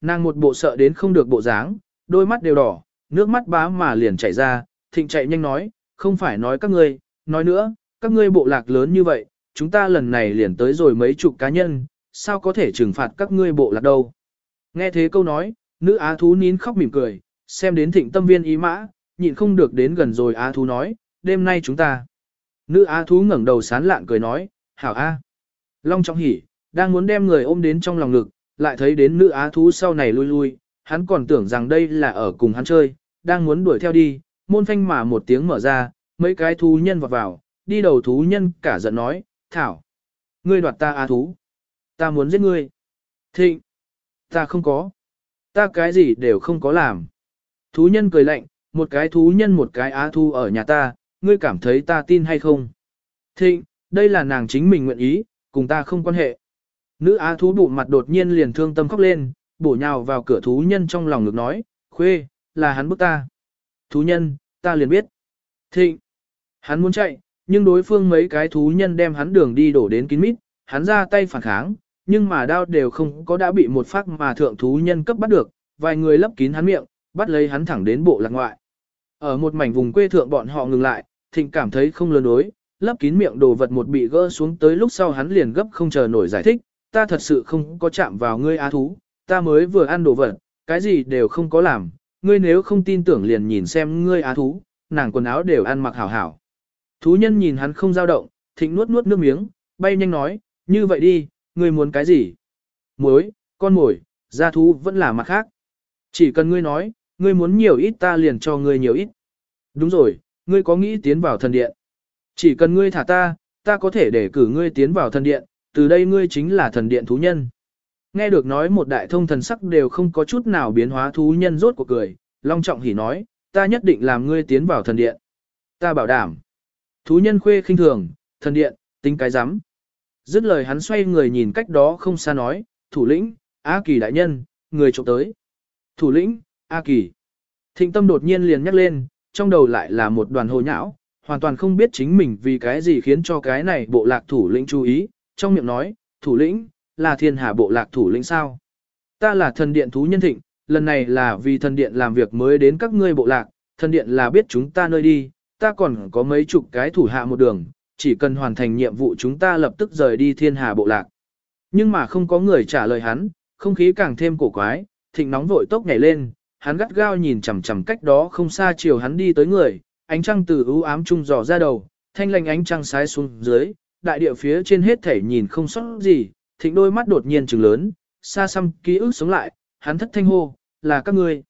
nàng một bộ sợ đến không được bộ dáng, đôi mắt đều đỏ, nước mắt bá mà liền chảy ra, thịnh chạy nhanh nói, không phải nói các ngươi, nói nữa, các ngươi bộ lạc lớn như vậy, chúng ta lần này liền tới rồi mấy chục cá nhân, sao có thể trừng phạt các ngươi bộ lạc đâu. Nghe thế câu nói, nữ á thú nín khóc mỉm cười, xem đến thịnh tâm viên ý mã, nhịn không được đến gần rồi á thú nói, đêm nay chúng ta. Nữ á thú ngẩng đầu sán lạn cười nói, hảo a. Long trọng hỉ, đang muốn đem người ôm đến trong lòng ngực, lại thấy đến nữ á thú sau này lui lui, hắn còn tưởng rằng đây là ở cùng hắn chơi, đang muốn đuổi theo đi, môn phanh mà một tiếng mở ra, mấy cái thú nhân vọt vào, đi đầu thú nhân cả giận nói, thảo, ngươi đoạt ta á thú, ta muốn giết ngươi. Thịnh, ta không có, ta cái gì đều không có làm. Thú nhân cười lạnh, một cái thú nhân một cái á thú ở nhà ta, ngươi cảm thấy ta tin hay không? Thịnh, đây là nàng chính mình nguyện ý, cùng ta không quan hệ. Nữ á thú bụng mặt đột nhiên liền thương tâm khóc lên, bổ nhào vào cửa thú nhân trong lòng ngực nói, khuê, là hắn bức ta. Thú nhân, ta liền biết. Thịnh, hắn muốn chạy, nhưng đối phương mấy cái thú nhân đem hắn đường đi đổ đến kín mít, hắn ra tay phản kháng, nhưng mà đao đều không có đã bị một phát mà thượng thú nhân cấp bắt được, vài người lấp kín hắn miệng, bắt lấy hắn thẳng đến bộ lạc ngoại. Ở một mảnh vùng quê thượng bọn họ ngừng lại, thịnh cảm thấy không lừa đối, lấp kín miệng đồ vật một bị gỡ xuống tới lúc sau hắn liền gấp không chờ nổi giải thích, ta thật sự không có chạm vào ngươi á thú, ta mới vừa ăn đồ vật, cái gì đều không có làm, ngươi nếu không tin tưởng liền nhìn xem ngươi á thú, nàng quần áo đều ăn mặc hảo hảo. Thú nhân nhìn hắn không dao động, thịnh nuốt nuốt nước miếng, bay nhanh nói, như vậy đi, ngươi muốn cái gì? Muối, con mồi, gia thú vẫn là mặt khác. Chỉ cần ngươi nói, ngươi muốn nhiều ít ta liền cho ngươi nhiều ít. Đúng rồi, ngươi có nghĩ tiến vào thần điện. Chỉ cần ngươi thả ta, ta có thể để cử ngươi tiến vào thần điện, từ đây ngươi chính là thần điện thú nhân. Nghe được nói một đại thông thần sắc đều không có chút nào biến hóa thú nhân rốt của cười, long trọng hỉ nói, ta nhất định làm ngươi tiến vào thần điện. Ta bảo đảm. Thú nhân khuê khinh thường, thần điện, tính cái rắm Dứt lời hắn xoay người nhìn cách đó không xa nói, thủ lĩnh, A Kỳ đại nhân, người trộm tới. Thủ lĩnh, A Kỳ. Thịnh tâm đột nhiên liền nhắc lên, trong đầu lại là một đoàn hồ nhão, hoàn toàn không biết chính mình vì cái gì khiến cho cái này bộ lạc thủ lĩnh chú ý, trong miệng nói, thủ lĩnh, là thiên hà bộ lạc thủ lĩnh sao? Ta là thần điện thú nhân thịnh, lần này là vì thần điện làm việc mới đến các ngươi bộ lạc, thần điện là biết chúng ta nơi đi, ta còn có mấy chục cái thủ hạ một đường, chỉ cần hoàn thành nhiệm vụ chúng ta lập tức rời đi thiên hà bộ lạc. Nhưng mà không có người trả lời hắn, không khí càng thêm cổ quái, thịnh nóng vội tốc nhảy lên, hắn gắt gao nhìn chằm chằm cách đó không xa chiều hắn đi tới người, ánh trăng từ ưu ám trung dò ra đầu, thanh lành ánh trăng sái xuống dưới, đại địa phía trên hết thể nhìn không sót gì, thịnh đôi mắt đột nhiên trừng lớn, xa xăm ký ức sống lại, hắn thất thanh hô, là các ngươi.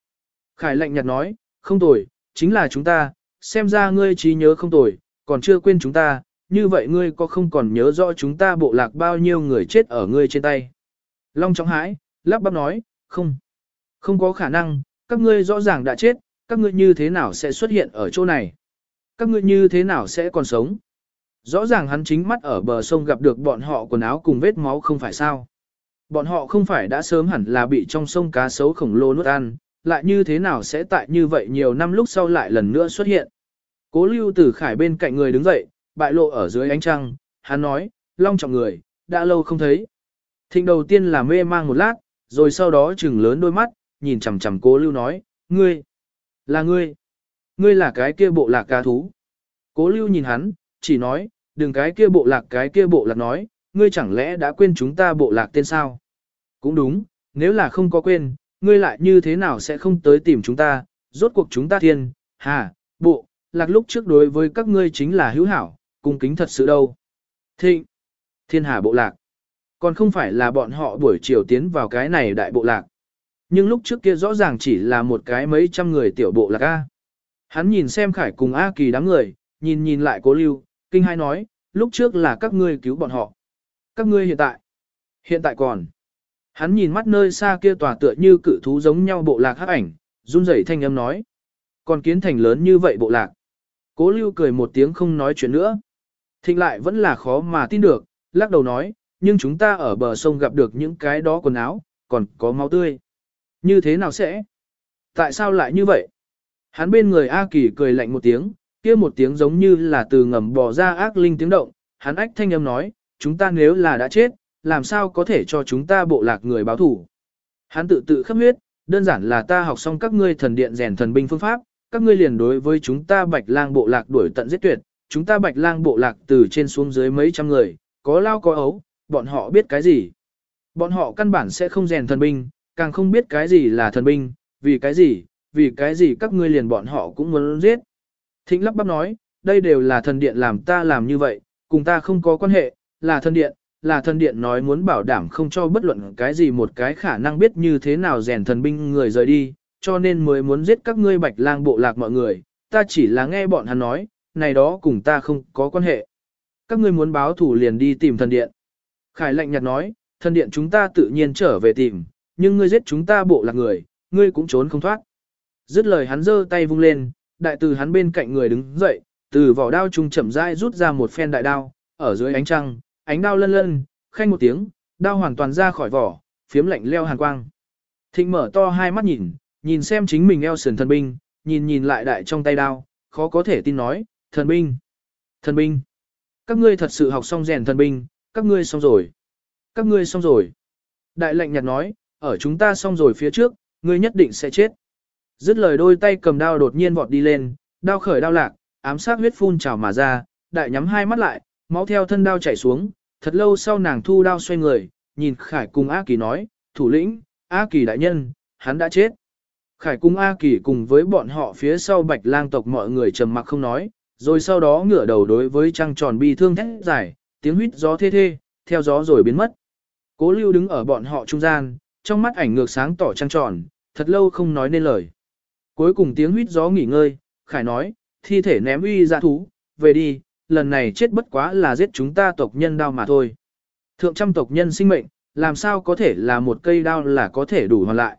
Khải lạnh nhạt nói, không tồi, chính là chúng ta, xem ra ngươi trí nhớ không tồi, còn chưa quên chúng ta, như vậy ngươi có không còn nhớ rõ chúng ta bộ lạc bao nhiêu người chết ở ngươi trên tay. Long trọng hãi, lắp bắp nói, không, không có khả năng, các ngươi rõ ràng đã chết, các ngươi như thế nào sẽ xuất hiện ở chỗ này? Các ngươi như thế nào sẽ còn sống? Rõ ràng hắn chính mắt ở bờ sông gặp được bọn họ quần áo cùng vết máu không phải sao. Bọn họ không phải đã sớm hẳn là bị trong sông cá sấu khổng lồ nuốt ăn, lại như thế nào sẽ tại như vậy nhiều năm lúc sau lại lần nữa xuất hiện. Cố lưu tử khải bên cạnh người đứng dậy, bại lộ ở dưới ánh trăng, hắn nói, long trọng người, đã lâu không thấy. Thịnh đầu tiên là mê mang một lát, rồi sau đó chừng lớn đôi mắt, nhìn chằm chằm cố lưu nói, ngươi, là ngươi, ngươi là cái kia bộ lạc cá thú. Cố lưu nhìn hắn, chỉ nói, đừng cái kia bộ lạc cái kia bộ lạc nói, ngươi chẳng lẽ đã quên chúng ta bộ lạc tên sao? Cũng đúng, nếu là không có quên, ngươi lại như thế nào sẽ không tới tìm chúng ta, rốt cuộc chúng ta thiên, hà, bộ, lạc lúc trước đối với các ngươi chính là hữu hảo, cung kính thật sự đâu. Thịnh, thiên hà bộ lạc, còn không phải là bọn họ buổi chiều tiến vào cái này đại bộ lạc. Nhưng lúc trước kia rõ ràng chỉ là một cái mấy trăm người tiểu bộ lạc A. Hắn nhìn xem khải cùng A kỳ đám người, nhìn nhìn lại cố lưu, kinh hai nói, lúc trước là các ngươi cứu bọn họ. Các ngươi hiện tại, hiện tại còn. Hắn nhìn mắt nơi xa kia tòa tựa như cự thú giống nhau bộ lạc hắc ảnh, run rẩy thanh âm nói. Còn kiến thành lớn như vậy bộ lạc. Cố lưu cười một tiếng không nói chuyện nữa. Thịnh lại vẫn là khó mà tin được, lắc đầu nói, nhưng chúng ta ở bờ sông gặp được những cái đó quần áo, còn có máu tươi. Như thế nào sẽ? Tại sao lại như vậy? Hắn bên người A Kỳ cười lạnh một tiếng, kia một tiếng giống như là từ ngầm bò ra ác linh tiếng động, hắn ách thanh âm nói, chúng ta nếu là đã chết, làm sao có thể cho chúng ta bộ lạc người báo thủ. Hắn tự tự khắp huyết, đơn giản là ta học xong các ngươi thần điện rèn thần binh phương pháp, các ngươi liền đối với chúng ta bạch lang bộ lạc đuổi tận giết tuyệt, chúng ta bạch lang bộ lạc từ trên xuống dưới mấy trăm người, có lao có ấu, bọn họ biết cái gì. Bọn họ căn bản sẽ không rèn thần binh, càng không biết cái gì là thần binh, vì cái gì, vì cái gì các ngươi liền bọn họ cũng muốn giết. Thịnh lắp bắp nói, đây đều là thần điện làm ta làm như vậy, cùng ta không có quan hệ, là thần điện, là thần điện nói muốn bảo đảm không cho bất luận cái gì một cái khả năng biết như thế nào rèn thần binh người rời đi, cho nên mới muốn giết các ngươi bạch lang bộ lạc mọi người, ta chỉ là nghe bọn hắn nói, này đó cùng ta không có quan hệ. Các ngươi muốn báo thủ liền đi tìm thần điện. Khải lạnh nhạt nói, thần điện chúng ta tự nhiên trở về tìm, nhưng ngươi giết chúng ta bộ lạc người, ngươi cũng trốn không thoát. Dứt lời hắn giơ tay vung lên, đại từ hắn bên cạnh người đứng dậy, từ vỏ đao trung chậm rãi rút ra một phen đại đao, ở dưới ánh trăng, ánh đao lân lân, khanh một tiếng, đao hoàn toàn ra khỏi vỏ, phiếm lạnh leo hàn quang. Thịnh mở to hai mắt nhìn, nhìn xem chính mình eo sườn thần binh, nhìn nhìn lại đại trong tay đao, khó có thể tin nói, thần binh, thần binh. Các ngươi thật sự học xong rèn thần binh, các ngươi xong rồi. Các ngươi xong rồi. Đại lệnh nhạt nói, ở chúng ta xong rồi phía trước, ngươi nhất định sẽ chết. Dứt lời đôi tay cầm đao đột nhiên vọt đi lên, đao khởi đao lạc, ám sát huyết phun trào mà ra, đại nhắm hai mắt lại, máu theo thân đao chảy xuống, thật lâu sau nàng thu đao xoay người, nhìn Khải cùng A Kỳ nói, thủ lĩnh, A Kỳ đại nhân, hắn đã chết. Khải cùng A Kỳ cùng với bọn họ phía sau bạch lang tộc mọi người trầm mặc không nói, rồi sau đó ngửa đầu đối với trăng tròn bi thương thét dài, tiếng huyết gió thê thê, theo gió rồi biến mất. Cố lưu đứng ở bọn họ trung gian, trong mắt ảnh ngược sáng tỏ trăng tròn, thật lâu không nói nên lời. Cuối cùng tiếng huýt gió nghỉ ngơi, Khải nói, thi thể ném uy ra thú, về đi, lần này chết bất quá là giết chúng ta tộc nhân đao mà thôi. Thượng trăm tộc nhân sinh mệnh, làm sao có thể là một cây đao là có thể đủ hoàn lại.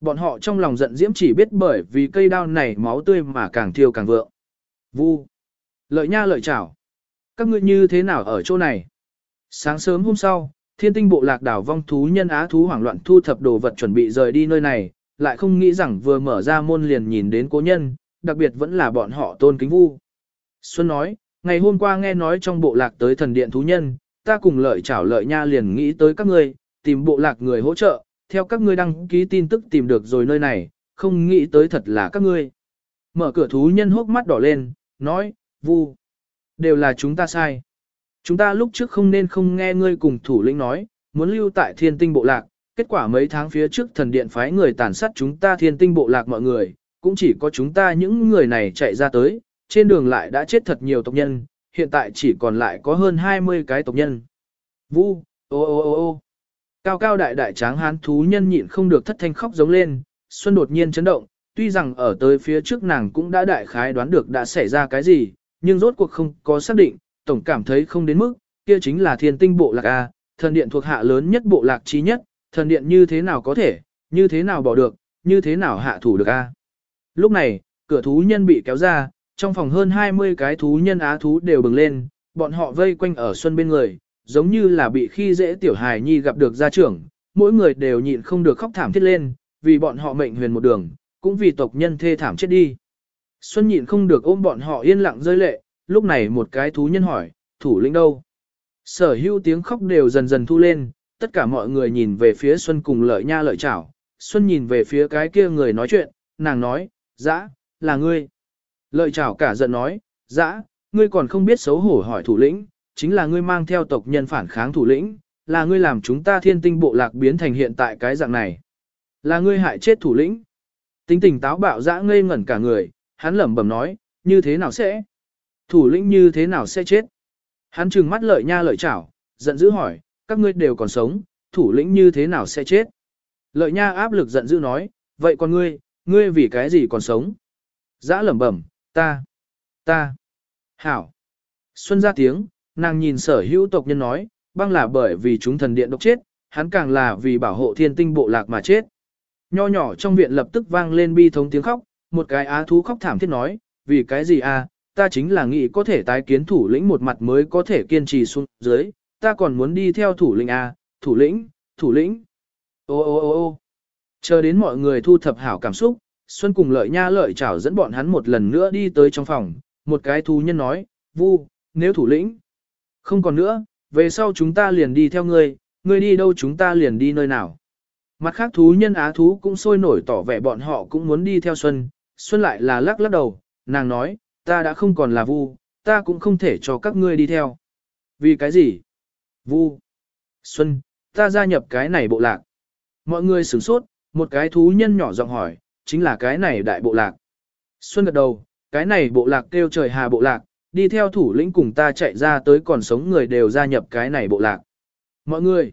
Bọn họ trong lòng giận diễm chỉ biết bởi vì cây đao này máu tươi mà càng thiêu càng vượng. Vu. Lợi nha lợi chảo. Các ngươi như thế nào ở chỗ này? Sáng sớm hôm sau, thiên tinh bộ lạc đảo vong thú nhân á thú hoảng loạn thu thập đồ vật chuẩn bị rời đi nơi này, lại không nghĩ rằng vừa mở ra môn liền nhìn đến cố nhân, đặc biệt vẫn là bọn họ tôn kính vu. Xuân nói, ngày hôm qua nghe nói trong bộ lạc tới thần điện thú nhân, ta cùng lợi chảo lợi nha liền nghĩ tới các ngươi, tìm bộ lạc người hỗ trợ, theo các ngươi đăng ký tin tức tìm được rồi nơi này, không nghĩ tới thật là các ngươi. Mở cửa thú nhân hốc mắt đỏ lên, nói, vu, đều là chúng ta sai. Chúng ta lúc trước không nên không nghe ngươi cùng thủ lĩnh nói, muốn lưu tại thiên tinh bộ lạc, kết quả mấy tháng phía trước thần điện phái người tàn sát chúng ta thiên tinh bộ lạc mọi người, cũng chỉ có chúng ta những người này chạy ra tới, trên đường lại đã chết thật nhiều tộc nhân, hiện tại chỉ còn lại có hơn 20 cái tộc nhân. Vu, ô ô ô ô cao cao đại đại tráng hán thú nhân nhịn không được thất thanh khóc giống lên, Xuân đột nhiên chấn động, tuy rằng ở tới phía trước nàng cũng đã đại khái đoán được đã xảy ra cái gì, nhưng rốt cuộc không có xác định, tổng cảm thấy không đến mức, kia chính là thiên tinh bộ lạc A, thần điện thuộc hạ lớn nhất bộ lạc trí nhất, thần điện như thế nào có thể, như thế nào bỏ được, như thế nào hạ thủ được A. Lúc này, cửa thú nhân bị kéo ra, trong phòng hơn 20 cái thú nhân á thú đều bừng lên, bọn họ vây quanh ở xuân bên người, giống như là bị khi dễ tiểu hài nhi gặp được gia trưởng, mỗi người đều nhịn không được khóc thảm thiết lên, vì bọn họ mệnh huyền một đường, cũng vì tộc nhân thê thảm chết đi. Xuân nhịn không được ôm bọn họ yên lặng rơi lệ, lúc này một cái thú nhân hỏi, thủ lĩnh đâu? Sở hữu tiếng khóc đều dần dần thu lên, tất cả mọi người nhìn về phía Xuân cùng lợi nha lợi chảo. Xuân nhìn về phía cái kia người nói chuyện, nàng nói, dã, là ngươi. Lợi chảo cả giận nói, dã, ngươi còn không biết xấu hổ hỏi thủ lĩnh, chính là ngươi mang theo tộc nhân phản kháng thủ lĩnh, là ngươi làm chúng ta thiên tinh bộ lạc biến thành hiện tại cái dạng này. Là ngươi hại chết thủ lĩnh. Tính tình táo bạo dã ngây ngẩn cả người, hắn lẩm bẩm nói, như thế nào sẽ? Thủ lĩnh như thế nào sẽ chết? Hắn trừng mắt lợi nha lợi chảo, giận dữ hỏi, các ngươi đều còn sống, thủ lĩnh như thế nào sẽ chết? Lợi nha áp lực giận dữ nói, vậy còn ngươi, ngươi vì cái gì còn sống? Dã lẩm bẩm, ta, ta, hảo. Xuân ra tiếng, nàng nhìn sở hữu tộc nhân nói, băng là bởi vì chúng thần điện độc chết, hắn càng là vì bảo hộ thiên tinh bộ lạc mà chết. Nho nhỏ trong viện lập tức vang lên bi thống tiếng khóc, một cái á thú khóc thảm thiết nói, vì cái gì à, ta chính là nghĩ có thể tái kiến thủ lĩnh một mặt mới có thể kiên trì xuống dưới, ta còn muốn đi theo thủ lĩnh à, thủ lĩnh, thủ lĩnh. Ô ô ô ô chờ đến mọi người thu thập hảo cảm xúc, Xuân cùng lợi nha lợi chảo dẫn bọn hắn một lần nữa đi tới trong phòng, một cái thú nhân nói, vu, nếu thủ lĩnh, không còn nữa, về sau chúng ta liền đi theo ngươi, ngươi đi đâu chúng ta liền đi nơi nào. Mặt khác thú nhân á thú cũng sôi nổi tỏ vẻ bọn họ cũng muốn đi theo Xuân, Xuân lại là lắc lắc đầu, nàng nói, ta đã không còn là vu, ta cũng không thể cho các ngươi đi theo. Vì cái gì? Vu. Xuân, ta gia nhập cái này bộ lạc. Mọi người sửng sốt, một cái thú nhân nhỏ giọng hỏi, chính là cái này đại bộ lạc. Xuân gật đầu, cái này bộ lạc kêu trời hà bộ lạc, đi theo thủ lĩnh cùng ta chạy ra tới còn sống người đều gia nhập cái này bộ lạc. Mọi người,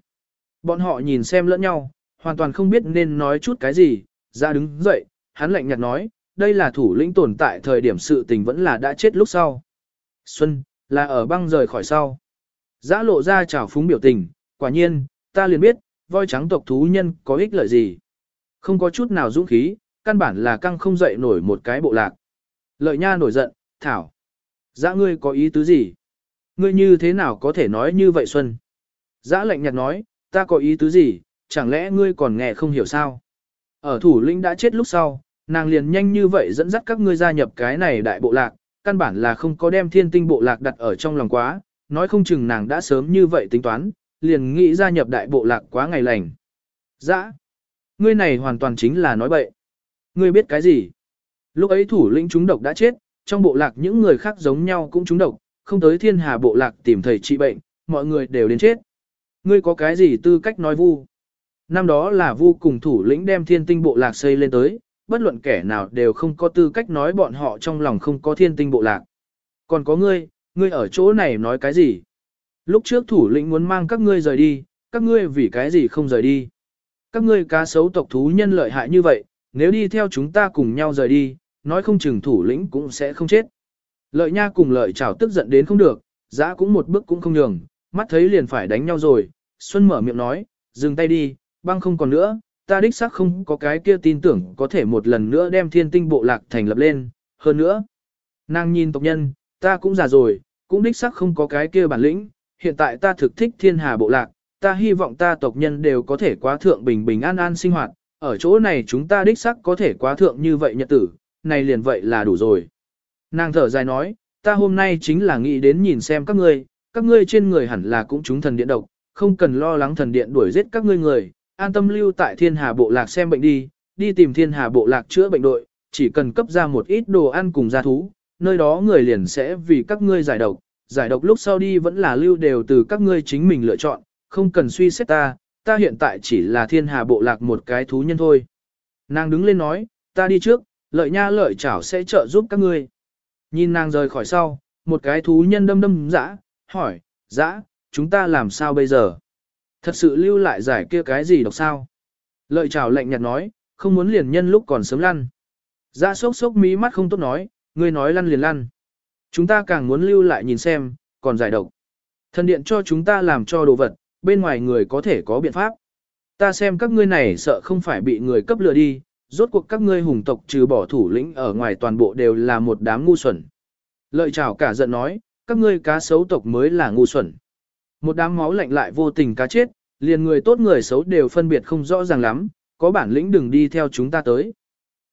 bọn họ nhìn xem lẫn nhau, hoàn toàn không biết nên nói chút cái gì, ra đứng dậy, hắn lạnh nhạt nói, đây là thủ lĩnh tồn tại thời điểm sự tình vẫn là đã chết lúc sau. Xuân, là ở băng rời khỏi sau. Giã lộ ra trào phúng biểu tình, quả nhiên, ta liền biết, voi trắng tộc thú nhân có ích lợi gì. Không có chút nào dũng khí, căn bản là căng không dậy nổi một cái bộ lạc. Lợi nha nổi giận, thảo. Giã ngươi có ý tứ gì? Ngươi như thế nào có thể nói như vậy Xuân? Giã lạnh nhạt nói, ta có ý tứ gì, chẳng lẽ ngươi còn nghe không hiểu sao? Ở thủ lĩnh đã chết lúc sau, nàng liền nhanh như vậy dẫn dắt các ngươi gia nhập cái này đại bộ lạc, căn bản là không có đem thiên tinh bộ lạc đặt ở trong lòng quá, nói không chừng nàng đã sớm như vậy tính toán, liền nghĩ gia nhập đại bộ lạc quá ngày lành. Dã, ngươi này hoàn toàn chính là nói bậy. Ngươi biết cái gì? Lúc ấy thủ lĩnh chúng độc đã chết, trong bộ lạc những người khác giống nhau cũng chúng độc, không tới thiên hà bộ lạc tìm thầy trị bệnh, mọi người đều đến chết. Ngươi có cái gì tư cách nói vu? Năm đó là vu cùng thủ lĩnh đem thiên tinh bộ lạc xây lên tới, bất luận kẻ nào đều không có tư cách nói bọn họ trong lòng không có thiên tinh bộ lạc. Còn có ngươi, ngươi ở chỗ này nói cái gì? Lúc trước thủ lĩnh muốn mang các ngươi rời đi, các ngươi vì cái gì không rời đi? Các ngươi cá sấu tộc thú nhân lợi hại như vậy, nếu đi theo chúng ta cùng nhau rời đi, nói không chừng thủ lĩnh cũng sẽ không chết. Lợi nha cùng lợi chảo tức giận đến không được, giã cũng một bước cũng không nhường, mắt thấy liền phải đánh nhau rồi. Xuân mở miệng nói, dừng tay đi, băng không còn nữa, ta đích xác không có cái kia tin tưởng có thể một lần nữa đem thiên tinh bộ lạc thành lập lên, hơn nữa. Nàng nhìn tộc nhân, ta cũng già rồi, cũng đích xác không có cái kia bản lĩnh, hiện tại ta thực thích thiên hà bộ lạc, ta hy vọng ta tộc nhân đều có thể quá thượng bình bình an an sinh hoạt, ở chỗ này chúng ta đích xác có thể quá thượng như vậy nhật tử, này liền vậy là đủ rồi. Nàng thở dài nói, ta hôm nay chính là nghĩ đến nhìn xem các ngươi, các ngươi trên người hẳn là cũng chúng thần điện độc, không cần lo lắng thần điện đuổi giết các ngươi người, an tâm lưu tại thiên hà bộ lạc xem bệnh đi, đi tìm thiên hà bộ lạc chữa bệnh đội, chỉ cần cấp ra một ít đồ ăn cùng gia thú, nơi đó người liền sẽ vì các ngươi giải độc, giải độc lúc sau đi vẫn là lưu đều từ các ngươi chính mình lựa chọn, không cần suy xét ta, ta hiện tại chỉ là thiên hà bộ lạc một cái thú nhân thôi. Nàng đứng lên nói, ta đi trước, lợi nha lợi chảo sẽ trợ giúp các ngươi. Nhìn nàng rời khỏi sau, một cái thú nhân đâm đâm dã, hỏi, dã, chúng ta làm sao bây giờ? Thật sự lưu lại giải kia cái gì độc sao? Lợi chảo lạnh nhạt nói, không muốn liền nhân lúc còn sớm lăn. Dã sốc sốc mí mắt không tốt nói, ngươi nói lăn liền lăn. Chúng ta càng muốn lưu lại nhìn xem, còn giải độc. Thần điện cho chúng ta làm cho đồ vật, bên ngoài người có thể có biện pháp. Ta xem các ngươi này sợ không phải bị người cấp lừa đi, rốt cuộc các ngươi hùng tộc trừ bỏ thủ lĩnh ở ngoài toàn bộ đều là một đám ngu xuẩn. Lợi chào cả giận nói, các ngươi cá xấu tộc mới là ngu xuẩn. Một đám máu lạnh lại vô tình cá chết, liền người tốt người xấu đều phân biệt không rõ ràng lắm, có bản lĩnh đừng đi theo chúng ta tới.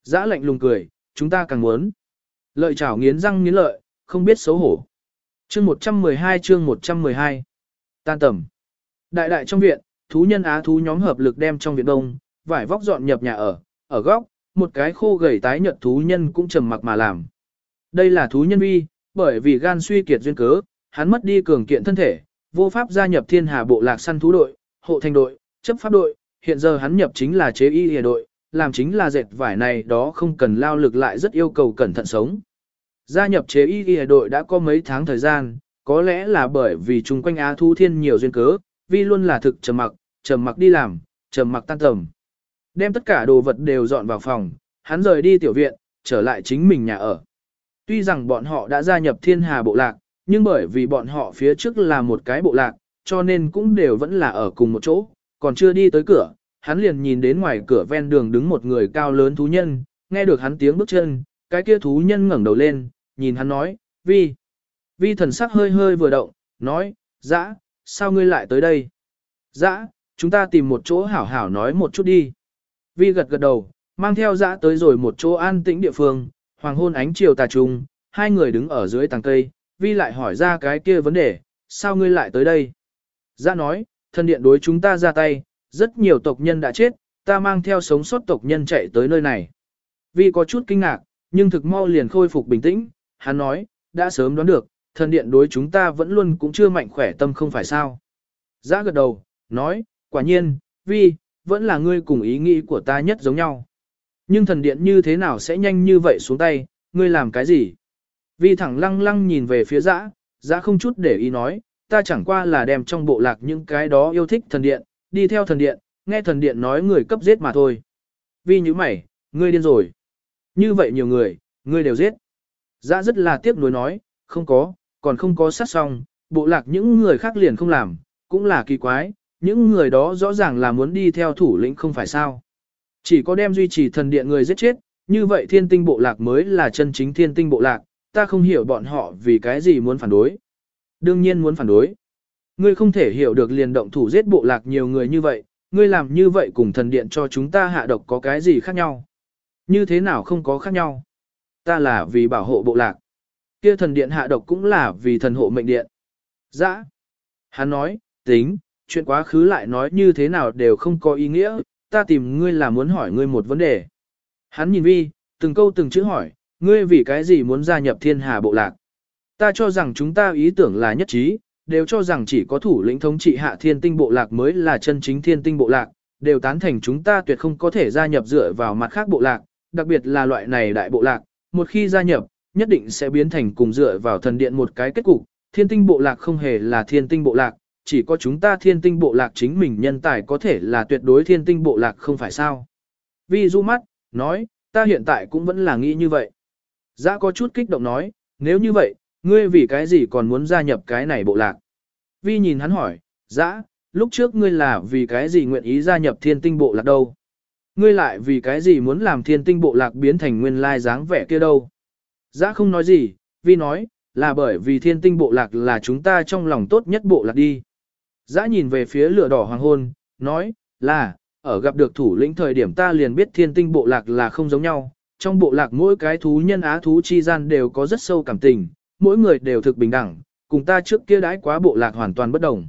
Giã lạnh lùng cười, chúng ta càng muốn. Lợi chảo nghiến răng nghiến lợi, không biết xấu hổ. Chương 112 chương 112 Tan tầm Đại đại trong viện, thú nhân á thú nhóm hợp lực đem trong viện đông, vải vóc dọn nhập nhà ở, ở góc, một cái khô gầy tái nhợt thú nhân cũng trầm mặc mà làm. Đây là thú nhân vi, bởi vì gan suy kiệt duyên cớ, hắn mất đi cường kiện thân thể, vô pháp gia nhập thiên hà bộ lạc săn thú đội, hộ thành đội, chấp pháp đội, hiện giờ hắn nhập chính là chế y hề đội, làm chính là dệt vải này đó không cần lao lực lại rất yêu cầu cẩn thận sống. Gia nhập chế y ghi đội đã có mấy tháng thời gian, có lẽ là bởi vì chung quanh Á Thu Thiên nhiều duyên cớ, vì luôn là thực trầm mặc, trầm mặc đi làm, trầm mặc tan tầm. Đem tất cả đồ vật đều dọn vào phòng, hắn rời đi tiểu viện, trở lại chính mình nhà ở. Tuy rằng bọn họ đã gia nhập thiên hà bộ lạc, nhưng bởi vì bọn họ phía trước là một cái bộ lạc, cho nên cũng đều vẫn là ở cùng một chỗ, còn chưa đi tới cửa, hắn liền nhìn đến ngoài cửa ven đường đứng một người cao lớn thú nhân, nghe được hắn tiếng bước chân, cái kia thú nhân ngẩng đầu lên, nhìn hắn nói, vi. Vi thần sắc hơi hơi vừa động, nói, dã, sao ngươi lại tới đây? Dã, chúng ta tìm một chỗ hảo hảo nói một chút đi. Vi gật gật đầu, mang theo dã tới rồi một chỗ an tĩnh địa phương, hoàng hôn ánh chiều tà trùng, hai người đứng ở dưới tàng cây, Vi lại hỏi ra cái kia vấn đề, sao ngươi lại tới đây? Dã nói, thân điện đối chúng ta ra tay, rất nhiều tộc nhân đã chết, ta mang theo sống sót tộc nhân chạy tới nơi này. Vi có chút kinh ngạc, nhưng thực mau liền khôi phục bình tĩnh, hắn nói, đã sớm đoán được, thần điện đối chúng ta vẫn luôn cũng chưa mạnh khỏe tâm không phải sao. Giã gật đầu, nói, quả nhiên, Vi, vẫn là ngươi cùng ý nghĩ của ta nhất giống nhau. Nhưng thần điện như thế nào sẽ nhanh như vậy xuống tay, ngươi làm cái gì? Vi thẳng lăng lăng nhìn về phía giã, giã không chút để ý nói, ta chẳng qua là đem trong bộ lạc những cái đó yêu thích thần điện, đi theo thần điện, nghe thần điện nói người cấp giết mà thôi. Vi như mày, ngươi điên rồi. Như vậy nhiều người, ngươi đều giết. Dã rất là tiếc nuối nói, không có, còn không có sát xong, bộ lạc những người khác liền không làm, cũng là kỳ quái, những người đó rõ ràng là muốn đi theo thủ lĩnh không phải sao. Chỉ có đem duy trì thần điện người giết chết, như vậy thiên tinh bộ lạc mới là chân chính thiên tinh bộ lạc, ta không hiểu bọn họ vì cái gì muốn phản đối. Đương nhiên muốn phản đối. Ngươi không thể hiểu được liền động thủ giết bộ lạc nhiều người như vậy, ngươi làm như vậy cùng thần điện cho chúng ta hạ độc có cái gì khác nhau. Như thế nào không có khác nhau. Ta là vì bảo hộ bộ lạc. Kia thần điện hạ độc cũng là vì thần hộ mệnh điện. Dã. Hắn nói, tính, chuyện quá khứ lại nói như thế nào đều không có ý nghĩa, ta tìm ngươi là muốn hỏi ngươi một vấn đề. Hắn nhìn vi, từng câu từng chữ hỏi, ngươi vì cái gì muốn gia nhập thiên hà bộ lạc? Ta cho rằng chúng ta ý tưởng là nhất trí, đều cho rằng chỉ có thủ lĩnh thống trị hạ thiên tinh bộ lạc mới là chân chính thiên tinh bộ lạc, đều tán thành chúng ta tuyệt không có thể gia nhập dựa vào mặt khác bộ lạc, đặc biệt là loại này đại bộ lạc, một khi gia nhập, nhất định sẽ biến thành cùng dựa vào thần điện một cái kết cục, thiên tinh bộ lạc không hề là thiên tinh bộ lạc, chỉ có chúng ta thiên tinh bộ lạc chính mình nhân tài có thể là tuyệt đối thiên tinh bộ lạc không phải sao. Vi du mắt, nói, ta hiện tại cũng vẫn là nghĩ như vậy. Giã có chút kích động nói, nếu như vậy, ngươi vì cái gì còn muốn gia nhập cái này bộ lạc? Vi nhìn hắn hỏi, Dã, lúc trước ngươi là vì cái gì nguyện ý gia nhập thiên tinh bộ lạc đâu? Ngươi lại vì cái gì muốn làm thiên tinh bộ lạc biến thành nguyên lai dáng vẻ kia đâu? Dã không nói gì, Vi nói, là bởi vì thiên tinh bộ lạc là chúng ta trong lòng tốt nhất bộ lạc đi. Dã nhìn về phía lửa đỏ hoàng hôn, nói, là, ở gặp được thủ lĩnh thời điểm ta liền biết thiên tinh bộ lạc là không giống nhau. Trong bộ lạc mỗi cái thú nhân á thú chi gian đều có rất sâu cảm tình, mỗi người đều thực bình đẳng, cùng ta trước kia đãi quá bộ lạc hoàn toàn bất đồng.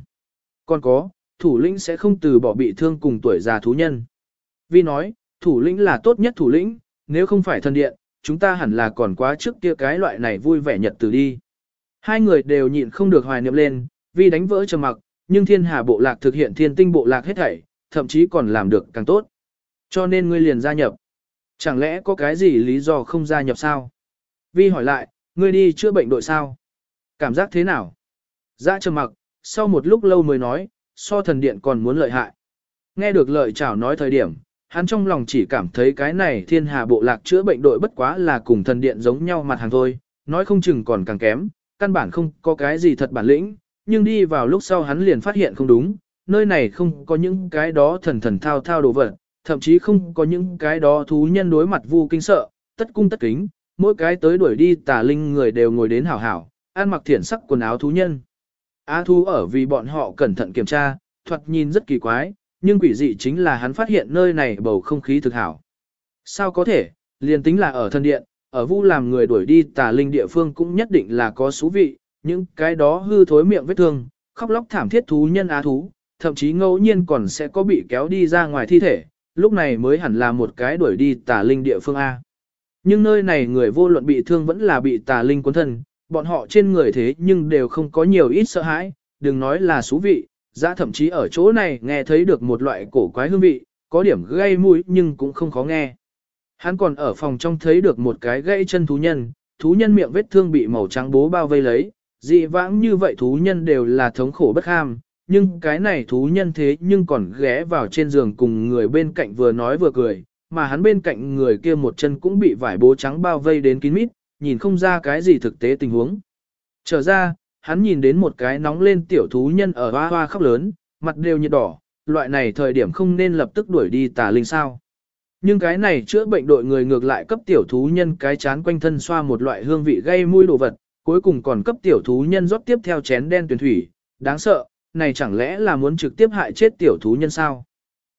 Còn có, thủ lĩnh sẽ không từ bỏ bị thương cùng tuổi già thú nhân. Vi nói, thủ lĩnh là tốt nhất thủ lĩnh, nếu không phải thân điện, chúng ta hẳn là còn quá trước kia cái loại này vui vẻ nhật từ đi. Hai người đều nhịn không được hoài niệm lên, Vi đánh vỡ trầm mặc, nhưng thiên hà bộ lạc thực hiện thiên tinh bộ lạc hết thảy, thậm chí còn làm được càng tốt. Cho nên ngươi liền gia nhập. Chẳng lẽ có cái gì lý do không gia nhập sao? Vi hỏi lại, ngươi đi chữa bệnh đội sao? Cảm giác thế nào? Giã trầm mặc, sau một lúc lâu mới nói, so thần điện còn muốn lợi hại. Nghe được lợi chảo nói thời điểm, hắn trong lòng chỉ cảm thấy cái này thiên hà bộ lạc chữa bệnh đội bất quá là cùng thần điện giống nhau mặt hàng thôi, nói không chừng còn càng kém, căn bản không có cái gì thật bản lĩnh, nhưng đi vào lúc sau hắn liền phát hiện không đúng, nơi này không có những cái đó thần thần thao thao đồ vật, thậm chí không có những cái đó thú nhân đối mặt vu kinh sợ, tất cung tất kính, mỗi cái tới đuổi đi tà linh người đều ngồi đến hảo hảo, ăn mặc thiển sắc quần áo thú nhân. Á thú ở vì bọn họ cẩn thận kiểm tra, thoạt nhìn rất kỳ quái, nhưng quỷ dị chính là hắn phát hiện nơi này bầu không khí thực hảo. Sao có thể, liền tính là ở thân điện, ở vu làm người đuổi đi tà linh địa phương cũng nhất định là có số vị, những cái đó hư thối miệng vết thương, khóc lóc thảm thiết thú nhân á thú, thậm chí ngẫu nhiên còn sẽ có bị kéo đi ra ngoài thi thể, lúc này mới hẳn là một cái đuổi đi tà linh địa phương A. Nhưng nơi này người vô luận bị thương vẫn là bị tà linh cuốn thân, bọn họ trên người thế nhưng đều không có nhiều ít sợ hãi, đừng nói là xú vị, ra thậm chí ở chỗ này nghe thấy được một loại cổ quái hương vị, có điểm gây mũi nhưng cũng không khó nghe. Hắn còn ở phòng trong thấy được một cái gãy chân thú nhân, thú nhân miệng vết thương bị màu trắng bố bao vây lấy, dị vãng như vậy thú nhân đều là thống khổ bất ham, nhưng cái này thú nhân thế nhưng còn ghé vào trên giường cùng người bên cạnh vừa nói vừa cười, mà hắn bên cạnh người kia một chân cũng bị vải bố trắng bao vây đến kín mít, nhìn không ra cái gì thực tế tình huống. Trở ra, hắn nhìn đến một cái nóng lên tiểu thú nhân ở hoa hoa khóc lớn, mặt đều nhiệt đỏ, loại này thời điểm không nên lập tức đuổi đi tà linh sao. Nhưng cái này chữa bệnh đội người ngược lại cấp tiểu thú nhân cái chán quanh thân xoa một loại hương vị gây mũi đồ vật, cuối cùng còn cấp tiểu thú nhân rót tiếp theo chén đen tuyển thủy, đáng sợ, này chẳng lẽ là muốn trực tiếp hại chết tiểu thú nhân sao?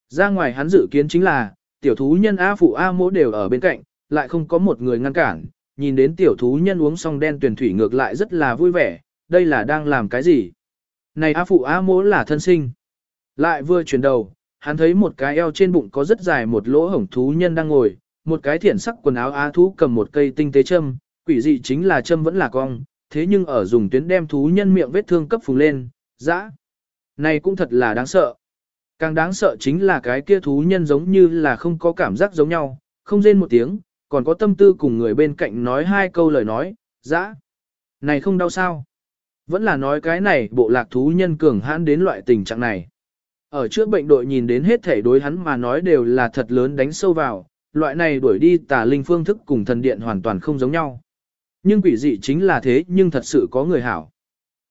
Ra ngoài hắn dự kiến chính là, tiểu thú nhân A phụ A mỗ đều ở bên cạnh, lại không có một người ngăn cản, nhìn đến tiểu thú nhân uống xong đen tuyển thủy ngược lại rất là vui vẻ, đây là đang làm cái gì? Này A phụ A mỗ là thân sinh. Lại vừa chuyển đầu, hắn thấy một cái eo trên bụng có rất dài một lỗ hổng thú nhân đang ngồi, một cái thiển sắc quần áo á thú cầm một cây tinh tế châm, quỷ dị chính là châm vẫn là cong, thế nhưng ở dùng tuyến đem thú nhân miệng vết thương cấp phùng lên, dã. Này cũng thật là đáng sợ. Càng đáng sợ chính là cái kia thú nhân giống như là không có cảm giác giống nhau, không rên một tiếng, còn có tâm tư cùng người bên cạnh nói hai câu lời nói, dã. Này không đau sao. Vẫn là nói cái này bộ lạc thú nhân cường hãn đến loại tình trạng này. Ở trước bệnh đội nhìn đến hết thể đối hắn mà nói đều là thật lớn đánh sâu vào, loại này đuổi đi tà linh phương thức cùng thần điện hoàn toàn không giống nhau. Nhưng quỷ dị chính là thế nhưng thật sự có người hảo.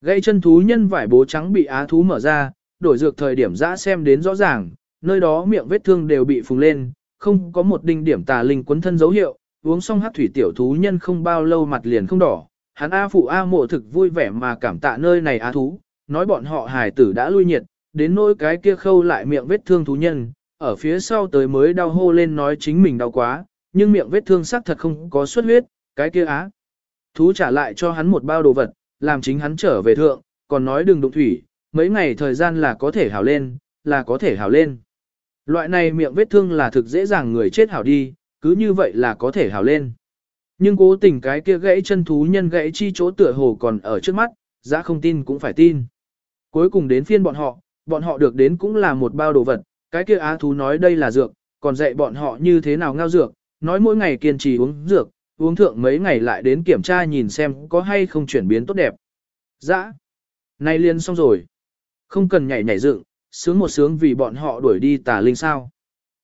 Gây chân thú nhân vải bố trắng bị á thú mở ra, đổi dược thời điểm dã xem đến rõ ràng, nơi đó miệng vết thương đều bị phùng lên, không có một đinh điểm tà linh quấn thân dấu hiệu, uống xong hát thủy tiểu thú nhân không bao lâu mặt liền không đỏ. Hắn A phụ A mộ thực vui vẻ mà cảm tạ nơi này a thú, nói bọn họ hài tử đã lui nhiệt, đến nỗi cái kia khâu lại miệng vết thương thú nhân, ở phía sau tới mới đau hô lên nói chính mình đau quá, nhưng miệng vết thương xác thật không có xuất huyết, cái kia á. Thú trả lại cho hắn một bao đồ vật, làm chính hắn trở về thượng, còn nói đừng đụng thủy, mấy ngày thời gian là có thể hảo lên, là có thể hảo lên. Loại này miệng vết thương là thực dễ dàng người chết hảo đi, cứ như vậy là có thể hảo lên. Nhưng cố tình cái kia gãy chân thú nhân gãy chi chỗ tựa hồ còn ở trước mắt, giá không tin cũng phải tin. Cuối cùng đến phiên bọn họ, bọn họ được đến cũng là một bao đồ vật, cái kia á thú nói đây là dược, còn dạy bọn họ như thế nào ngao dược, nói mỗi ngày kiên trì uống dược, uống thượng mấy ngày lại đến kiểm tra nhìn xem có hay không chuyển biến tốt đẹp. Dã, nay liền xong rồi. Không cần nhảy nhảy dựng, sướng một sướng vì bọn họ đuổi đi tà linh sao.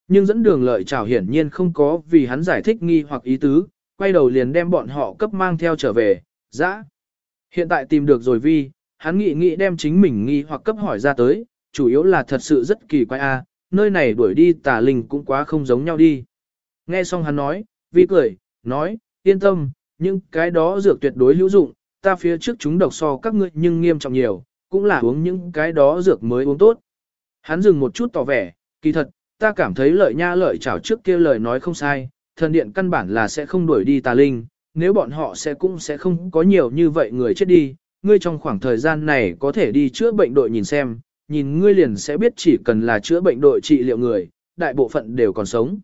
Nhưng dẫn đường lợi trào hiển nhiên không có vì hắn giải thích nghi hoặc ý tứ, quay đầu liền đem bọn họ cấp mang theo trở về, dã. Hiện tại tìm được rồi vi, hắn nghĩ nghĩ đem chính mình nghi hoặc cấp hỏi ra tới, chủ yếu là thật sự rất kỳ quái a, nơi này đuổi đi tà linh cũng quá không giống nhau đi. Nghe xong hắn nói, vi cười, nói, yên tâm, những cái đó dược tuyệt đối hữu dụng, ta phía trước chúng độc so các ngươi nhưng nghiêm trọng nhiều, cũng là uống những cái đó dược mới uống tốt. Hắn dừng một chút tỏ vẻ, kỳ thật, ta cảm thấy lợi nha lợi chảo trước kia lời nói không sai, thần điện căn bản là sẽ không đuổi đi tà linh, nếu bọn họ sẽ cũng sẽ không có nhiều như vậy người chết đi, ngươi trong khoảng thời gian này có thể đi chữa bệnh đội nhìn xem, nhìn ngươi liền sẽ biết chỉ cần là chữa bệnh đội trị liệu người, đại bộ phận đều còn sống.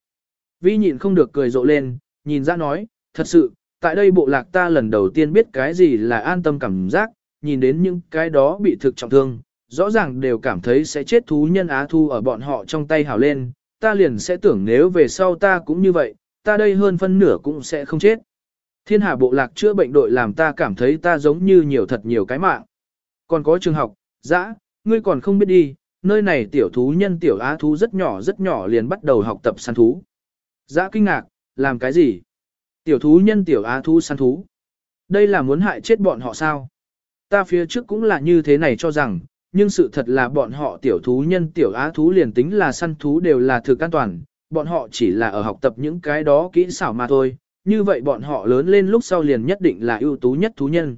Vi nhịn không được cười rộ lên, nhìn ra nói, thật sự, tại đây bộ lạc ta lần đầu tiên biết cái gì là an tâm cảm giác, nhìn đến những cái đó bị thực trọng thương, rõ ràng đều cảm thấy sẽ chết thú nhân á thu ở bọn họ trong tay hào lên, ta liền sẽ tưởng nếu về sau ta cũng như vậy, ta đây hơn phân nửa cũng sẽ không chết. Thiên hà bộ lạc chữa bệnh đội làm ta cảm thấy ta giống như nhiều thật nhiều cái mạng. Còn có trường học, dã, ngươi còn không biết đi, nơi này tiểu thú nhân tiểu á thú rất nhỏ rất nhỏ liền bắt đầu học tập săn thú. Dã kinh ngạc, làm cái gì? Tiểu thú nhân tiểu á thú săn thú. Đây là muốn hại chết bọn họ sao? Ta phía trước cũng là như thế này cho rằng, nhưng sự thật là bọn họ tiểu thú nhân tiểu á thú liền tính là săn thú đều là thực an toàn, bọn họ chỉ là ở học tập những cái đó kỹ xảo mà thôi, như vậy bọn họ lớn lên lúc sau liền nhất định là ưu tú nhất thú nhân.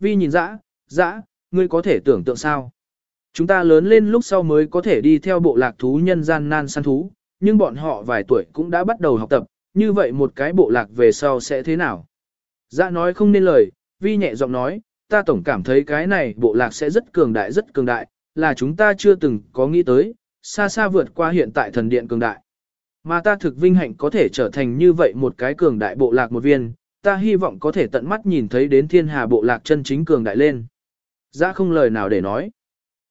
Vi nhìn dã, dã, ngươi có thể tưởng tượng sao? Chúng ta lớn lên lúc sau mới có thể đi theo bộ lạc thú nhân gian nan săn thú, nhưng bọn họ vài tuổi cũng đã bắt đầu học tập, như vậy một cái bộ lạc về sau sẽ thế nào? Dã nói không nên lời, vi nhẹ giọng nói, ta tổng cảm thấy cái này bộ lạc sẽ rất cường đại rất cường đại, là chúng ta chưa từng có nghĩ tới, xa xa vượt qua hiện tại thần điện cường đại. Mà ta thực vinh hạnh có thể trở thành như vậy một cái cường đại bộ lạc một viên, ta hy vọng có thể tận mắt nhìn thấy đến thiên hà bộ lạc chân chính cường đại lên. Dạ không lời nào để nói.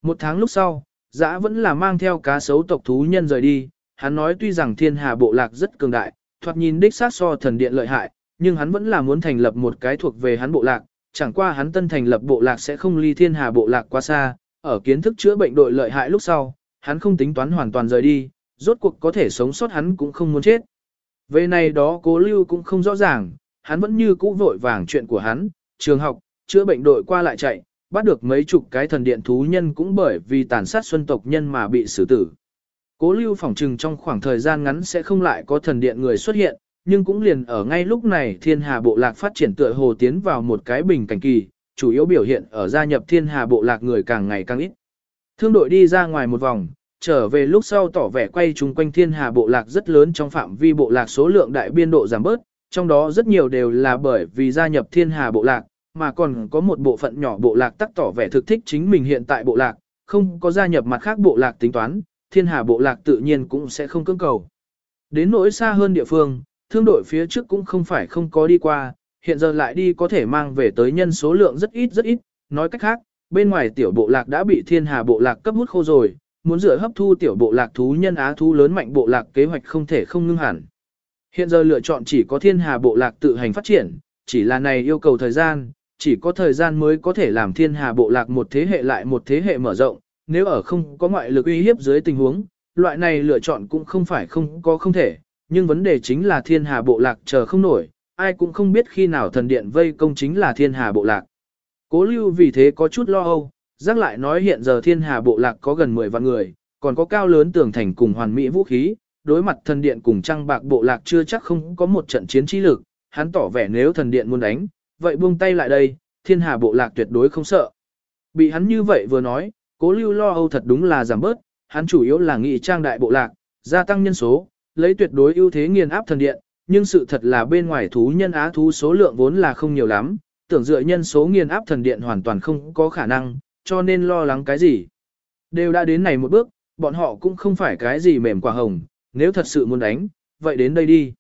Một tháng lúc sau, dã vẫn là mang theo cá sấu tộc thú nhân rời đi, hắn nói tuy rằng thiên hà bộ lạc rất cường đại, thoạt nhìn đích sát so thần điện lợi hại, nhưng hắn vẫn là muốn thành lập một cái thuộc về hắn bộ lạc, chẳng qua hắn tân thành lập bộ lạc sẽ không ly thiên hà bộ lạc quá xa, ở kiến thức chữa bệnh đội lợi hại lúc sau, hắn không tính toán hoàn toàn rời đi, rốt cuộc có thể sống sót hắn cũng không muốn chết. Về này đó cố lưu cũng không rõ ràng, hắn vẫn như cũ vội vàng chuyện của hắn, trường học, chữa bệnh đội qua lại chạy, bắt được mấy chục cái thần điện thú nhân cũng bởi vì tàn sát xuân tộc nhân mà bị xử tử. Cố lưu phỏng trừng trong khoảng thời gian ngắn sẽ không lại có thần điện người xuất hiện, nhưng cũng liền ở ngay lúc này thiên hà bộ lạc phát triển tựa hồ tiến vào một cái bình cảnh kỳ, chủ yếu biểu hiện ở gia nhập thiên hà bộ lạc người càng ngày càng ít. Thương đội đi ra ngoài một vòng, trở về lúc sau tỏ vẻ quay chung quanh thiên hà bộ lạc rất lớn trong phạm vi bộ lạc số lượng đại biên độ giảm bớt, trong đó rất nhiều đều là bởi vì gia nhập thiên hà bộ lạc, mà còn có một bộ phận nhỏ bộ lạc tắc tỏ vẻ thực thích chính mình hiện tại bộ lạc, không có gia nhập mặt khác bộ lạc tính toán, thiên hà bộ lạc tự nhiên cũng sẽ không cưỡng cầu. Đến nỗi xa hơn địa phương, thương đội phía trước cũng không phải không có đi qua, hiện giờ lại đi có thể mang về tới nhân số lượng rất ít rất ít, nói cách khác, bên ngoài tiểu bộ lạc đã bị thiên hà bộ lạc cấp hút khô rồi, muốn dựa hấp thu tiểu bộ lạc thú nhân á thú lớn mạnh bộ lạc kế hoạch không thể không ngưng hẳn. Hiện giờ lựa chọn chỉ có thiên hà bộ lạc tự hành phát triển, chỉ là này yêu cầu thời gian, chỉ có thời gian mới có thể làm thiên hà bộ lạc một thế hệ lại một thế hệ mở rộng, nếu ở không có ngoại lực uy hiếp dưới tình huống, loại này lựa chọn cũng không phải không có không thể, nhưng vấn đề chính là thiên hà bộ lạc chờ không nổi, ai cũng không biết khi nào thần điện vây công chính là thiên hà bộ lạc. Cố lưu vì thế có chút lo âu, giác lại nói hiện giờ thiên hà bộ lạc có gần 10 vạn người, còn có cao lớn tường thành cùng hoàn mỹ vũ khí, đối mặt thần điện cùng trăng bạc bộ lạc chưa chắc không có một trận chiến trí lực, hắn tỏ vẻ nếu thần điện muốn đánh, vậy buông tay lại đây, thiên hà bộ lạc tuyệt đối không sợ. Bị hắn như vậy vừa nói, cố lưu lo âu thật đúng là giảm bớt, hắn chủ yếu là nghị trang đại bộ lạc, gia tăng nhân số, lấy tuyệt đối ưu thế nghiền áp thần điện, nhưng sự thật là bên ngoài thú nhân á thú số lượng vốn là không nhiều lắm, tưởng dựa nhân số nghiền áp thần điện hoàn toàn không có khả năng, cho nên lo lắng cái gì. Đều đã đến này một bước, bọn họ cũng không phải cái gì mềm quả hồng, nếu thật sự muốn đánh, vậy đến đây đi.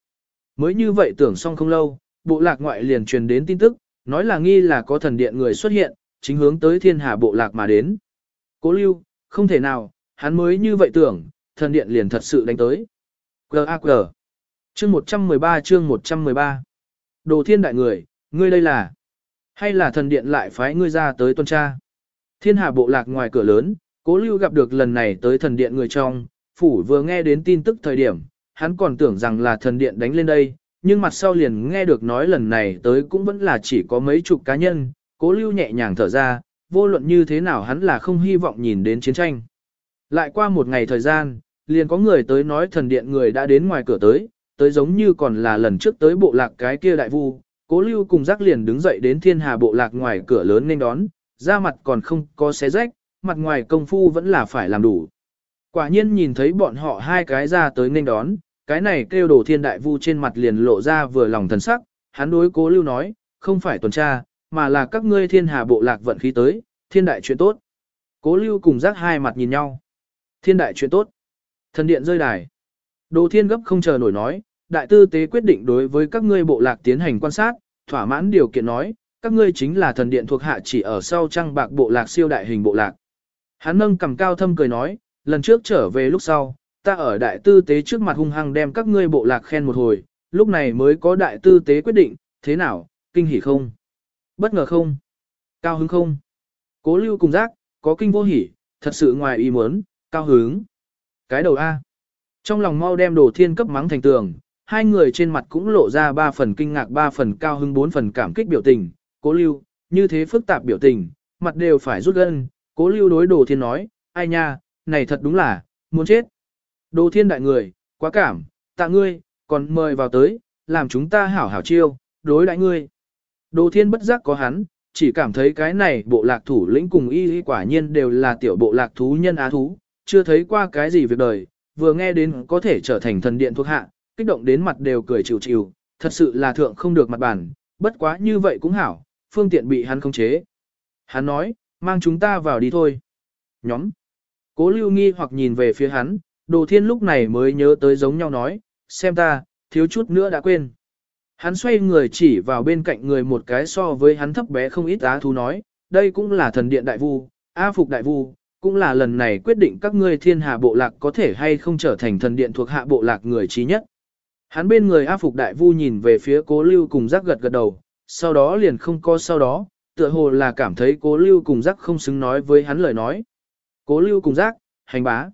Mới như vậy tưởng xong không lâu, bộ lạc ngoại liền truyền đến tin tức, nói là nghi là có thần điện người xuất hiện, chính hướng tới thiên hà bộ lạc mà đến. Cố lưu, không thể nào, hắn mới như vậy tưởng, thần điện liền thật sự đánh tới. G.A.G. Chương 113 chương 113 Đồ thiên đại người, ngươi đây là Hay là thần điện lại phái ngươi ra tới tuần tra Thiên hà bộ lạc ngoài cửa lớn, cố lưu gặp được lần này tới thần điện người trong, phủ vừa nghe đến tin tức thời điểm, hắn còn tưởng rằng là thần điện đánh lên đây, nhưng mặt sau liền nghe được nói lần này tới cũng vẫn là chỉ có mấy chục cá nhân, cố lưu nhẹ nhàng thở ra, vô luận như thế nào hắn là không hy vọng nhìn đến chiến tranh. Lại qua một ngày thời gian, liền có người tới nói thần điện người đã đến ngoài cửa tới, tới giống như còn là lần trước tới bộ lạc cái kia đại vu, cố lưu cùng giác liền đứng dậy đến thiên hà bộ lạc ngoài cửa lớn nên đón, da mặt còn không có xé rách, mặt ngoài công phu vẫn là phải làm đủ. Quả nhiên nhìn thấy bọn họ hai cái ra tới nên đón, cái này kêu đồ thiên đại vu trên mặt liền lộ ra vừa lòng thần sắc, hắn đối cố lưu nói, không phải tuần tra, mà là các ngươi thiên hà bộ lạc vận khí tới, thiên đại chuyện tốt. Cố lưu cùng giác hai mặt nhìn nhau. Thiên đại chuyện tốt. Thần điện rơi đài. Đồ thiên gấp không chờ nổi nói, đại tư tế quyết định đối với các ngươi bộ lạc tiến hành quan sát, thỏa mãn điều kiện nói, các ngươi chính là thần điện thuộc hạ chỉ ở sau trăng bạc bộ lạc siêu đại hình bộ lạc. Hắn nâng cầm cao thâm cười nói, lần trước trở về lúc sau, ta ở đại tư tế trước mặt hung hăng đem các ngươi bộ lạc khen một hồi, lúc này mới có đại tư tế quyết định, thế nào, kinh hỉ không? Bất ngờ không? Cao hứng không? Cố lưu cùng giác, có kinh vô hỉ, thật sự ngoài ý muốn, cao hứng. Cái đầu A. Trong lòng mau đem đồ thiên cấp mắng thành tường, hai người trên mặt cũng lộ ra ba phần kinh ngạc ba phần cao hứng bốn phần cảm kích biểu tình. Cố lưu, như thế phức tạp biểu tình, mặt đều phải rút gân. Cố lưu đối đồ thiên nói, ai nha, này thật đúng là, muốn chết. Đồ thiên đại người, quá cảm, tạ ngươi, còn mời vào tới, làm chúng ta hảo hảo chiêu, đối đại ngươi. Đồ thiên bất giác có hắn, chỉ cảm thấy cái này bộ lạc thủ lĩnh cùng y quả nhiên đều là tiểu bộ lạc thú nhân á thú, chưa thấy qua cái gì việc đời, vừa nghe đến có thể trở thành thần điện thuộc hạ, kích động đến mặt đều cười chịu chịu, thật sự là thượng không được mặt bản, bất quá như vậy cũng hảo, phương tiện bị hắn khống chế. Hắn nói, mang chúng ta vào đi thôi. Nhóm. Cố lưu nghi hoặc nhìn về phía hắn, đồ thiên lúc này mới nhớ tới giống nhau nói, xem ta, thiếu chút nữa đã quên. Hắn xoay người chỉ vào bên cạnh người một cái so với hắn thấp bé không ít á thú nói, đây cũng là thần điện đại vu, A phục đại vu, cũng là lần này quyết định các ngươi thiên hà bộ lạc có thể hay không trở thành thần điện thuộc hạ bộ lạc người trí nhất. Hắn bên người A phục đại vu nhìn về phía cố lưu cùng giác gật gật đầu, sau đó liền không có sau đó, tựa hồ là cảm thấy cố lưu cùng giác không xứng nói với hắn lời nói. Cố lưu cùng giác, hành bá.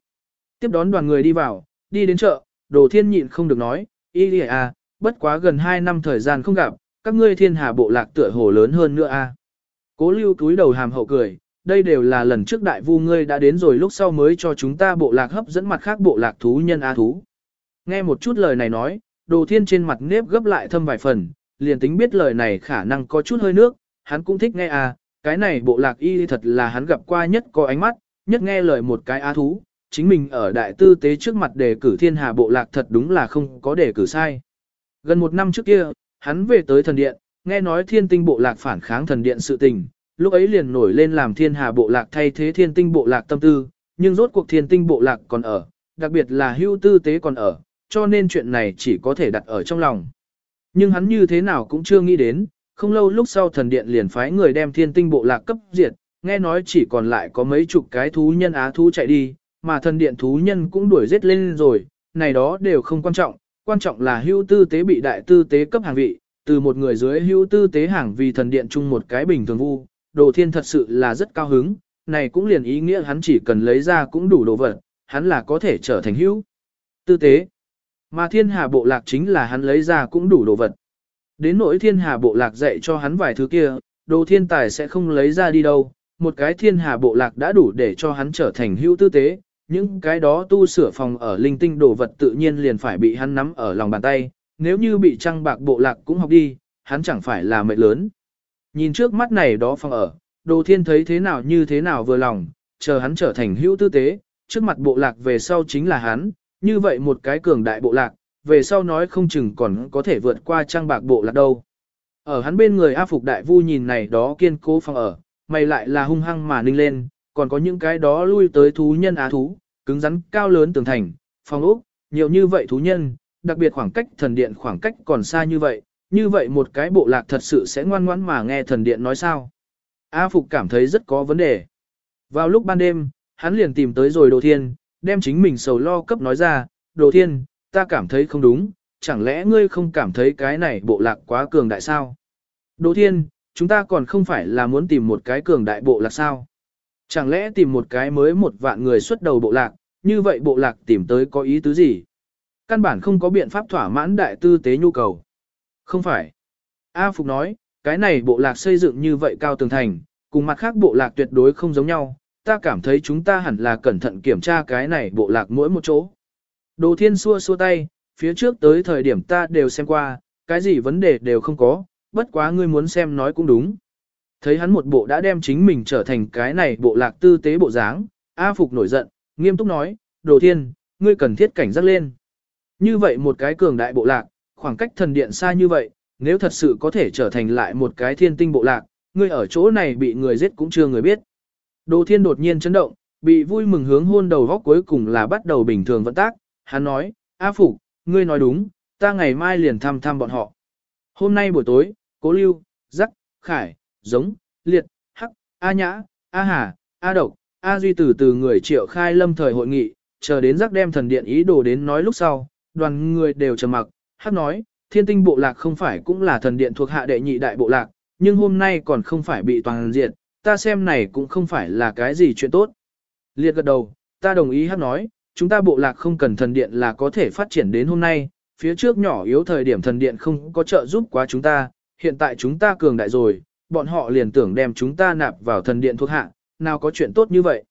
Tiếp đón đoàn người đi vào, đi đến chợ, đồ thiên nhịn không được nói, y đi à, bất quá gần 2 năm thời gian không gặp, các ngươi thiên hà bộ lạc tựa hồ lớn hơn nữa a. À. Cố lưu túi đầu hàm hậu cười, đây đều là lần trước đại vu ngươi đã đến rồi lúc sau mới cho chúng ta bộ lạc hấp dẫn mặt khác bộ lạc thú nhân a thú. Nghe một chút lời này nói, đồ thiên trên mặt nếp gấp lại thâm vài phần, liền tính biết lời này khả năng có chút hơi nước, hắn cũng thích nghe à, cái này bộ lạc y thật là hắn gặp qua nhất có ánh mắt, nhất nghe lời một cái a thú, chính mình ở đại tư tế trước mặt đề cử thiên hà bộ lạc thật đúng là không có đề cử sai. Gần một năm trước kia, hắn về tới thần điện, nghe nói thiên tinh bộ lạc phản kháng thần điện sự tình, lúc ấy liền nổi lên làm thiên hà bộ lạc thay thế thiên tinh bộ lạc tâm tư, nhưng rốt cuộc thiên tinh bộ lạc còn ở, đặc biệt là hưu tư tế còn ở, cho nên chuyện này chỉ có thể đặt ở trong lòng. Nhưng hắn như thế nào cũng chưa nghĩ đến, không lâu lúc sau thần điện liền phái người đem thiên tinh bộ lạc cấp diệt, nghe nói chỉ còn lại có mấy chục cái thú nhân á thú chạy đi, mà thần điện thú nhân cũng đuổi giết lên rồi, này đó đều không quan trọng, quan trọng là hưu tư tế bị đại tư tế cấp hàng vị, từ một người dưới hưu tư tế hàng vì thần điện chung một cái bình thường vu, đồ thiên thật sự là rất cao hứng, này cũng liền ý nghĩa hắn chỉ cần lấy ra cũng đủ đồ vật, hắn là có thể trở thành hữu tư tế. Mà thiên hà bộ lạc chính là hắn lấy ra cũng đủ đồ vật. Đến nỗi thiên hà bộ lạc dạy cho hắn vài thứ kia, đồ thiên tài sẽ không lấy ra đi đâu, một cái thiên hà bộ lạc đã đủ để cho hắn trở thành hữu tư tế, những cái đó tu sửa phòng ở linh tinh đồ vật tự nhiên liền phải bị hắn nắm ở lòng bàn tay, nếu như bị trăng bạc bộ lạc cũng học đi, hắn chẳng phải là mệnh lớn. Nhìn trước mắt này đó phòng ở, đồ thiên thấy thế nào như thế nào vừa lòng, chờ hắn trở thành hữu tư tế, trước mặt bộ lạc về sau chính là hắn, như vậy một cái cường đại bộ lạc, về sau nói không chừng còn có thể vượt qua trang bạc bộ lạc đâu. Ở hắn bên người A Phục Đại Vu nhìn này đó kiên cố phòng ở, mày lại là hung hăng mà ninh lên, còn có những cái đó lui tới thú nhân á thú, cứng rắn cao lớn tường thành, phòng ốc, nhiều như vậy thú nhân, đặc biệt khoảng cách thần điện khoảng cách còn xa như vậy, như vậy một cái bộ lạc thật sự sẽ ngoan ngoãn mà nghe thần điện nói sao. A Phục cảm thấy rất có vấn đề. Vào lúc ban đêm, hắn liền tìm tới rồi Đồ Thiên, đem chính mình sầu lo cấp nói ra, Đồ Thiên, ta cảm thấy không đúng, chẳng lẽ ngươi không cảm thấy cái này bộ lạc quá cường đại sao? Đồ Thiên, chúng ta còn không phải là muốn tìm một cái cường đại bộ lạc sao? Chẳng lẽ tìm một cái mới một vạn người xuất đầu bộ lạc, như vậy bộ lạc tìm tới có ý tứ gì? Căn bản không có biện pháp thỏa mãn đại tư tế nhu cầu. Không phải. A Phục nói, cái này bộ lạc xây dựng như vậy cao tường thành, cùng mặt khác bộ lạc tuyệt đối không giống nhau, ta cảm thấy chúng ta hẳn là cẩn thận kiểm tra cái này bộ lạc mỗi một chỗ. Đồ thiên xua xua tay, phía trước tới thời điểm ta đều xem qua, cái gì vấn đề đều không có, bất quá ngươi muốn xem nói cũng đúng. Thấy hắn một bộ đã đem chính mình trở thành cái này bộ lạc tư tế bộ dáng, A Phục nổi giận, nghiêm túc nói, đồ thiên, ngươi cần thiết cảnh giác lên. Như vậy một cái cường đại bộ lạc, khoảng cách thần điện xa như vậy, nếu thật sự có thể trở thành lại một cái thiên tinh bộ lạc, ngươi ở chỗ này bị người giết cũng chưa người biết. Đồ thiên đột nhiên chấn động, bị vui mừng hướng hôn đầu góc cuối cùng là bắt đầu bình thường vận tác, hắn nói, A Phục, ngươi nói đúng, ta ngày mai liền thăm thăm bọn họ. Hôm nay buổi tối, Cố Lưu, Giác, Khải, Giống, Liệt, Hắc, A Nhã, A Hà, A Độc, A Duy từ từ người triệu khai lâm thời hội nghị, chờ đến Giác đem thần điện ý đồ đến nói lúc sau, đoàn người đều trầm mặc, Hát nói, thiên tinh bộ lạc không phải cũng là thần điện thuộc hạ đệ nhị đại bộ lạc, nhưng hôm nay còn không phải bị toàn diện, ta xem này cũng không phải là cái gì chuyện tốt. Liệt gật đầu, ta đồng ý hát nói, chúng ta bộ lạc không cần thần điện là có thể phát triển đến hôm nay, phía trước nhỏ yếu thời điểm thần điện không có trợ giúp quá chúng ta, hiện tại chúng ta cường đại rồi, bọn họ liền tưởng đem chúng ta nạp vào thần điện thuộc hạ, nào có chuyện tốt như vậy.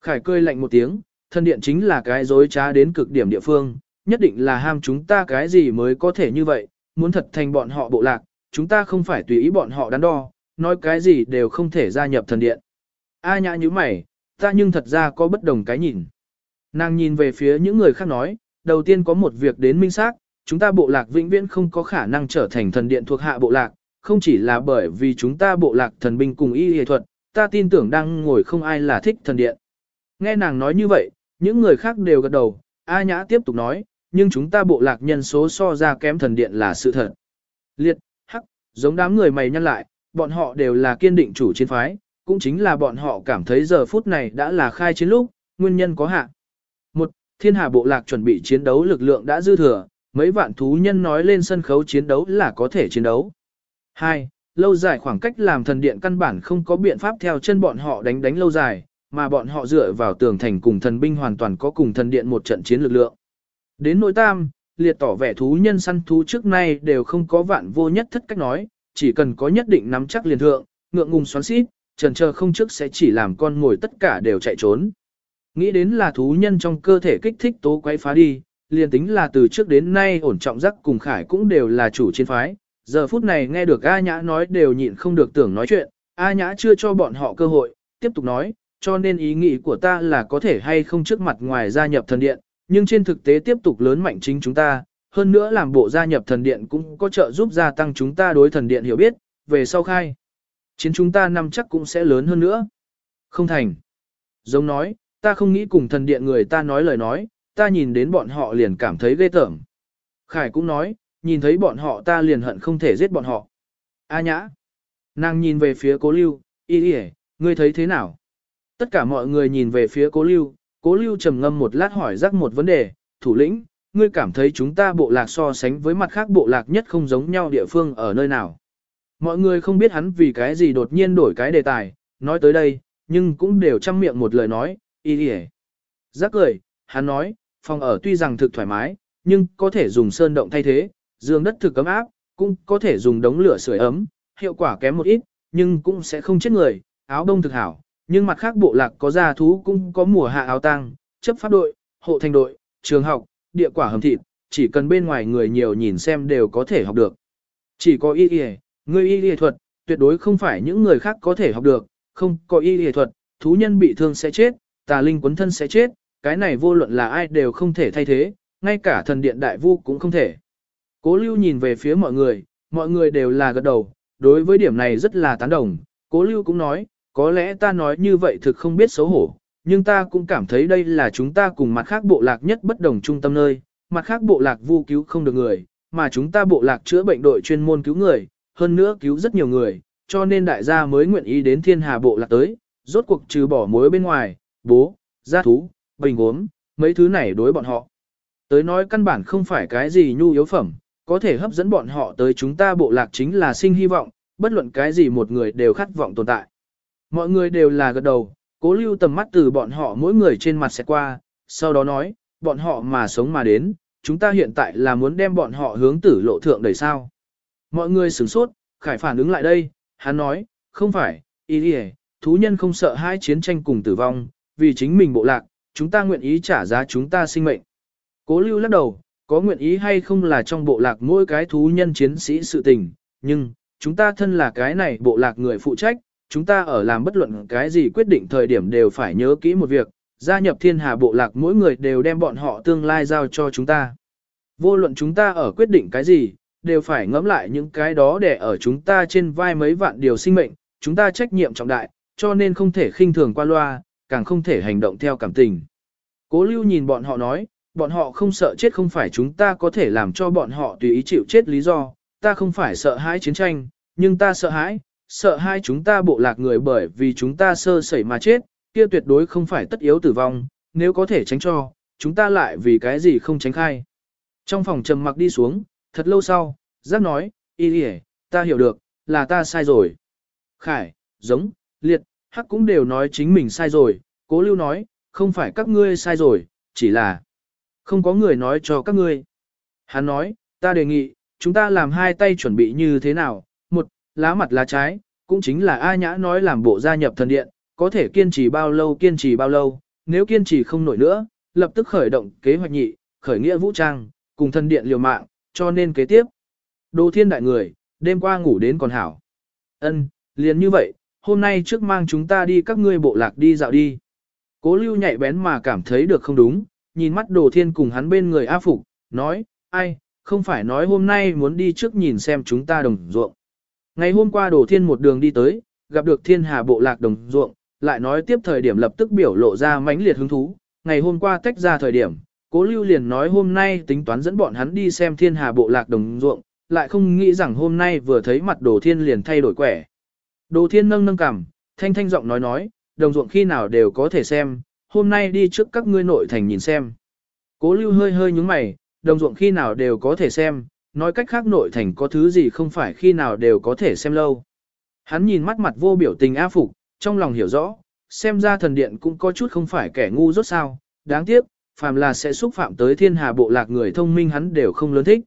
Khải cười lạnh một tiếng, thần điện chính là cái dối trá đến cực điểm địa phương, nhất định là ham chúng ta cái gì mới có thể như vậy, muốn thật thành bọn họ bộ lạc, chúng ta không phải tùy ý bọn họ đắn đo, nói cái gì đều không thể gia nhập thần điện. A nhã như mày, ta nhưng thật ra có bất đồng cái nhìn. Nàng nhìn về phía những người khác nói, đầu tiên có một việc đến minh xác, chúng ta bộ lạc vĩnh viễn không có khả năng trở thành thần điện thuộc hạ bộ lạc, không chỉ là bởi vì chúng ta bộ lạc thần binh cùng y y thuật, ta tin tưởng đang ngồi không ai là thích thần điện. Nghe nàng nói như vậy, những người khác đều gật đầu, A Nhã tiếp tục nói, nhưng chúng ta bộ lạc nhân số so ra kém thần điện là sự thật. Liệt, hắc, giống đám người mày nhăn lại, bọn họ đều là kiên định chủ chiến phái, cũng chính là bọn họ cảm thấy giờ phút này đã là khai chiến lúc, nguyên nhân có hạn. Một, thiên hà bộ lạc chuẩn bị chiến đấu lực lượng đã dư thừa, mấy vạn thú nhân nói lên sân khấu chiến đấu là có thể chiến đấu. Hai, lâu dài khoảng cách làm thần điện căn bản không có biện pháp theo chân bọn họ đánh đánh lâu dài, mà bọn họ dựa vào tường thành cùng thần binh hoàn toàn có cùng thần điện một trận chiến lực lượng. Đến nội tam, liệt tỏ vẻ thú nhân săn thú trước nay đều không có vạn vô nhất thất cách nói, chỉ cần có nhất định nắm chắc liền thượng, ngượng ngùng xoắn xít, trần chờ không trước sẽ chỉ làm con ngồi tất cả đều chạy trốn. Nghĩ đến là thú nhân trong cơ thể kích thích tố quấy phá đi, liền tính là từ trước đến nay ổn trọng giác cùng khải cũng đều là chủ chiến phái. Giờ phút này nghe được A Nhã nói đều nhịn không được tưởng nói chuyện, A Nhã chưa cho bọn họ cơ hội, tiếp tục nói, cho nên ý nghĩ của ta là có thể hay không trước mặt ngoài gia nhập thần điện, nhưng trên thực tế tiếp tục lớn mạnh chính chúng ta, hơn nữa làm bộ gia nhập thần điện cũng có trợ giúp gia tăng chúng ta đối thần điện hiểu biết, về sau khai. Chiến chúng ta năm chắc cũng sẽ lớn hơn nữa. Không thành. Giống nói, ta không nghĩ cùng thần điện người ta nói lời nói, ta nhìn đến bọn họ liền cảm thấy ghê tởm. Khải cũng nói, nhìn thấy bọn họ ta liền hận không thể giết bọn họ. A nhã. Nàng nhìn về phía cố lưu, y y ngươi thấy thế nào? Tất cả mọi người nhìn về phía cố lưu, cố lưu trầm ngâm một lát hỏi rắc một vấn đề, thủ lĩnh, ngươi cảm thấy chúng ta bộ lạc so sánh với mặt khác bộ lạc nhất không giống nhau địa phương ở nơi nào? Mọi người không biết hắn vì cái gì đột nhiên đổi cái đề tài, nói tới đây, nhưng cũng đều chăm miệng một lời nói, y y Rắc cười, hắn nói, phòng ở tuy rằng thực thoải mái, nhưng có thể dùng sơn động thay thế, giường đất thực ấm áp, cũng có thể dùng đống lửa sưởi ấm, hiệu quả kém một ít, nhưng cũng sẽ không chết người, áo đông thực hảo, nhưng mặt khác bộ lạc có gia thú cũng có mùa hạ áo tang, chấp pháp đội, hộ thành đội, trường học, địa quả hầm thịt, chỉ cần bên ngoài người nhiều nhìn xem đều có thể học được. Chỉ có y y, người y y thuật, tuyệt đối không phải những người khác có thể học được, không có y y thuật, thú nhân bị thương sẽ chết, tà linh quấn thân sẽ chết, cái này vô luận là ai đều không thể thay thế, ngay cả thần điện đại vu cũng không thể. Cố lưu nhìn về phía mọi người, mọi người đều là gật đầu, đối với điểm này rất là tán đồng. Cố lưu cũng nói, có lẽ ta nói như vậy thực không biết xấu hổ, nhưng ta cũng cảm thấy đây là chúng ta cùng mặt khác bộ lạc nhất bất đồng trung tâm nơi, mặt khác bộ lạc vu cứu không được người, mà chúng ta bộ lạc chữa bệnh đội chuyên môn cứu người, hơn nữa cứu rất nhiều người, cho nên đại gia mới nguyện ý đến thiên hà bộ lạc tới, rốt cuộc trừ bỏ mối bên ngoài, bố, gia thú, bình uống, mấy thứ này đối bọn họ. Tới nói căn bản không phải cái gì nhu yếu phẩm, có thể hấp dẫn bọn họ tới chúng ta bộ lạc chính là sinh hy vọng, bất luận cái gì một người đều khát vọng tồn tại. Mọi người đều là gật đầu, cố lưu tầm mắt từ bọn họ mỗi người trên mặt sẽ qua, sau đó nói, bọn họ mà sống mà đến, chúng ta hiện tại là muốn đem bọn họ hướng tử lộ thượng đẩy sao. Mọi người sửng sốt, khải phản ứng lại đây, hắn nói, không phải, ý đi thú nhân không sợ hai chiến tranh cùng tử vong, vì chính mình bộ lạc, chúng ta nguyện ý trả giá chúng ta sinh mệnh. Cố lưu lắc đầu, có nguyện ý hay không là trong bộ lạc mỗi cái thú nhân chiến sĩ sự tình, nhưng, chúng ta thân là cái này bộ lạc người phụ trách, chúng ta ở làm bất luận cái gì quyết định thời điểm đều phải nhớ kỹ một việc, gia nhập thiên hà bộ lạc mỗi người đều đem bọn họ tương lai giao cho chúng ta. Vô luận chúng ta ở quyết định cái gì, đều phải ngẫm lại những cái đó để ở chúng ta trên vai mấy vạn điều sinh mệnh, chúng ta trách nhiệm trọng đại, cho nên không thể khinh thường qua loa, càng không thể hành động theo cảm tình. Cố lưu nhìn bọn họ nói, bọn họ không sợ chết không phải chúng ta có thể làm cho bọn họ tùy ý chịu chết lý do, ta không phải sợ hãi chiến tranh, nhưng ta sợ hãi, sợ hai chúng ta bộ lạc người bởi vì chúng ta sơ sẩy mà chết, kia tuyệt đối không phải tất yếu tử vong, nếu có thể tránh cho, chúng ta lại vì cái gì không tránh khai. Trong phòng trầm mặc đi xuống, thật lâu sau, giác nói, y ta hiểu được, là ta sai rồi. Khải, giống, liệt, hắc cũng đều nói chính mình sai rồi, cố lưu nói, không phải các ngươi sai rồi, chỉ là không có người nói cho các ngươi. Hắn nói, ta đề nghị, chúng ta làm hai tay chuẩn bị như thế nào, lá mặt lá trái, cũng chính là A Nhã nói làm bộ gia nhập thần điện, có thể kiên trì bao lâu kiên trì bao lâu, nếu kiên trì không nổi nữa, lập tức khởi động kế hoạch nhị, khởi nghĩa vũ trang, cùng thần điện liều mạng, cho nên kế tiếp. Đồ thiên đại người, đêm qua ngủ đến còn hảo. Ân, liền như vậy, hôm nay trước mang chúng ta đi các ngươi bộ lạc đi dạo đi. Cố lưu nhạy bén mà cảm thấy được không đúng, nhìn mắt đồ thiên cùng hắn bên người A Phục, nói, ai, không phải nói hôm nay muốn đi trước nhìn xem chúng ta đồng ruộng. Ngày hôm qua đồ thiên một đường đi tới, gặp được thiên hà bộ lạc đồng ruộng, lại nói tiếp thời điểm lập tức biểu lộ ra mãnh liệt hứng thú. Ngày hôm qua tách ra thời điểm, cố lưu liền nói hôm nay tính toán dẫn bọn hắn đi xem thiên hà bộ lạc đồng ruộng, lại không nghĩ rằng hôm nay vừa thấy mặt đồ thiên liền thay đổi quẻ. Đồ thiên nâng nâng cằm, thanh thanh giọng nói nói, đồng ruộng khi nào đều có thể xem, hôm nay đi trước các ngươi nội thành nhìn xem. Cố lưu hơi hơi nhúng mày, đồng ruộng khi nào đều có thể xem, nói cách khác nội thành có thứ gì không phải khi nào đều có thể xem lâu. Hắn nhìn mắt mặt vô biểu tình A Phục, trong lòng hiểu rõ, xem ra thần điện cũng có chút không phải kẻ ngu rốt sao, đáng tiếc, phàm là sẽ xúc phạm tới thiên hà bộ lạc người thông minh hắn đều không lớn thích.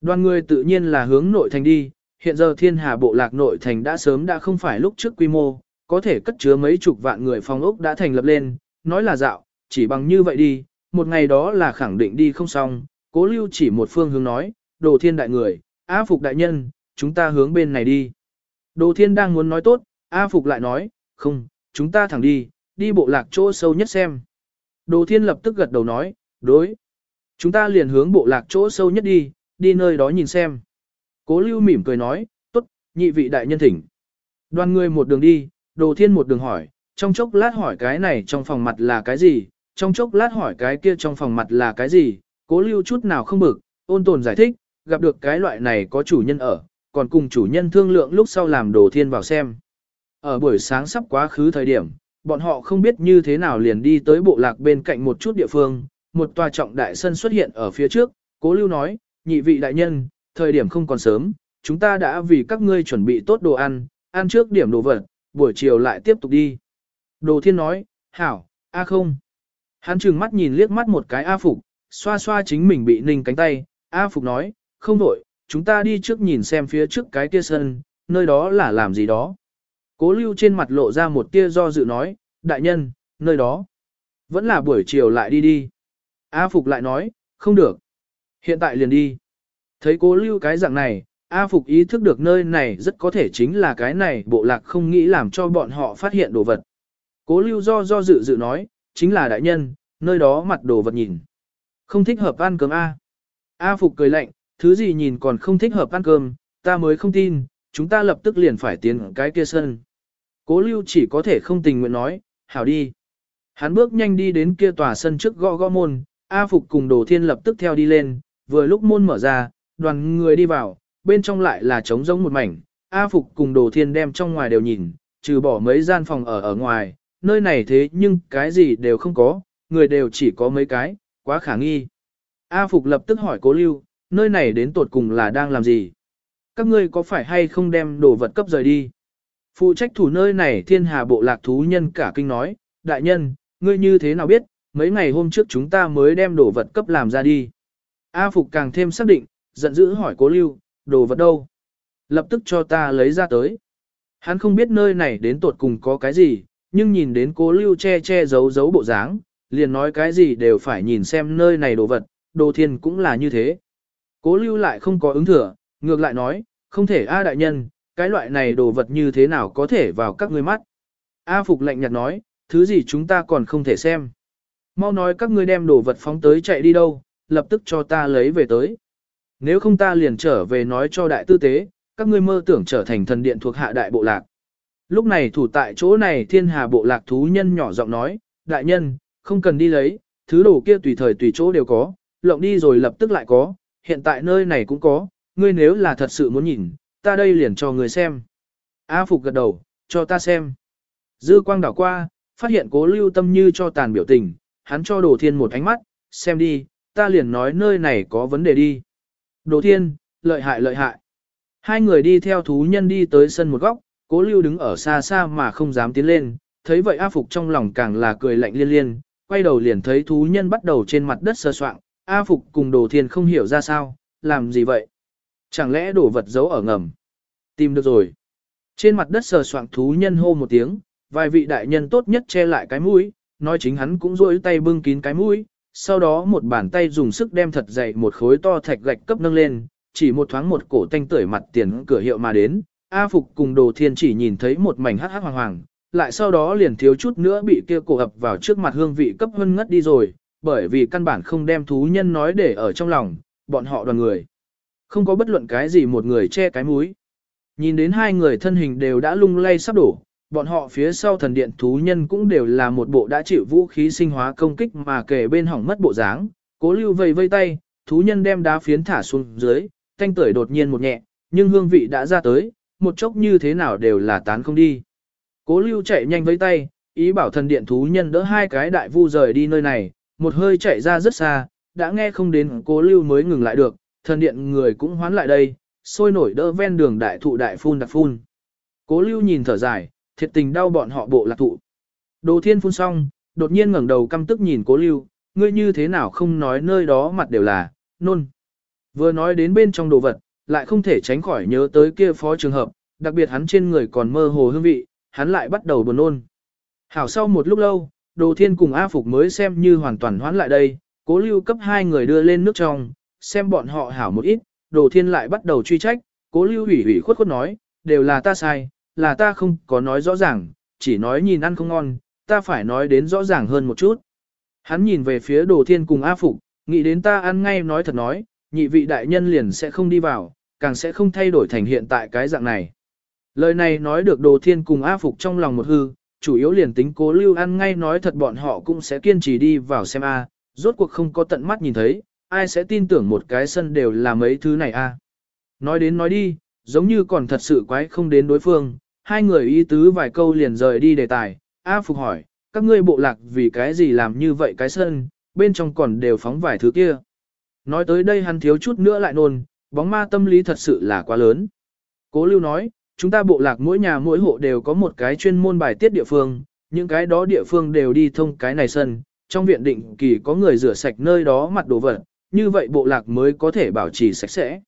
Đoàn người tự nhiên là hướng nội thành đi, hiện giờ thiên hà bộ lạc nội thành đã sớm đã không phải lúc trước quy mô, có thể cất chứa mấy chục vạn người phòng ốc đã thành lập lên, nói là dạo, chỉ bằng như vậy đi, một ngày đó là khẳng định đi không xong, cố lưu chỉ một phương hướng nói, đồ thiên đại người, A Phục đại nhân, chúng ta hướng bên này đi. Đồ thiên đang muốn nói tốt, A Phục lại nói, không, chúng ta thẳng đi, đi bộ lạc chỗ sâu nhất xem. Đồ thiên lập tức gật đầu nói, đối. Chúng ta liền hướng bộ lạc chỗ sâu nhất đi, đi nơi đó nhìn xem. Cố lưu mỉm cười nói, tốt, nhị vị đại nhân thỉnh. Đoàn người một đường đi, đồ thiên một đường hỏi, trong chốc lát hỏi cái này trong phòng mặt là cái gì, trong chốc lát hỏi cái kia trong phòng mặt là cái gì, cố lưu chút nào không bực, ôn tồn giải thích, gặp được cái loại này có chủ nhân ở, còn cùng chủ nhân thương lượng lúc sau làm đồ thiên vào xem. Ở buổi sáng sắp quá khứ thời điểm, bọn họ không biết như thế nào liền đi tới bộ lạc bên cạnh một chút địa phương, một tòa trọng đại sân xuất hiện ở phía trước, cố lưu nói, nhị vị đại nhân, thời điểm không còn sớm, chúng ta đã vì các ngươi chuẩn bị tốt đồ ăn, ăn trước điểm đồ vật, buổi chiều lại tiếp tục đi. Đồ thiên nói, hảo, a không. Hắn trừng mắt nhìn liếc mắt một cái A Phục, xoa xoa chính mình bị ninh cánh tay, A Phục nói, không đổi, chúng ta đi trước nhìn xem phía trước cái kia sân, nơi đó là làm gì đó. Cố lưu trên mặt lộ ra một tia do dự nói, đại nhân, nơi đó. Vẫn là buổi chiều lại đi đi. A Phục lại nói, không được. Hiện tại liền đi. Thấy cố lưu cái dạng này, A Phục ý thức được nơi này rất có thể chính là cái này bộ lạc không nghĩ làm cho bọn họ phát hiện đồ vật. Cố lưu do do dự dự nói, chính là đại nhân, nơi đó mặt đồ vật nhìn. Không thích hợp ăn cơm A. A Phục cười lạnh, thứ gì nhìn còn không thích hợp ăn cơm, ta mới không tin, chúng ta lập tức liền phải tiến cái kia sân. Cố lưu chỉ có thể không tình nguyện nói, hảo đi. Hắn bước nhanh đi đến kia tòa sân trước gõ gõ môn, A Phục cùng Đồ Thiên lập tức theo đi lên, vừa lúc môn mở ra, đoàn người đi vào, bên trong lại là trống rỗng một mảnh. A Phục cùng Đồ Thiên đem trong ngoài đều nhìn, trừ bỏ mấy gian phòng ở ở ngoài, nơi này thế nhưng cái gì đều không có, người đều chỉ có mấy cái, quá khả nghi. A Phục lập tức hỏi Cố Lưu, nơi này đến tột cùng là đang làm gì? Các ngươi có phải hay không đem đồ vật cấp rời đi? Phụ trách thủ nơi này thiên hà bộ lạc thú nhân cả kinh nói, đại nhân, ngươi như thế nào biết, mấy ngày hôm trước chúng ta mới đem đồ vật cấp làm ra đi. A Phục càng thêm xác định, giận dữ hỏi cố lưu, đồ vật đâu? Lập tức cho ta lấy ra tới. Hắn không biết nơi này đến tột cùng có cái gì, nhưng nhìn đến cố lưu che che giấu giấu bộ dáng, liền nói cái gì đều phải nhìn xem nơi này đồ vật, đồ thiên cũng là như thế. Cố lưu lại không có ứng thừa, ngược lại nói, không thể A đại nhân, cái loại này đồ vật như thế nào có thể vào các ngươi mắt. A Phục lạnh nhạt nói, thứ gì chúng ta còn không thể xem. Mau nói các ngươi đem đồ vật phóng tới chạy đi đâu, lập tức cho ta lấy về tới. Nếu không ta liền trở về nói cho đại tư tế, các ngươi mơ tưởng trở thành thần điện thuộc hạ đại bộ lạc. Lúc này thủ tại chỗ này thiên hà bộ lạc thú nhân nhỏ giọng nói, đại nhân, không cần đi lấy, thứ đồ kia tùy thời tùy chỗ đều có, lộng đi rồi lập tức lại có, hiện tại nơi này cũng có, ngươi nếu là thật sự muốn nhìn, ta đây liền cho người xem. A Phục gật đầu, cho ta xem. Dư quang đảo qua, phát hiện cố lưu tâm như cho tàn biểu tình, hắn cho đồ thiên một ánh mắt, xem đi, ta liền nói nơi này có vấn đề đi. Đồ thiên, lợi hại lợi hại. Hai người đi theo thú nhân đi tới sân một góc, cố lưu đứng ở xa xa mà không dám tiến lên, thấy vậy A Phục trong lòng càng là cười lạnh liên liên, quay đầu liền thấy thú nhân bắt đầu trên mặt đất sơ soạn, A Phục cùng đồ thiên không hiểu ra sao, làm gì vậy? Chẳng lẽ đổ vật giấu ở ngầm? Tìm được rồi. Trên mặt đất sờ soạng thú nhân hô một tiếng, vài vị đại nhân tốt nhất che lại cái mũi, nói chính hắn cũng rôi tay bưng kín cái mũi, sau đó một bàn tay dùng sức đem thật dày một khối to thạch gạch cấp nâng lên, chỉ một thoáng một cổ tanh tưởi mặt tiền cửa hiệu mà đến, A Phục cùng đồ thiên chỉ nhìn thấy một mảnh hắc hắc hoàng hoàng, lại sau đó liền thiếu chút nữa bị kia cổ ập vào trước mặt hương vị cấp hơn ngất đi rồi, bởi vì căn bản không đem thú nhân nói để ở trong lòng, bọn họ đoàn người. Không có bất luận cái gì một người che cái mũi. Nhìn đến hai người thân hình đều đã lung lay sắp đổ, bọn họ phía sau thần điện thú nhân cũng đều là một bộ đã chịu vũ khí sinh hóa công kích mà kể bên hỏng mất bộ dáng. Cố lưu vây vây tay, thú nhân đem đá phiến thả xuống dưới, thanh tưởi đột nhiên một nhẹ, nhưng hương vị đã ra tới, một chốc như thế nào đều là tán không đi. Cố lưu chạy nhanh với tay, ý bảo thần điện thú nhân đỡ hai cái đại vu rời đi nơi này, một hơi chạy ra rất xa, đã nghe không đến cố lưu mới ngừng lại được, thần điện người cũng hoán lại đây, sôi nổi đỡ ven đường đại thụ đại phun đặc phun. Cố lưu nhìn thở dài, thiệt tình đau bọn họ bộ lạc thụ. Đồ thiên phun xong, đột nhiên ngẩng đầu căm tức nhìn cố lưu, ngươi như thế nào không nói nơi đó mặt đều là, nôn. Vừa nói đến bên trong đồ vật, lại không thể tránh khỏi nhớ tới kia phó trường hợp, đặc biệt hắn trên người còn mơ hồ hương vị, hắn lại bắt đầu buồn nôn. Hảo sau một lúc lâu, đồ thiên cùng A Phục mới xem như hoàn toàn hoán lại đây, cố lưu cấp hai người đưa lên nước trong, xem bọn họ hảo một ít, đồ thiên lại bắt đầu truy trách, cố lưu ủy ủy khuất khuất nói, đều là ta sai, là ta không có nói rõ ràng, chỉ nói nhìn ăn không ngon, ta phải nói đến rõ ràng hơn một chút. Hắn nhìn về phía đồ thiên cùng A Phục, nghĩ đến ta ăn ngay nói thật nói, nhị vị đại nhân liền sẽ không đi vào, càng sẽ không thay đổi thành hiện tại cái dạng này. Lời này nói được đồ thiên cùng A Phục trong lòng một hư, chủ yếu liền tính cố lưu ăn ngay nói thật bọn họ cũng sẽ kiên trì đi vào xem a, rốt cuộc không có tận mắt nhìn thấy, ai sẽ tin tưởng một cái sân đều là mấy thứ này a. Nói đến nói đi, giống như còn thật sự quái không đến đối phương, hai người ý tứ vài câu liền rời đi đề tài, A Phục hỏi, các ngươi bộ lạc vì cái gì làm như vậy cái sân, bên trong còn đều phóng vài thứ kia. Nói tới đây hắn thiếu chút nữa lại nôn, bóng ma tâm lý thật sự là quá lớn. Cố lưu nói, chúng ta bộ lạc mỗi nhà mỗi hộ đều có một cái chuyên môn bài tiết địa phương, những cái đó địa phương đều đi thông cái này sân, trong viện định kỳ có người rửa sạch nơi đó mặt đồ vật, như vậy bộ lạc mới có thể bảo trì sạch sẽ.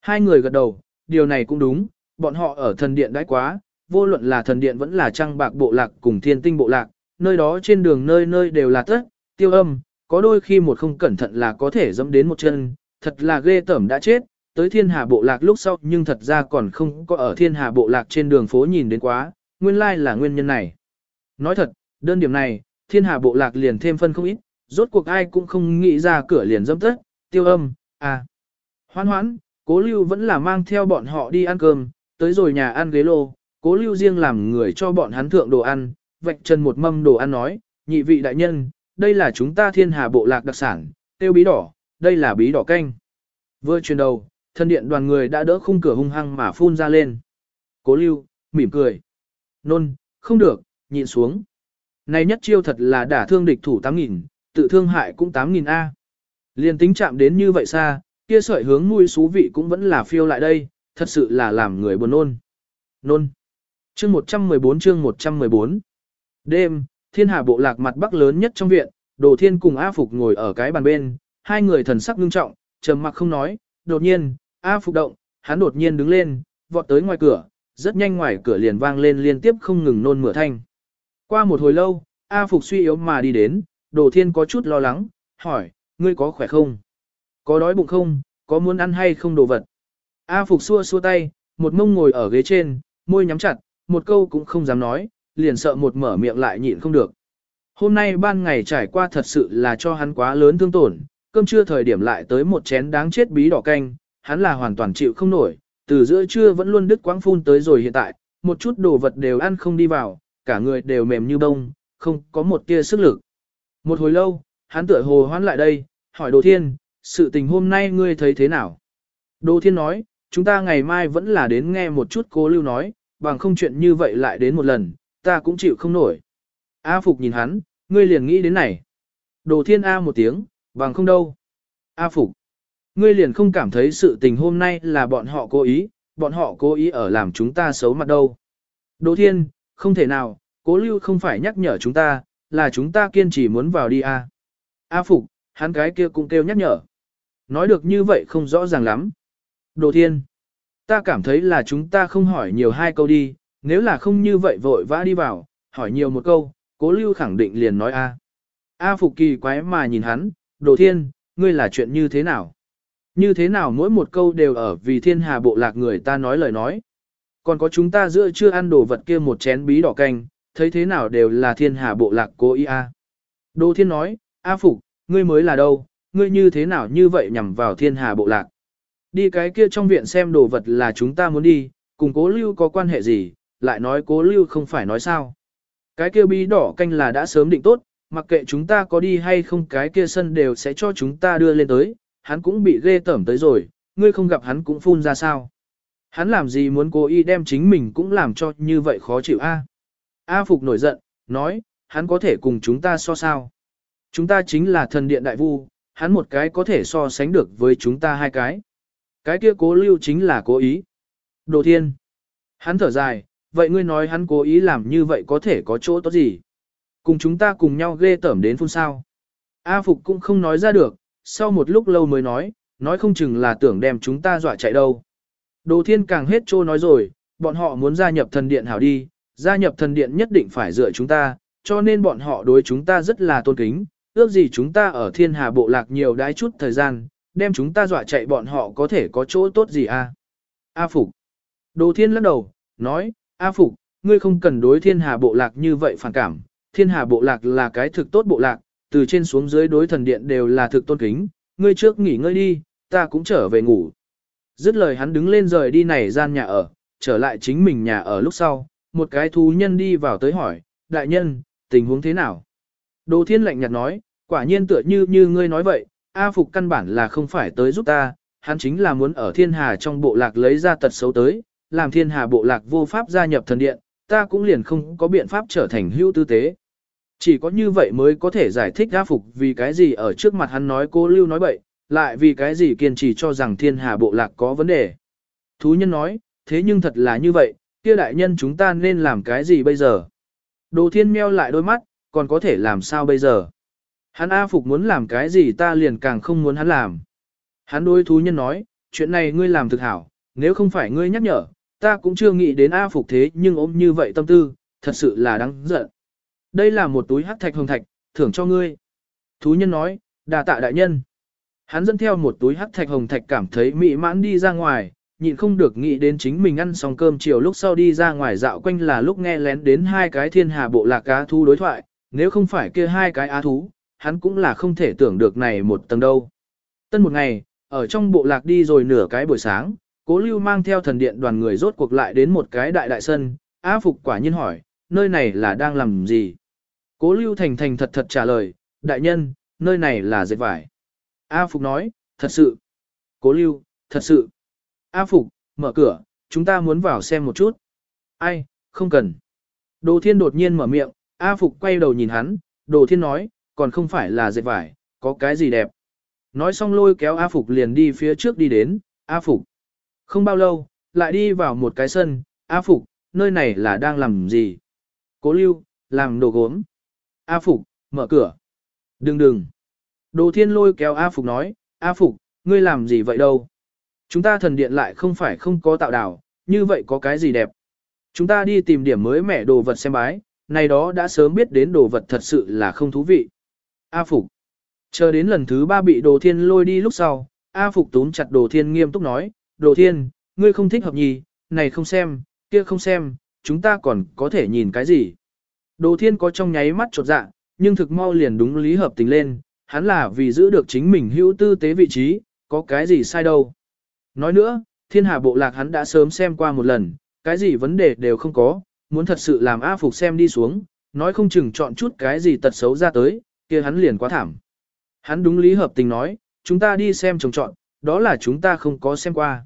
Hai người gật đầu, điều này cũng đúng, bọn họ ở thần điện đãi quá, vô luận là thần điện vẫn là trăng bạc bộ lạc cùng thiên tinh bộ lạc, nơi đó trên đường nơi nơi đều là tất, tiêu âm, có đôi khi một không cẩn thận là có thể dẫm đến một chân, thật là ghê tởm đã chết, tới thiên hà bộ lạc lúc sau nhưng thật ra còn không có ở thiên hà bộ lạc trên đường phố nhìn đến quá, nguyên lai là nguyên nhân này. Nói thật, đơn điểm này, thiên hà bộ lạc liền thêm phân không ít, rốt cuộc ai cũng không nghĩ ra cửa liền dẫm tất, tiêu âm, à. Hoan hoãn, cố lưu vẫn là mang theo bọn họ đi ăn cơm, tới rồi nhà ăn ghế lô, cố lưu riêng làm người cho bọn hắn thượng đồ ăn, vạch chân một mâm đồ ăn nói, nhị vị đại nhân, đây là chúng ta thiên hà bộ lạc đặc sản, tiêu bí đỏ, đây là bí đỏ canh. Vừa chuyển đầu, thân điện đoàn người đã đỡ khung cửa hung hăng mà phun ra lên. Cố lưu, mỉm cười. Nôn, không được, nhịn xuống. Này nhất chiêu thật là đả thương địch thủ 8.000, tự thương hại cũng 8.000 A. Liên tính chạm đến như vậy xa, kia sợi hướng nuôi xú vị cũng vẫn là phiêu lại đây, thật sự là làm người buồn nôn. Nôn. Chương 114 chương 114 Đêm, thiên hà bộ lạc mặt bắc lớn nhất trong viện, đồ thiên cùng A Phục ngồi ở cái bàn bên, hai người thần sắc ngưng trọng, trầm mặc không nói, đột nhiên, A Phục động, hắn đột nhiên đứng lên, vọt tới ngoài cửa, rất nhanh ngoài cửa liền vang lên liên tiếp không ngừng nôn mửa thanh. Qua một hồi lâu, A Phục suy yếu mà đi đến, đồ thiên có chút lo lắng, hỏi, ngươi có khỏe không? Có đói bụng không? Có muốn ăn hay không đồ vật? A Phục xua xua tay, một mông ngồi ở ghế trên, môi nhắm chặt, một câu cũng không dám nói, liền sợ một mở miệng lại nhịn không được. Hôm nay ban ngày trải qua thật sự là cho hắn quá lớn thương tổn, cơm trưa thời điểm lại tới một chén đáng chết bí đỏ canh, hắn là hoàn toàn chịu không nổi, từ giữa trưa vẫn luôn đứt quãng phun tới rồi hiện tại, một chút đồ vật đều ăn không đi vào, cả người đều mềm như bông, không có một tia sức lực. Một hồi lâu, hắn tựa hồ hoán lại đây, hỏi Đồ Thiên, sự tình hôm nay ngươi thấy thế nào? Đồ Thiên nói, chúng ta ngày mai vẫn là đến nghe một chút cố lưu nói, bằng không chuyện như vậy lại đến một lần, ta cũng chịu không nổi. A Phục nhìn hắn, ngươi liền nghĩ đến này. Đồ Thiên A một tiếng, bằng không đâu. A Phục, ngươi liền không cảm thấy sự tình hôm nay là bọn họ cố ý, bọn họ cố ý ở làm chúng ta xấu mặt đâu. Đồ Thiên, không thể nào, cố lưu không phải nhắc nhở chúng ta, là chúng ta kiên trì muốn vào đi A. A Phục, hắn cái kia cũng kêu nhắc nhở. Nói được như vậy không rõ ràng lắm. Đồ Thiên, ta cảm thấy là chúng ta không hỏi nhiều hai câu đi, nếu là không như vậy vội vã đi vào, hỏi nhiều một câu, cố lưu khẳng định liền nói A. A Phục kỳ quái mà nhìn hắn, Đồ Thiên, ngươi là chuyện như thế nào? Như thế nào mỗi một câu đều ở vì thiên hà bộ lạc người ta nói lời nói. Còn có chúng ta giữa chưa ăn đồ vật kia một chén bí đỏ canh, thấy thế nào đều là thiên hà bộ lạc cố ý a. Đồ Thiên nói, A Phục, ngươi mới là đâu, ngươi như thế nào như vậy nhằm vào thiên hà bộ lạc. Đi cái kia trong viện xem đồ vật là chúng ta muốn đi, cùng cố lưu có quan hệ gì, lại nói cố lưu không phải nói sao. Cái kia bí đỏ canh là đã sớm định tốt, mặc kệ chúng ta có đi hay không cái kia sân đều sẽ cho chúng ta đưa lên tới, hắn cũng bị ghê tởm tới rồi, ngươi không gặp hắn cũng phun ra sao. Hắn làm gì muốn cố ý đem chính mình cũng làm cho như vậy khó chịu a? A Phục nổi giận, nói, hắn có thể cùng chúng ta so sao. Chúng ta chính là thần điện đại vu, hắn một cái có thể so sánh được với chúng ta hai cái. Cái kia cố lưu chính là cố ý. Đồ thiên. Hắn thở dài, vậy ngươi nói hắn cố ý làm như vậy có thể có chỗ tốt gì? Cùng chúng ta cùng nhau ghê tởm đến phun sao. A Phục cũng không nói ra được, sau một lúc lâu mới nói, nói không chừng là tưởng đem chúng ta dọa chạy đâu. Đồ thiên càng hết trô nói rồi, bọn họ muốn gia nhập thần điện hảo đi, gia nhập thần điện nhất định phải dựa chúng ta, cho nên bọn họ đối chúng ta rất là tôn kính, ước gì chúng ta ở thiên hà bộ lạc nhiều đái chút thời gian, đem chúng ta dọa chạy bọn họ có thể có chỗ tốt gì à? A Phục. Đồ thiên lắc đầu, nói, A Phục, ngươi không cần đối thiên hà bộ lạc như vậy phản cảm, thiên hà bộ lạc là cái thực tốt bộ lạc, từ trên xuống dưới đối thần điện đều là thực tôn kính, ngươi trước nghỉ ngơi đi, ta cũng trở về ngủ. Dứt lời hắn đứng lên rời đi này gian nhà ở, trở lại chính mình nhà ở lúc sau, một cái thú nhân đi vào tới hỏi, đại nhân, tình huống thế nào? Đồ thiên lạnh nhạt nói, quả nhiên tựa như như ngươi nói vậy, A Phục căn bản là không phải tới giúp ta, hắn chính là muốn ở thiên hà trong bộ lạc lấy ra tật xấu tới, làm thiên hà bộ lạc vô pháp gia nhập thần điện, ta cũng liền không có biện pháp trở thành hữu tư tế. Chỉ có như vậy mới có thể giải thích A Phục vì cái gì ở trước mặt hắn nói cô Lưu nói bậy, lại vì cái gì kiên trì cho rằng thiên hà bộ lạc có vấn đề. Thú nhân nói, thế nhưng thật là như vậy, kia đại nhân chúng ta nên làm cái gì bây giờ? Đồ thiên meo lại đôi mắt, còn có thể làm sao bây giờ? Hắn A Phục muốn làm cái gì ta liền càng không muốn hắn làm. Hắn đối thú nhân nói, chuyện này ngươi làm thực hảo, nếu không phải ngươi nhắc nhở, ta cũng chưa nghĩ đến A Phục thế nhưng ôm như vậy tâm tư, thật sự là đáng giận. Đây là một túi hắc thạch hồng thạch, thưởng cho ngươi. Thú nhân nói, đà tạ đại nhân. Hắn dẫn theo một túi hắc thạch hồng thạch cảm thấy mỹ mãn đi ra ngoài, nhịn không được nghĩ đến chính mình ăn xong cơm chiều lúc sau đi ra ngoài dạo quanh là lúc nghe lén đến hai cái thiên hà bộ lạc cá thú đối thoại, nếu không phải kia hai cái á thú, hắn cũng là không thể tưởng được này một tầng đâu. Tân một ngày, ở trong bộ lạc đi rồi nửa cái buổi sáng, cố lưu mang theo thần điện đoàn người rốt cuộc lại đến một cái đại đại sân, á phục quả nhiên hỏi, nơi này là đang làm gì? Cố lưu thành thành thật thật trả lời, đại nhân, nơi này là dệt vải. A Phục nói, thật sự. Cố lưu, thật sự. A Phục, mở cửa, chúng ta muốn vào xem một chút. Ai, không cần. Đồ thiên đột nhiên mở miệng, A Phục quay đầu nhìn hắn, đồ thiên nói, còn không phải là dệt vải, có cái gì đẹp. Nói xong lôi kéo A Phục liền đi phía trước đi đến, A Phục. Không bao lâu, lại đi vào một cái sân, A Phục, nơi này là đang làm gì? Cố lưu, làm đồ gốm. A Phục, mở cửa. Đừng đừng. Đồ thiên lôi kéo A Phục nói, A Phục, ngươi làm gì vậy đâu? Chúng ta thần điện lại không phải không có tạo đảo, như vậy có cái gì đẹp? Chúng ta đi tìm điểm mới mẻ đồ vật xem bái, này đó đã sớm biết đến đồ vật thật sự là không thú vị. A Phục. Chờ đến lần thứ ba bị đồ thiên lôi đi lúc sau, A Phục túm chặt đồ thiên nghiêm túc nói, đồ thiên, ngươi không thích hợp nhì, này không xem, kia không xem, chúng ta còn có thể nhìn cái gì. Đồ thiên có trong nháy mắt chột dạ, nhưng thực mau liền đúng lý hợp tình lên, hắn là vì giữ được chính mình hữu tư tế vị trí, có cái gì sai đâu. Nói nữa, thiên hà bộ lạc hắn đã sớm xem qua một lần, cái gì vấn đề đều không có, muốn thật sự làm A Phục xem đi xuống, nói không chừng chọn chút cái gì tật xấu ra tới, kia hắn liền quá thảm. Hắn đúng lý hợp tình nói, chúng ta đi xem trồng chọn, đó là chúng ta không có xem qua.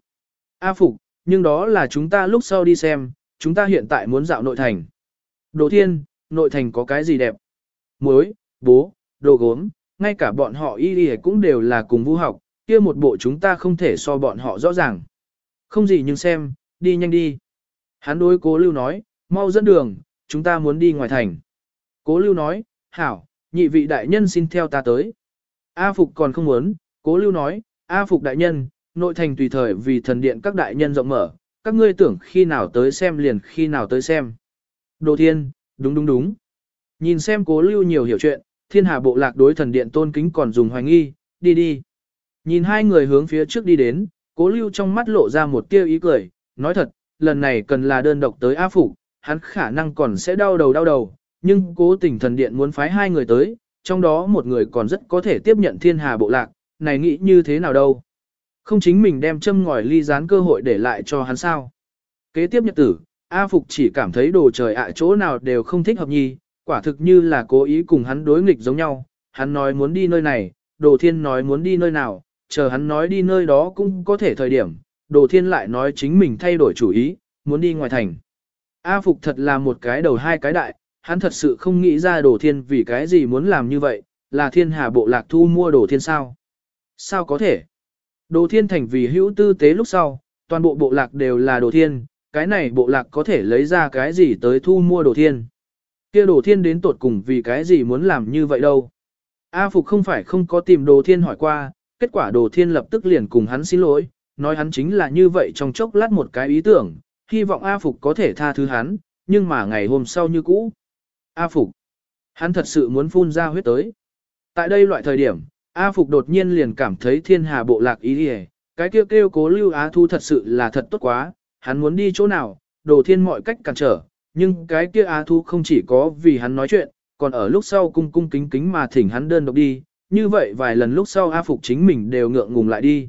A Phục, nhưng đó là chúng ta lúc sau đi xem, chúng ta hiện tại muốn dạo nội thành. Đồ thiên, nội thành có cái gì đẹp? Muối, bố, đồ gốm, ngay cả bọn họ y y cũng đều là cùng vũ học, kia một bộ chúng ta không thể so bọn họ rõ ràng. Không gì nhưng xem, đi nhanh đi. Hắn đối cố lưu nói, mau dẫn đường, chúng ta muốn đi ngoài thành. Cố lưu nói, hảo, nhị vị đại nhân xin theo ta tới. A Phục còn không muốn, cố lưu nói, A Phục đại nhân, nội thành tùy thời vì thần điện các đại nhân rộng mở, các ngươi tưởng khi nào tới xem liền khi nào tới xem. Đồ thiên, đúng đúng đúng. Nhìn xem cố lưu nhiều hiểu chuyện, thiên hà bộ lạc đối thần điện tôn kính còn dùng hoài nghi, đi đi. Nhìn hai người hướng phía trước đi đến, cố lưu trong mắt lộ ra một tia ý cười, nói thật, lần này cần là đơn độc tới A Phủ, hắn khả năng còn sẽ đau đầu đau đầu, nhưng cố tình thần điện muốn phái hai người tới, trong đó một người còn rất có thể tiếp nhận thiên hà bộ lạc, này nghĩ như thế nào đâu. Không chính mình đem châm ngòi ly gián cơ hội để lại cho hắn sao. Kế tiếp nhật tử, A Phục chỉ cảm thấy đồ trời ạ chỗ nào đều không thích hợp nhi, quả thực như là cố ý cùng hắn đối nghịch giống nhau. Hắn nói muốn đi nơi này, đồ thiên nói muốn đi nơi nào, chờ hắn nói đi nơi đó cũng có thể thời điểm, đồ thiên lại nói chính mình thay đổi chủ ý, muốn đi ngoài thành. A Phục thật là một cái đầu hai cái đại, hắn thật sự không nghĩ ra đồ thiên vì cái gì muốn làm như vậy, là thiên hà bộ lạc thu mua đồ thiên sao. Sao có thể? Đồ thiên thành vì hữu tư tế lúc sau, toàn bộ bộ lạc đều là đồ thiên, cái này bộ lạc có thể lấy ra cái gì tới thu mua đồ thiên. kia đồ thiên đến tột cùng vì cái gì muốn làm như vậy đâu. A Phục không phải không có tìm đồ thiên hỏi qua, kết quả đồ thiên lập tức liền cùng hắn xin lỗi, nói hắn chính là như vậy trong chốc lát một cái ý tưởng, hy vọng A Phục có thể tha thứ hắn, nhưng mà ngày hôm sau như cũ. A Phục, hắn thật sự muốn phun ra huyết tới. Tại đây loại thời điểm, A Phục đột nhiên liền cảm thấy thiên hà bộ lạc ý đi cái kêu kêu cố lưu Á Thu thật sự là thật tốt quá, hắn muốn đi chỗ nào, đồ thiên mọi cách cản trở, nhưng cái kia Á Thu không chỉ có vì hắn nói chuyện, còn ở lúc sau cung cung kính kính mà thỉnh hắn đơn độc đi, như vậy vài lần lúc sau A Phục chính mình đều ngượng ngùng lại đi.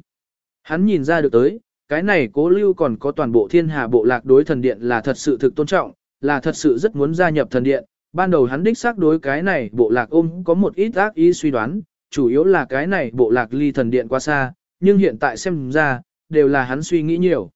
Hắn nhìn ra được tới, cái này cố lưu còn có toàn bộ thiên hà bộ lạc đối thần điện là thật sự thực tôn trọng, là thật sự rất muốn gia nhập thần điện, Ban đầu hắn đích xác đối cái này bộ lạc ôm có một ít ác ý suy đoán, chủ yếu là cái này bộ lạc ly thần điện quá xa, nhưng hiện tại xem ra, đều là hắn suy nghĩ nhiều.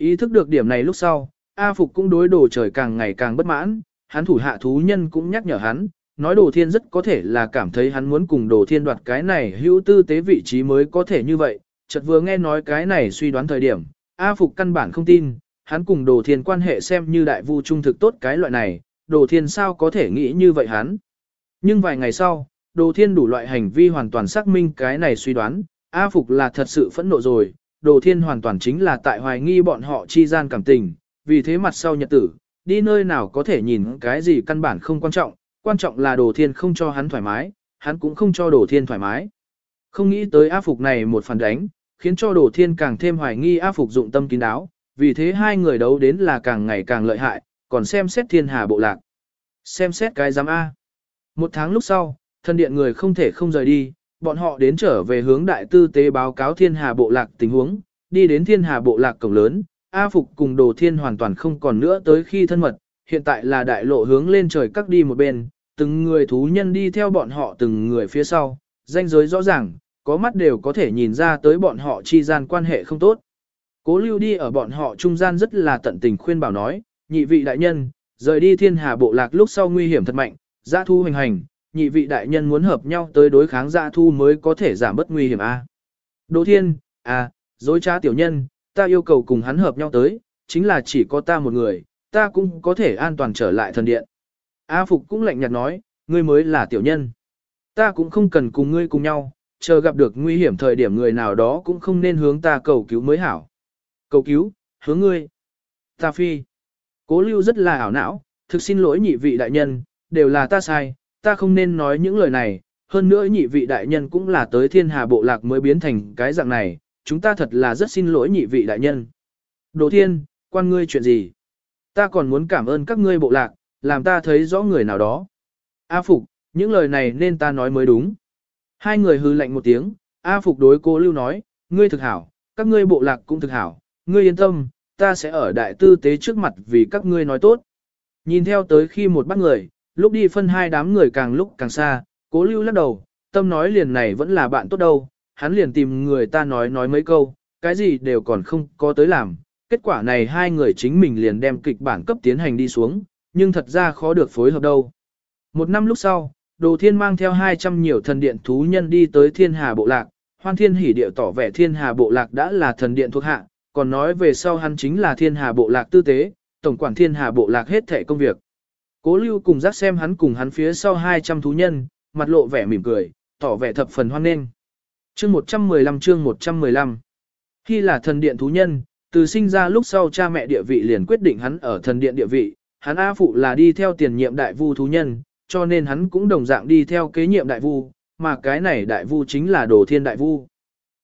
Ý thức được điểm này lúc sau, A Phục cũng đối đồ trời càng ngày càng bất mãn, hắn thủ hạ thú nhân cũng nhắc nhở hắn, nói đồ thiên rất có thể là cảm thấy hắn muốn cùng đồ thiên đoạt cái này hữu tư tế vị trí mới có thể như vậy, chợt vừa nghe nói cái này suy đoán thời điểm, A Phục căn bản không tin, hắn cùng đồ thiên quan hệ xem như đại vu trung thực tốt cái loại này, đồ thiên sao có thể nghĩ như vậy hắn. Nhưng vài ngày sau, đồ thiên đủ loại hành vi hoàn toàn xác minh cái này suy đoán, A Phục là thật sự phẫn nộ rồi, đồ thiên hoàn toàn chính là tại hoài nghi bọn họ chi gian cảm tình, vì thế mặt sau nhật tử, đi nơi nào có thể nhìn cái gì căn bản không quan trọng, quan trọng là đồ thiên không cho hắn thoải mái, hắn cũng không cho đồ thiên thoải mái. Không nghĩ tới A Phục này một phản đánh, khiến cho đồ thiên càng thêm hoài nghi A Phục dụng tâm kín đáo, vì thế hai người đấu đến là càng ngày càng lợi hại, còn xem xét thiên hà bộ lạc. Xem xét cái giám A. Một tháng lúc sau, thân điện người không thể không rời đi, bọn họ đến trở về hướng đại tư tế báo cáo thiên hà bộ lạc tình huống, đi đến thiên hà bộ lạc cổng lớn, A Phục cùng đồ thiên hoàn toàn không còn nữa tới khi thân mật, hiện tại là đại lộ hướng lên trời cắt đi một bên, từng người thú nhân đi theo bọn họ từng người phía sau, danh giới rõ ràng, có mắt đều có thể nhìn ra tới bọn họ chi gian quan hệ không tốt. Cố lưu đi ở bọn họ trung gian rất là tận tình khuyên bảo nói, nhị vị đại nhân, rời đi thiên hà bộ lạc lúc sau nguy hiểm thật mạnh, giã thu hành hành, nhị vị đại nhân muốn hợp nhau tới đối kháng dạ thu mới có thể giảm bớt nguy hiểm a. À? Đỗ thiên, à, dối trá tiểu nhân, ta yêu cầu cùng hắn hợp nhau tới, chính là chỉ có ta một người, ta cũng có thể an toàn trở lại thần điện. A Phục cũng lạnh nhạt nói, ngươi mới là tiểu nhân. Ta cũng không cần cùng ngươi cùng nhau, chờ gặp được nguy hiểm thời điểm người nào đó cũng không nên hướng ta cầu cứu mới hảo. Cầu cứu, hướng ngươi. Ta phi. Cố lưu rất là ảo não, thực xin lỗi nhị vị đại nhân, đều là ta sai, ta không nên nói những lời này, hơn nữa nhị vị đại nhân cũng là tới thiên hà bộ lạc mới biến thành cái dạng này, chúng ta thật là rất xin lỗi nhị vị đại nhân. Đồ thiên, quan ngươi chuyện gì? Ta còn muốn cảm ơn các ngươi bộ lạc, làm ta thấy rõ người nào đó. A Phục, những lời này nên ta nói mới đúng. Hai người hư lạnh một tiếng, A Phục đối cô Lưu nói, ngươi thực hảo, các ngươi bộ lạc cũng thực hảo, ngươi yên tâm, ta sẽ ở đại tư tế trước mặt vì các ngươi nói tốt. Nhìn theo tới khi một bắt người, lúc đi phân hai đám người càng lúc càng xa, cố Lưu lắc đầu, tâm nói liền này vẫn là bạn tốt đâu, hắn liền tìm người ta nói nói mấy câu, cái gì đều còn không có tới làm. Kết quả này hai người chính mình liền đem kịch bản cấp tiến hành đi xuống, nhưng thật ra khó được phối hợp đâu. Một năm lúc sau, Đồ Thiên mang theo 200 nhiều thần điện thú nhân đi tới Thiên Hà Bộ Lạc, Hoan Thiên hỉ điệu tỏ vẻ Thiên Hà Bộ Lạc đã là thần điện thuộc hạ, còn nói về sau hắn chính là Thiên Hà Bộ Lạc tư tế, tổng quản Thiên Hà Bộ Lạc hết thể công việc. Cố Lưu cùng giác xem hắn cùng hắn phía sau 200 thú nhân, mặt lộ vẻ mỉm cười, tỏ vẻ thập phần hoan nghênh. Chương 115 chương 115 Khi là thần điện thú nhân, từ sinh ra lúc sau cha mẹ địa vị liền quyết định hắn ở thần điện địa vị, hắn A Phụ là đi theo tiền nhiệm đại vu thú nhân, cho nên hắn cũng đồng dạng đi theo kế nhiệm đại vu, mà cái này đại vu chính là đồ thiên đại vu.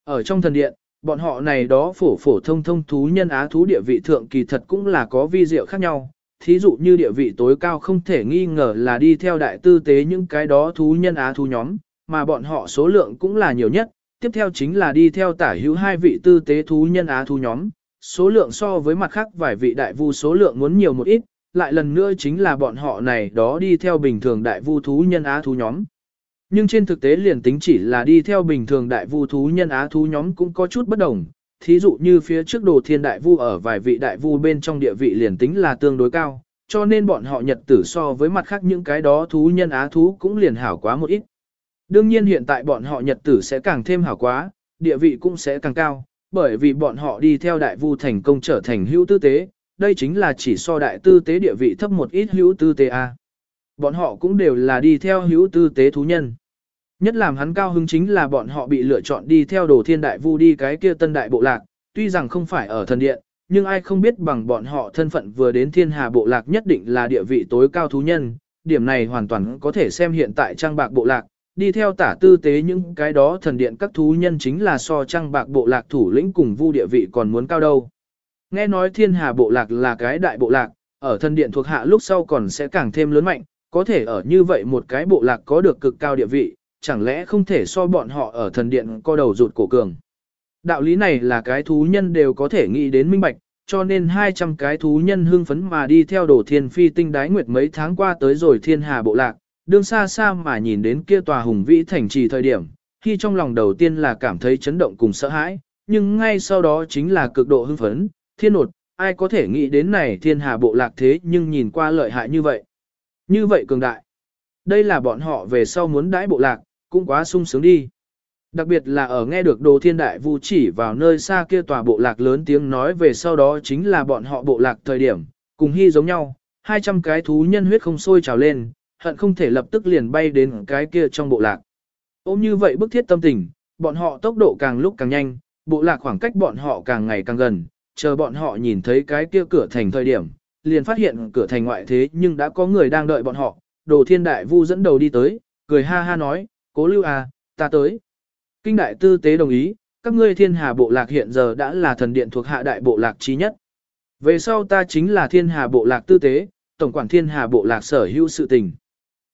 Ở trong thần điện, bọn họ này đó phổ phổ thông thông thú nhân á thú địa vị thượng kỳ thật cũng là có vi diệu khác nhau. Thí dụ như địa vị tối cao không thể nghi ngờ là đi theo đại tư tế những cái đó thú nhân á thú nhóm, mà bọn họ số lượng cũng là nhiều nhất. Tiếp theo chính là đi theo tả hữu hai vị tư tế thú nhân á thú nhóm, số lượng so với mặt khác vài vị đại vu số lượng muốn nhiều một ít, lại lần nữa chính là bọn họ này đó đi theo bình thường đại vu thú nhân á thú nhóm. Nhưng trên thực tế liền tính chỉ là đi theo bình thường đại vu thú nhân á thú nhóm cũng có chút bất đồng. Thí dụ như phía trước đồ thiên đại vu ở vài vị đại vu bên trong địa vị liền tính là tương đối cao, cho nên bọn họ nhật tử so với mặt khác những cái đó thú nhân á thú cũng liền hảo quá một ít. Đương nhiên hiện tại bọn họ nhật tử sẽ càng thêm hảo quá, địa vị cũng sẽ càng cao, bởi vì bọn họ đi theo đại vu thành công trở thành hữu tư tế, đây chính là chỉ so đại tư tế địa vị thấp một ít hữu tư tế A. Bọn họ cũng đều là đi theo hữu tư tế thú nhân. Nhất làm hắn cao hứng chính là bọn họ bị lựa chọn đi theo đồ thiên đại vu đi cái kia tân đại bộ lạc, tuy rằng không phải ở thần điện, nhưng ai không biết bằng bọn họ thân phận vừa đến thiên hà bộ lạc nhất định là địa vị tối cao thú nhân, điểm này hoàn toàn có thể xem hiện tại trang bạc bộ lạc, đi theo tả tư tế những cái đó thần điện các thú nhân chính là so trang bạc bộ lạc thủ lĩnh cùng vu địa vị còn muốn cao đâu. Nghe nói thiên hà bộ lạc là cái đại bộ lạc, ở thần điện thuộc hạ lúc sau còn sẽ càng thêm lớn mạnh, có thể ở như vậy một cái bộ lạc có được cực cao địa vị, chẳng lẽ không thể so bọn họ ở thần điện co đầu rụt cổ cường. Đạo lý này là cái thú nhân đều có thể nghĩ đến minh bạch, cho nên 200 cái thú nhân hưng phấn mà đi theo đổ thiên phi tinh đái nguyệt mấy tháng qua tới rồi thiên hà bộ lạc, đương xa xa mà nhìn đến kia tòa hùng vĩ thành trì thời điểm, khi trong lòng đầu tiên là cảm thấy chấn động cùng sợ hãi, nhưng ngay sau đó chính là cực độ hưng phấn, thiên nột, ai có thể nghĩ đến này thiên hà bộ lạc thế nhưng nhìn qua lợi hại như vậy. Như vậy cường đại. Đây là bọn họ về sau muốn đãi bộ lạc, cũng quá sung sướng đi. Đặc biệt là ở nghe được đồ thiên đại vu chỉ vào nơi xa kia tòa bộ lạc lớn tiếng nói về sau đó chính là bọn họ bộ lạc thời điểm, cùng hy giống nhau, 200 cái thú nhân huyết không sôi trào lên, hận không thể lập tức liền bay đến cái kia trong bộ lạc. Ôm như vậy bức thiết tâm tình, bọn họ tốc độ càng lúc càng nhanh, bộ lạc khoảng cách bọn họ càng ngày càng gần, chờ bọn họ nhìn thấy cái kia cửa thành thời điểm, liền phát hiện cửa thành ngoại thế nhưng đã có người đang đợi bọn họ, đồ thiên đại vu dẫn đầu đi tới, cười ha ha nói, cố lưu à, ta tới. Kinh đại tư tế đồng ý, các ngươi thiên hà bộ lạc hiện giờ đã là thần điện thuộc hạ đại bộ lạc trí nhất. Về sau ta chính là thiên hà bộ lạc tư tế, tổng quản thiên hà bộ lạc sở hữu sự tình.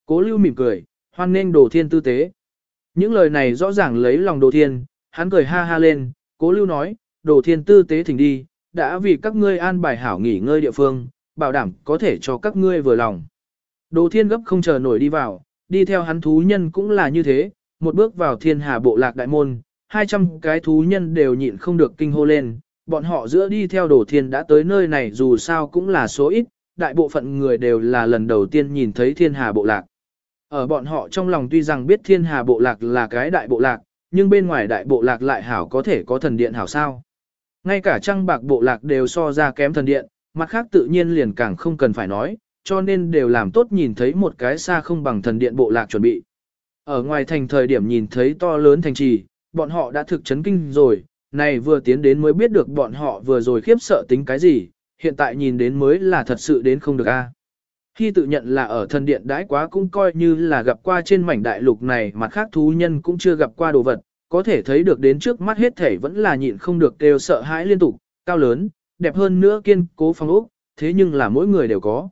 Cố lưu mỉm cười, hoan nghênh đồ thiên tư tế. Những lời này rõ ràng lấy lòng đồ thiên, hắn cười ha ha lên, cố lưu nói, đồ thiên tư tế thỉnh đi, đã vì các ngươi an bài hảo nghỉ ngơi địa phương, bảo đảm có thể cho các ngươi vừa lòng. Đồ thiên gấp không chờ nổi đi vào, đi theo hắn thú nhân cũng là như thế, một bước vào thiên hà bộ lạc đại môn, 200 cái thú nhân đều nhịn không được kinh hô lên, bọn họ giữa đi theo đổ thiên đã tới nơi này dù sao cũng là số ít, đại bộ phận người đều là lần đầu tiên nhìn thấy thiên hà bộ lạc. Ở bọn họ trong lòng tuy rằng biết thiên hà bộ lạc là cái đại bộ lạc, nhưng bên ngoài đại bộ lạc lại hảo có thể có thần điện hảo sao. Ngay cả trăng bạc bộ lạc đều so ra kém thần điện, mặt khác tự nhiên liền càng không cần phải nói, cho nên đều làm tốt nhìn thấy một cái xa không bằng thần điện bộ lạc chuẩn bị. Ở ngoài thành thời điểm nhìn thấy to lớn thành trì, bọn họ đã thực chấn kinh rồi, này vừa tiến đến mới biết được bọn họ vừa rồi khiếp sợ tính cái gì, hiện tại nhìn đến mới là thật sự đến không được a. Khi tự nhận là ở thần điện đãi quá cũng coi như là gặp qua trên mảnh đại lục này mặt khác thú nhân cũng chưa gặp qua đồ vật, có thể thấy được đến trước mắt hết thể vẫn là nhịn không được đều sợ hãi liên tục, cao lớn, đẹp hơn nữa kiên cố phong ốc, thế nhưng là mỗi người đều có.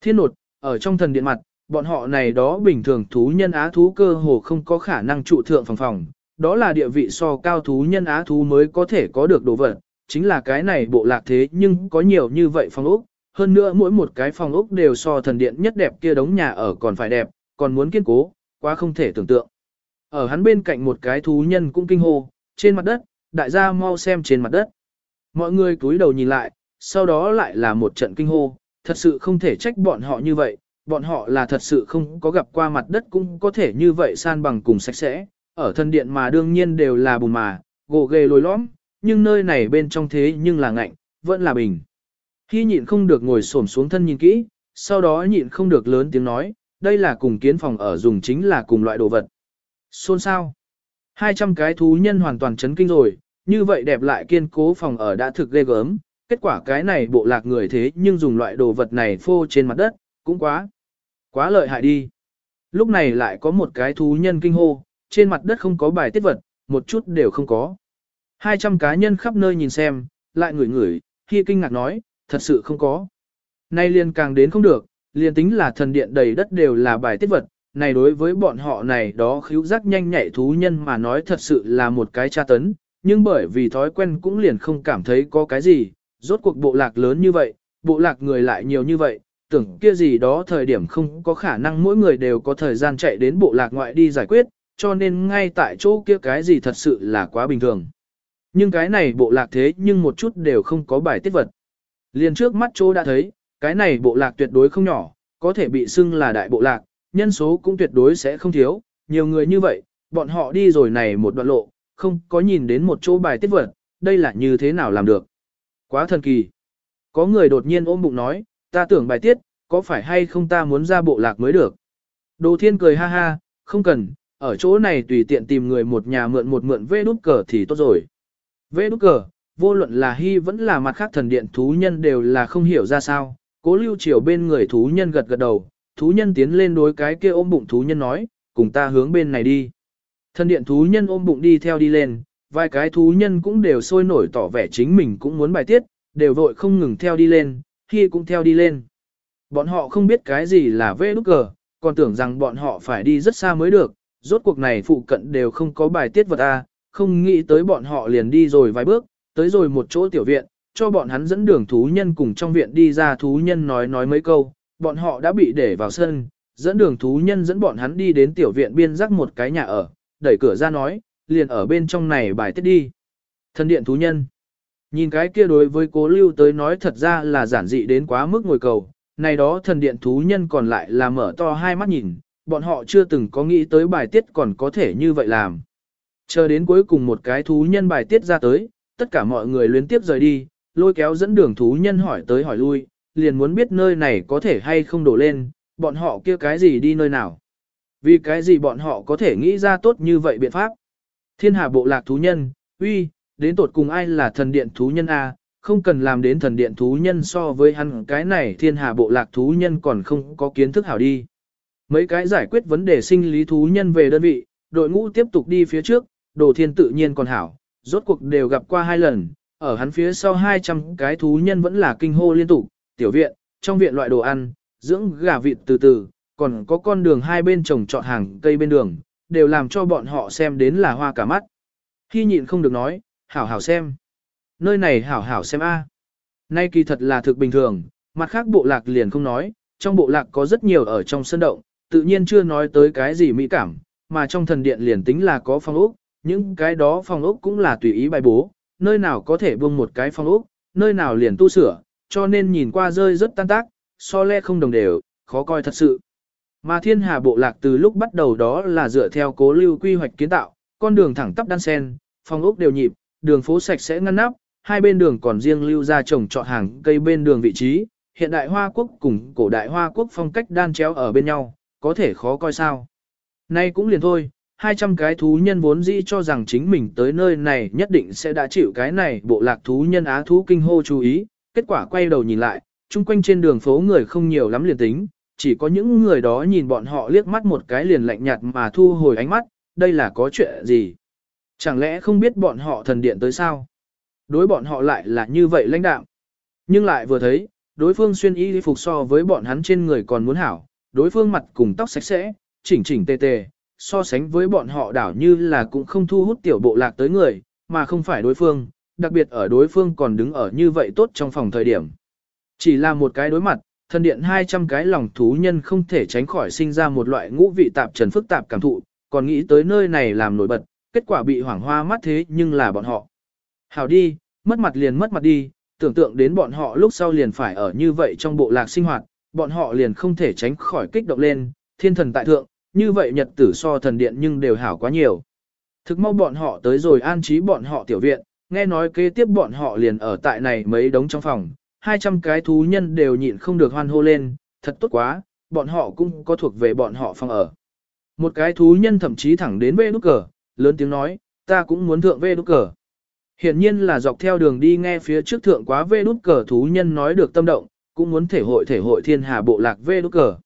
Thiên nột, ở trong thần điện mặt, bọn họ này đó bình thường thú nhân á thú cơ hồ không có khả năng trụ thượng phòng phòng, đó là địa vị so cao thú nhân á thú mới có thể có được đồ vật, chính là cái này bộ lạc thế nhưng có nhiều như vậy phòng ốc, hơn nữa mỗi một cái phòng ốc đều so thần điện nhất đẹp kia đống nhà ở còn phải đẹp, còn muốn kiên cố, quá không thể tưởng tượng. Ở hắn bên cạnh một cái thú nhân cũng kinh hô, trên mặt đất, đại gia mau xem trên mặt đất. Mọi người cúi đầu nhìn lại, sau đó lại là một trận kinh hô, thật sự không thể trách bọn họ như vậy, bọn họ là thật sự không có gặp qua mặt đất cũng có thể như vậy san bằng cùng sạch sẽ, ở thân điện mà đương nhiên đều là bùn mà, gỗ ghề lồi lõm, nhưng nơi này bên trong thế nhưng là ngạnh, vẫn là bình. Khi nhịn không được ngồi xổm xuống thân nhìn kỹ, sau đó nhịn không được lớn tiếng nói, đây là cùng kiến phòng ở dùng chính là cùng loại đồ vật. Xôn sao? 200 cái thú nhân hoàn toàn chấn kinh rồi, như vậy đẹp lại kiên cố phòng ở đã thực ghê gớm, kết quả cái này bộ lạc người thế nhưng dùng loại đồ vật này phô trên mặt đất, cũng quá. Quá lợi hại đi. Lúc này lại có một cái thú nhân kinh hô, trên mặt đất không có bài tiết vật, một chút đều không có. 200 cá nhân khắp nơi nhìn xem, lại ngửi ngửi, khi kinh ngạc nói, thật sự không có. Nay liền càng đến không được, liền tính là thần điện đầy đất đều là bài tiết vật, này đối với bọn họ này đó khíu giác nhanh nhạy thú nhân mà nói thật sự là một cái tra tấn, nhưng bởi vì thói quen cũng liền không cảm thấy có cái gì, rốt cuộc bộ lạc lớn như vậy, bộ lạc người lại nhiều như vậy, tưởng kia gì đó thời điểm không có khả năng mỗi người đều có thời gian chạy đến bộ lạc ngoại đi giải quyết, cho nên ngay tại chỗ kia cái gì thật sự là quá bình thường. Nhưng cái này bộ lạc thế nhưng một chút đều không có bài tiết vật. Liền trước mắt chỗ đã thấy, cái này bộ lạc tuyệt đối không nhỏ, có thể bị xưng là đại bộ lạc, nhân số cũng tuyệt đối sẽ không thiếu, nhiều người như vậy, bọn họ đi rồi này một đoạn lộ, không có nhìn đến một chỗ bài tiết vật, đây là như thế nào làm được. Quá thần kỳ. Có người đột nhiên ôm bụng nói, ta tưởng bài tiết, có phải hay không ta muốn ra bộ lạc mới được. Đồ thiên cười ha ha, không cần, ở chỗ này tùy tiện tìm người một nhà mượn một mượn vê đút cờ thì tốt rồi. Vê đút cờ, vô luận là hy vẫn là mặt khác thần điện thú nhân đều là không hiểu ra sao, cố lưu chiều bên người thú nhân gật gật đầu, thú nhân tiến lên đối cái kia ôm bụng thú nhân nói, cùng ta hướng bên này đi. Thần điện thú nhân ôm bụng đi theo đi lên, vài cái thú nhân cũng đều sôi nổi tỏ vẻ chính mình cũng muốn bài tiết, đều vội không ngừng theo đi lên, khi cũng theo đi lên. Bọn họ không biết cái gì là vê đúc cờ, còn tưởng rằng bọn họ phải đi rất xa mới được, rốt cuộc này phụ cận đều không có bài tiết vật A, không nghĩ tới bọn họ liền đi rồi vài bước, tới rồi một chỗ tiểu viện, cho bọn hắn dẫn đường thú nhân cùng trong viện đi ra thú nhân nói nói mấy câu, bọn họ đã bị để vào sân, dẫn đường thú nhân dẫn bọn hắn đi đến tiểu viện biên rắc một cái nhà ở, đẩy cửa ra nói, liền ở bên trong này bài tiết đi. Thần điện thú nhân. Nhìn cái kia đối với cố lưu tới nói thật ra là giản dị đến quá mức ngồi cầu, này đó thần điện thú nhân còn lại là mở to hai mắt nhìn, bọn họ chưa từng có nghĩ tới bài tiết còn có thể như vậy làm. Chờ đến cuối cùng một cái thú nhân bài tiết ra tới, tất cả mọi người luyến tiếp rời đi, lôi kéo dẫn đường thú nhân hỏi tới hỏi lui, liền muốn biết nơi này có thể hay không đổ lên, bọn họ kia cái gì đi nơi nào. Vì cái gì bọn họ có thể nghĩ ra tốt như vậy biện pháp. Thiên hà bộ lạc thú nhân, uy, đến tột cùng ai là thần điện thú nhân A, không cần làm đến thần điện thú nhân so với hắn cái này thiên hà bộ lạc thú nhân còn không có kiến thức hảo đi. Mấy cái giải quyết vấn đề sinh lý thú nhân về đơn vị, đội ngũ tiếp tục đi phía trước, đồ thiên tự nhiên còn hảo, rốt cuộc đều gặp qua hai lần, ở hắn phía sau 200 cái thú nhân vẫn là kinh hô liên tục, tiểu viện, trong viện loại đồ ăn, dưỡng gà vịt từ từ, còn có con đường hai bên trồng trọt hàng cây bên đường, đều làm cho bọn họ xem đến là hoa cả mắt. Khi nhịn không được nói, hảo hảo xem. Nơi này hảo hảo xem a. Nay kỳ thật là thực bình thường, mặt khác bộ lạc liền không nói, trong bộ lạc có rất nhiều ở trong sân động, tự nhiên chưa nói tới cái gì mỹ cảm, mà trong thần điện liền tính là có phong ốc, những cái đó phong ốc cũng là tùy ý bài bố, nơi nào có thể buông một cái phong ốc, nơi nào liền tu sửa, cho nên nhìn qua rơi rất tan tác, so le không đồng đều, khó coi thật sự. Mà thiên hà bộ lạc từ lúc bắt đầu đó là dựa theo cố lưu quy hoạch kiến tạo, con đường thẳng tắp đan sen, phong ốc đều nhịp, đường phố sạch sẽ ngăn nắp, hai bên đường còn riêng lưu ra trồng trọt hàng cây bên đường vị trí, hiện đại Hoa Quốc cùng cổ đại Hoa Quốc phong cách đan chéo ở bên nhau, có thể khó coi sao. Nay cũng liền thôi, 200 cái thú nhân vốn dĩ cho rằng chính mình tới nơi này nhất định sẽ đã chịu cái này bộ lạc thú nhân á thú kinh hô chú ý, kết quả quay đầu nhìn lại, chung quanh trên đường phố người không nhiều lắm liền tính, chỉ có những người đó nhìn bọn họ liếc mắt một cái liền lạnh nhạt mà thu hồi ánh mắt, đây là có chuyện gì? Chẳng lẽ không biết bọn họ thần điện tới sao? Đối bọn họ lại là như vậy lãnh đạo. Nhưng lại vừa thấy, đối phương xuyên y phục so với bọn hắn trên người còn muốn hảo, đối phương mặt cùng tóc sạch sẽ, chỉnh chỉnh tề tề, so sánh với bọn họ đảo như là cũng không thu hút tiểu bộ lạc tới người, mà không phải đối phương, đặc biệt ở đối phương còn đứng ở như vậy tốt trong phòng thời điểm. Chỉ là một cái đối mặt, thần điện 200 cái lòng thú nhân không thể tránh khỏi sinh ra một loại ngũ vị tạp trần phức tạp cảm thụ, còn nghĩ tới nơi này làm nổi bật, kết quả bị hoảng hoa mắt thế nhưng là bọn họ. Hảo đi, mất mặt liền mất mặt đi, tưởng tượng đến bọn họ lúc sau liền phải ở như vậy trong bộ lạc sinh hoạt, bọn họ liền không thể tránh khỏi kích động lên, thiên thần tại thượng, như vậy nhật tử so thần điện nhưng đều hảo quá nhiều. Thực mau bọn họ tới rồi an trí bọn họ tiểu viện, nghe nói kế tiếp bọn họ liền ở tại này mấy đống trong phòng, 200 cái thú nhân đều nhịn không được hoan hô lên, thật tốt quá, bọn họ cũng có thuộc về bọn họ phòng ở. Một cái thú nhân thậm chí thẳng đến bê nút cờ, lớn tiếng nói, ta cũng muốn thượng vê nút cờ. Hiển nhiên là dọc theo đường đi nghe phía trước thượng quá vê nút cờ thú nhân nói được tâm động, cũng muốn thể hội thể hội thiên hà bộ lạc vê nút cờ.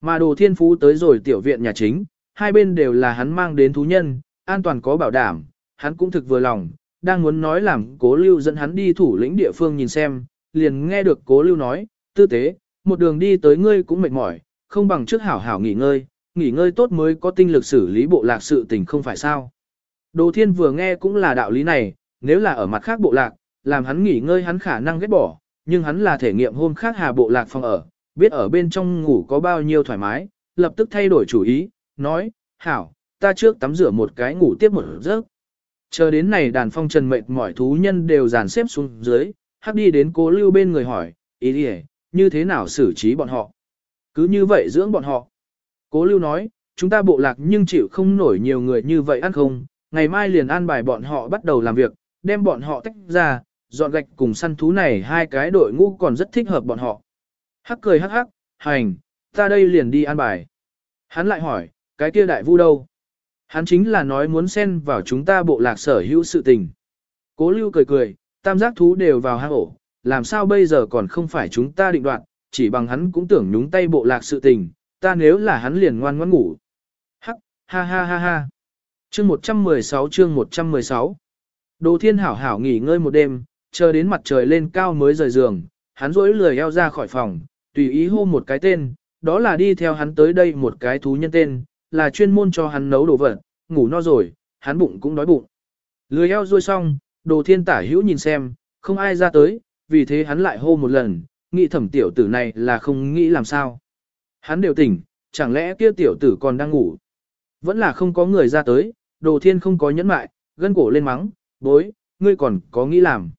Mà đồ thiên phú tới rồi tiểu viện nhà chính, hai bên đều là hắn mang đến thú nhân, an toàn có bảo đảm, hắn cũng thực vừa lòng, đang muốn nói làm cố lưu dẫn hắn đi thủ lĩnh địa phương nhìn xem, liền nghe được cố lưu nói, tư tế, một đường đi tới ngươi cũng mệt mỏi, không bằng trước hảo hảo nghỉ ngơi, nghỉ ngơi tốt mới có tinh lực xử lý bộ lạc sự tình không phải sao. Đồ thiên vừa nghe cũng là đạo lý này, nếu là ở mặt khác bộ lạc, làm hắn nghỉ ngơi hắn khả năng ghét bỏ, nhưng hắn là thể nghiệm hôm khác hà bộ lạc phòng ở, biết ở bên trong ngủ có bao nhiêu thoải mái, lập tức thay đổi chủ ý, nói, hảo, ta trước tắm rửa một cái ngủ tiếp một giấc. Chờ đến này đàn phong trần mệt mỏi thú nhân đều dàn xếp xuống dưới, hắc đi đến cố lưu bên người hỏi, ý đi như thế nào xử trí bọn họ. Cứ như vậy dưỡng bọn họ. Cố lưu nói, chúng ta bộ lạc nhưng chịu không nổi nhiều người như vậy ăn không, ngày mai liền an bài bọn họ bắt đầu làm việc, đem bọn họ tách ra, dọn gạch cùng săn thú này hai cái đội ngũ còn rất thích hợp bọn họ. Hắc cười hắc hắc, hành, ta đây liền đi an bài. Hắn lại hỏi, cái kia đại vu đâu? Hắn chính là nói muốn xen vào chúng ta bộ lạc sở hữu sự tình. Cố lưu cười cười, tam giác thú đều vào hang ổ, làm sao bây giờ còn không phải chúng ta định đoạt, chỉ bằng hắn cũng tưởng nhúng tay bộ lạc sự tình, ta nếu là hắn liền ngoan ngoãn ngủ. Hắc, ha ha ha ha. Chương 116 chương 116 Đồ thiên hảo hảo nghỉ ngơi một đêm, chờ đến mặt trời lên cao mới rời giường, hắn rỗi lười eo ra khỏi phòng, tùy ý hô một cái tên, đó là đi theo hắn tới đây một cái thú nhân tên, là chuyên môn cho hắn nấu đồ vật, ngủ no rồi, hắn bụng cũng đói bụng. Lười eo ruôi xong, đồ thiên tả hữu nhìn xem, không ai ra tới, vì thế hắn lại hô một lần, nghĩ thẩm tiểu tử này là không nghĩ làm sao. Hắn đều tỉnh, chẳng lẽ kia tiểu tử còn đang ngủ. Vẫn là không có người ra tới, đồ thiên không có nhẫn mại, gân cổ lên mắng, bối, ngươi còn có nghĩ làm.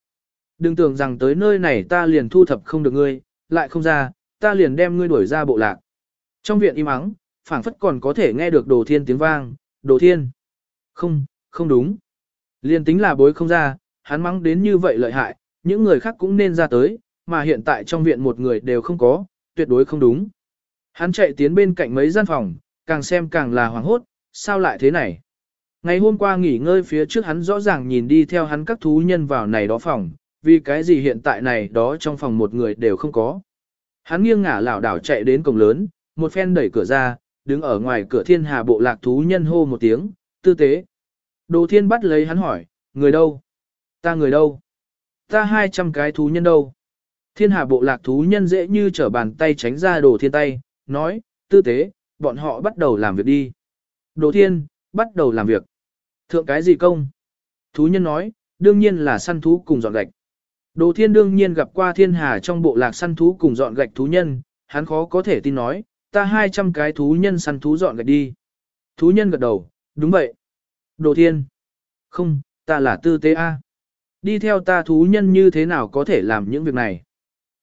Đừng tưởng rằng tới nơi này ta liền thu thập không được ngươi, lại không ra, ta liền đem ngươi đuổi ra bộ lạc. Trong viện im ắng, phảng phất còn có thể nghe được đồ thiên tiếng vang, đồ thiên. Không, không đúng liên tính là bối không ra, hắn mắng đến như vậy lợi hại, những người khác cũng nên ra tới, mà hiện tại trong viện một người đều không có, tuyệt đối không đúng. Hắn chạy tiến bên cạnh mấy gian phòng, càng xem càng là hoảng hốt, sao lại thế này? Ngày hôm qua nghỉ ngơi phía trước hắn rõ ràng nhìn đi theo hắn các thú nhân vào này đó phòng, vì cái gì hiện tại này đó trong phòng một người đều không có. Hắn nghiêng ngả lảo đảo chạy đến cổng lớn, một phen đẩy cửa ra, đứng ở ngoài cửa thiên hà bộ lạc thú nhân hô một tiếng, tư tế. Đồ thiên bắt lấy hắn hỏi, người đâu? Ta người đâu? Ta hai trăm cái thú nhân đâu? Thiên hà bộ lạc thú nhân dễ như trở bàn tay tránh ra đồ thiên tay, nói, tư tế, bọn họ bắt đầu làm việc đi. Đồ thiên, bắt đầu làm việc. Thượng cái gì công? Thú nhân nói, đương nhiên là săn thú cùng dọn gạch. Đồ thiên đương nhiên gặp qua thiên hà trong bộ lạc săn thú cùng dọn gạch thú nhân, hắn khó có thể tin nói, ta 200 cái thú nhân săn thú dọn gạch đi. Thú nhân gật đầu, đúng vậy. Đồ thiên. Không, ta là tư tế A. Đi theo ta thú nhân như thế nào có thể làm những việc này?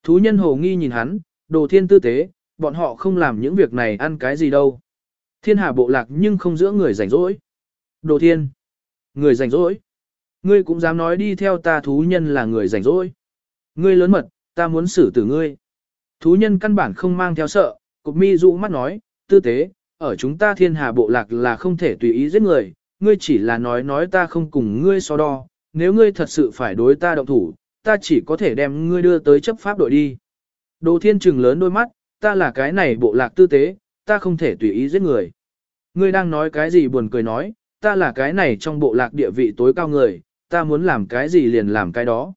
Thú nhân hồ nghi nhìn hắn, đồ thiên tư tế, bọn họ không làm những việc này ăn cái gì đâu. Thiên hà bộ lạc nhưng không giữa người rảnh rỗi. Đồ thiên. Người rảnh rỗi. Ngươi cũng dám nói đi theo ta thú nhân là người rảnh rỗi. Ngươi lớn mật, ta muốn xử tử ngươi. Thú nhân căn bản không mang theo sợ, cục mi dụ mắt nói, tư tế, ở chúng ta thiên hà bộ lạc là không thể tùy ý giết người, ngươi chỉ là nói nói ta không cùng ngươi so đo, nếu ngươi thật sự phải đối ta động thủ, ta chỉ có thể đem ngươi đưa tới chấp pháp đội đi. Đồ thiên trừng lớn đôi mắt, ta là cái này bộ lạc tư tế, ta không thể tùy ý giết người. Ngươi đang nói cái gì buồn cười nói, ta là cái này trong bộ lạc địa vị tối cao người, ta muốn làm cái gì liền làm cái đó.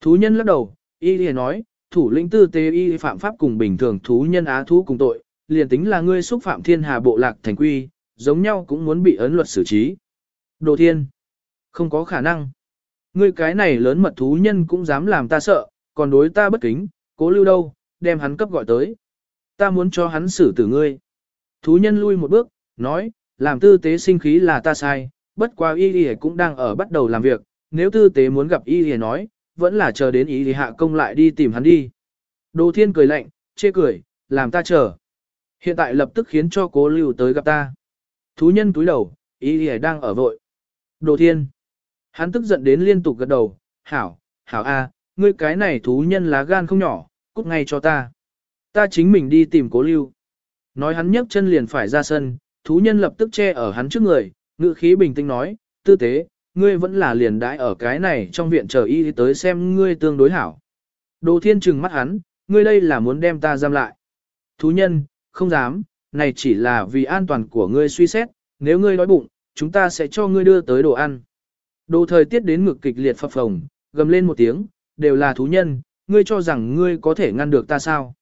Thú nhân lắc đầu, y liền nói, thủ lĩnh tư tế y phạm pháp cùng bình thường thú nhân á thú cùng tội, liền tính là ngươi xúc phạm thiên hà bộ lạc thành quy, giống nhau cũng muốn bị ấn luật xử trí. Đồ thiên, không có khả năng. Ngươi cái này lớn mật thú nhân cũng dám làm ta sợ, còn đối ta bất kính, cố lưu đâu, đem hắn cấp gọi tới. Ta muốn cho hắn xử tử ngươi. Thú nhân lui một bước, nói, làm tư tế sinh khí là ta sai, bất quá y y cũng đang ở bắt đầu làm việc, nếu tư tế muốn gặp y y nói, vẫn là chờ đến y y hạ công lại đi tìm hắn đi. Đồ thiên cười lạnh, chê cười, làm ta chờ. Hiện tại lập tức khiến cho cố lưu tới gặp ta. Thú nhân túi đầu, y ý đang ở vội. Đồ thiên. Hắn tức giận đến liên tục gật đầu, hảo, hảo a, ngươi cái này thú nhân lá gan không nhỏ, cút ngay cho ta. Ta chính mình đi tìm cố lưu. Nói hắn nhấc chân liền phải ra sân, thú nhân lập tức che ở hắn trước người, ngự khí bình tĩnh nói, tư tế, ngươi vẫn là liền đãi ở cái này trong viện chờ y tới xem ngươi tương đối hảo. Đồ thiên trừng mắt hắn, ngươi đây là muốn đem ta giam lại. Thú nhân, không dám, này chỉ là vì an toàn của ngươi suy xét, nếu ngươi đói bụng, chúng ta sẽ cho ngươi đưa tới đồ ăn. Đồ thời tiết đến ngực kịch liệt phập phồng, gầm lên một tiếng, đều là thú nhân, ngươi cho rằng ngươi có thể ngăn được ta sao.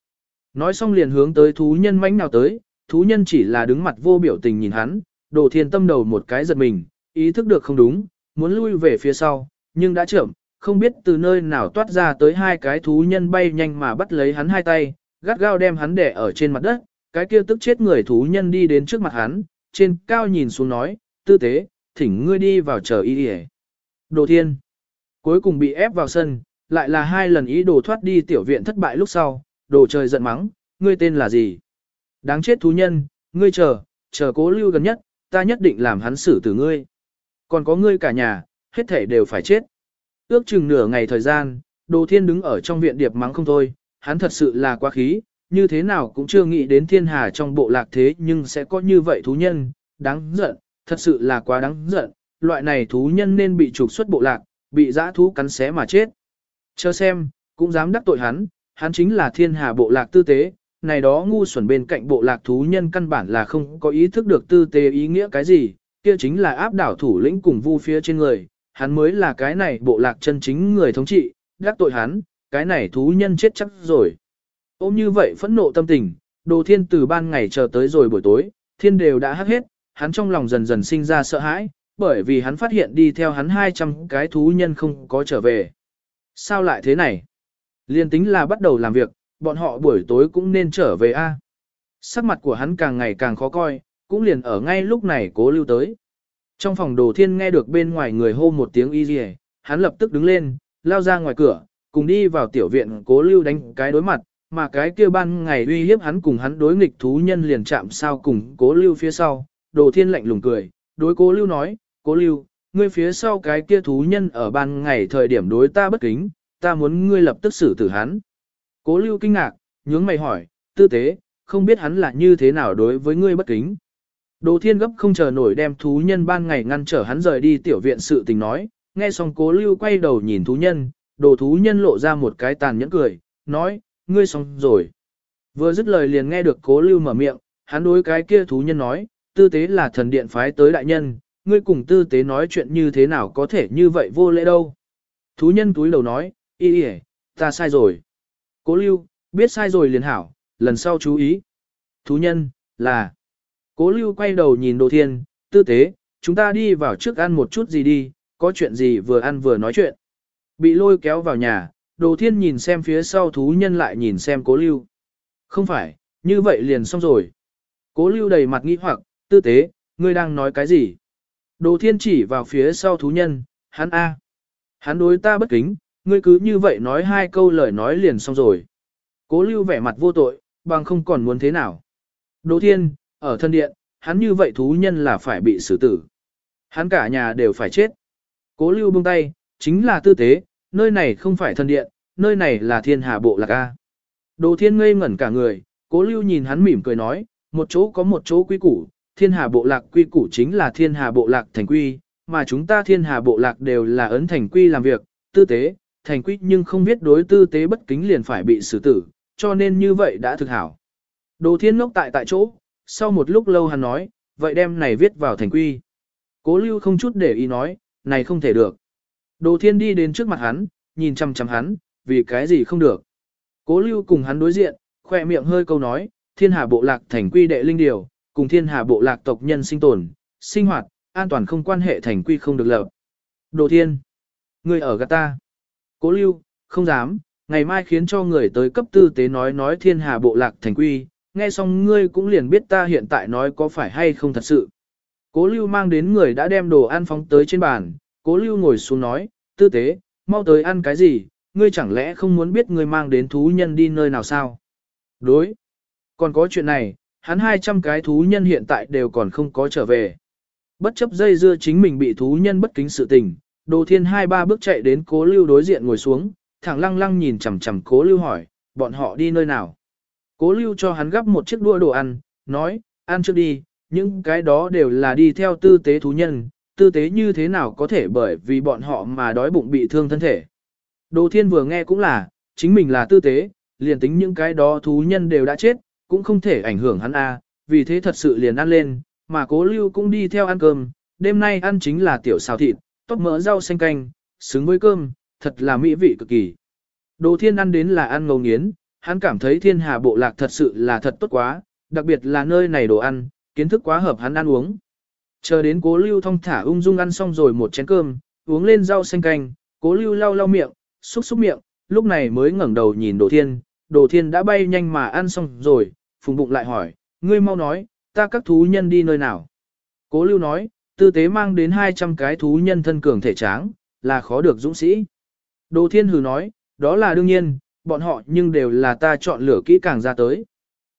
Nói xong liền hướng tới thú nhân mãnh nào tới, thú nhân chỉ là đứng mặt vô biểu tình nhìn hắn, đồ thiên tâm đầu một cái giật mình, ý thức được không đúng, muốn lui về phía sau, nhưng đã chậm, không biết từ nơi nào toát ra tới hai cái thú nhân bay nhanh mà bắt lấy hắn hai tay, gắt gao đem hắn đè ở trên mặt đất, cái kia tức chết người thú nhân đi đến trước mặt hắn, trên cao nhìn xuống nói, tư tế, thỉnh ngươi đi vào chờ y đi Đồ thiên, cuối cùng bị ép vào sân, lại là hai lần ý đồ thoát đi tiểu viện thất bại lúc sau, đồ trời giận mắng, ngươi tên là gì? Đáng chết thú nhân, ngươi chờ, chờ cố lưu gần nhất, ta nhất định làm hắn xử tử ngươi. Còn có ngươi cả nhà, hết thể đều phải chết. Ước chừng nửa ngày thời gian, đồ thiên đứng ở trong viện điệp mắng không thôi, hắn thật sự là quá khí, như thế nào cũng chưa nghĩ đến thiên hà trong bộ lạc thế nhưng sẽ có như vậy thú nhân, đáng giận, thật sự là quá đáng giận, loại này thú nhân nên bị trục xuất bộ lạc, bị dã thú cắn xé mà chết. Chờ xem, cũng dám đắc tội hắn, hắn chính là thiên hà bộ lạc tư tế, này đó ngu xuẩn bên cạnh bộ lạc thú nhân căn bản là không có ý thức được tư tế ý nghĩa cái gì, kia chính là áp đảo thủ lĩnh cùng vu phía trên người, hắn mới là cái này bộ lạc chân chính người thống trị, đắc tội hắn, cái này thú nhân chết chắc rồi. Ôm như vậy phẫn nộ tâm tình, đồ thiên từ ban ngày chờ tới rồi buổi tối, thiên đều đã hắc hết, hắn trong lòng dần dần sinh ra sợ hãi, bởi vì hắn phát hiện đi theo hắn 200 cái thú nhân không có trở về. Sao lại thế này? Liên tính là bắt đầu làm việc, bọn họ buổi tối cũng nên trở về a. Sắc mặt của hắn càng ngày càng khó coi, cũng liền ở ngay lúc này cố lưu tới. Trong phòng đồ thiên nghe được bên ngoài người hô một tiếng y rìa, hắn lập tức đứng lên, lao ra ngoài cửa, cùng đi vào tiểu viện cố lưu đánh cái đối mặt, mà cái kia ban ngày uy hiếp hắn cùng hắn đối nghịch thú nhân liền chạm sao cùng cố lưu phía sau, đồ thiên lạnh lùng cười, đối cố lưu nói, cố lưu, ngươi phía sau cái kia thú nhân ở ban ngày thời điểm đối ta bất kính, ta muốn ngươi lập tức xử tử hắn. Cố lưu kinh ngạc, nhướng mày hỏi, tư tế, không biết hắn là như thế nào đối với ngươi bất kính. Đồ thiên gấp không chờ nổi đem thú nhân ban ngày ngăn trở hắn rời đi tiểu viện sự tình nói, nghe xong cố lưu quay đầu nhìn thú nhân, đồ thú nhân lộ ra một cái tàn nhẫn cười, nói, ngươi xong rồi. Vừa dứt lời liền nghe được cố lưu mở miệng, hắn đối cái kia thú nhân nói, tư tế là thần điện phái tới đại nhân, ngươi cùng tư tế nói chuyện như thế nào có thể như vậy vô lễ đâu. Thú nhân túi đầu nói, y y ta sai rồi. Cố lưu, biết sai rồi liền hảo, lần sau chú ý. Thú nhân, là. Cố lưu quay đầu nhìn đồ thiên, tư tế, chúng ta đi vào trước ăn một chút gì đi, có chuyện gì vừa ăn vừa nói chuyện. Bị lôi kéo vào nhà, đồ thiên nhìn xem phía sau thú nhân lại nhìn xem cố lưu. Không phải, như vậy liền xong rồi. Cố lưu đầy mặt nghi hoặc, tư tế, ngươi đang nói cái gì? Đồ thiên chỉ vào phía sau thú nhân, hắn A. Hắn đối ta bất kính, ngươi cứ như vậy nói hai câu lời nói liền xong rồi. Cố lưu vẻ mặt vô tội, bằng không còn muốn thế nào. Đồ thiên, ở thân điện, hắn như vậy thú nhân là phải bị xử tử. Hắn cả nhà đều phải chết. Cố lưu buông tay, chính là tư tế, nơi này không phải thần điện, nơi này là thiên hà bộ lạc A. Đồ thiên ngây ngẩn cả người, cố lưu nhìn hắn mỉm cười nói, một chỗ có một chỗ quy củ, thiên hà bộ lạc quy củ chính là thiên hà bộ lạc thành quy, mà chúng ta thiên hà bộ lạc đều là ấn thành quy làm việc, tư tế, thành quy nhưng không biết đối tư tế bất kính liền phải bị xử tử, cho nên như vậy đã thực hảo. Đồ thiên ngốc tại tại chỗ, sau một lúc lâu hắn nói, vậy đem này viết vào thành quy. Cố lưu không chút để ý nói, này không thể được. Đồ thiên đi đến trước mặt hắn, nhìn chăm chăm hắn, vì cái gì không được. Cố lưu cùng hắn đối diện, khoe miệng hơi câu nói, thiên hà bộ lạc thành quy đệ linh điều, cùng thiên hà bộ lạc tộc nhân sinh tồn, sinh hoạt, an toàn không quan hệ thành quy không được lập. Đồ thiên, người ở gạt ta. Cố lưu, không dám, ngày mai khiến cho người tới cấp tư tế nói nói thiên hà bộ lạc thành quy, nghe xong ngươi cũng liền biết ta hiện tại nói có phải hay không thật sự. Cố lưu mang đến người đã đem đồ ăn phóng tới trên bàn, cố lưu ngồi xuống nói, tư tế, mau tới ăn cái gì, ngươi chẳng lẽ không muốn biết ngươi mang đến thú nhân đi nơi nào sao? Đối. Còn có chuyện này, hắn 200 cái thú nhân hiện tại đều còn không có trở về. Bất chấp dây dưa chính mình bị thú nhân bất kính sự tình, đồ thiên hai ba bước chạy đến cố lưu đối diện ngồi xuống, thẳng lăng lăng nhìn chằm chằm cố lưu hỏi, bọn họ đi nơi nào? Cố lưu cho hắn gắp một chiếc đua đồ ăn, nói, ăn trước đi, những cái đó đều là đi theo tư tế thú nhân, tư tế như thế nào có thể bởi vì bọn họ mà đói bụng bị thương thân thể. Đồ thiên vừa nghe cũng là, chính mình là tư tế, liền tính những cái đó thú nhân đều đã chết, cũng không thể ảnh hưởng hắn a, vì thế thật sự liền ăn lên, mà cố lưu cũng đi theo ăn cơm, đêm nay ăn chính là tiểu xào thịt, tóc mỡ rau xanh canh, xứng với cơm, thật là mỹ vị cực kỳ. Đồ thiên ăn đến là ăn ngầu nghiến, hắn cảm thấy thiên hà bộ lạc thật sự là thật tốt quá, đặc biệt là nơi này đồ ăn, kiến thức quá hợp hắn ăn uống. Chờ đến cố lưu thong thả ung dung ăn xong rồi một chén cơm, uống lên rau xanh canh, cố lưu lau lau miệng, xúc xúc miệng, lúc này mới ngẩng đầu nhìn đồ thiên, đồ thiên đã bay nhanh mà ăn xong rồi, phùng bụng lại hỏi, ngươi mau nói, ta các thú nhân đi nơi nào. Cố lưu nói, tư tế mang đến 200 cái thú nhân thân cường thể tráng, là khó được dũng sĩ. Đồ thiên hừ nói, đó là đương nhiên, bọn họ nhưng đều là ta chọn lựa kỹ càng ra tới.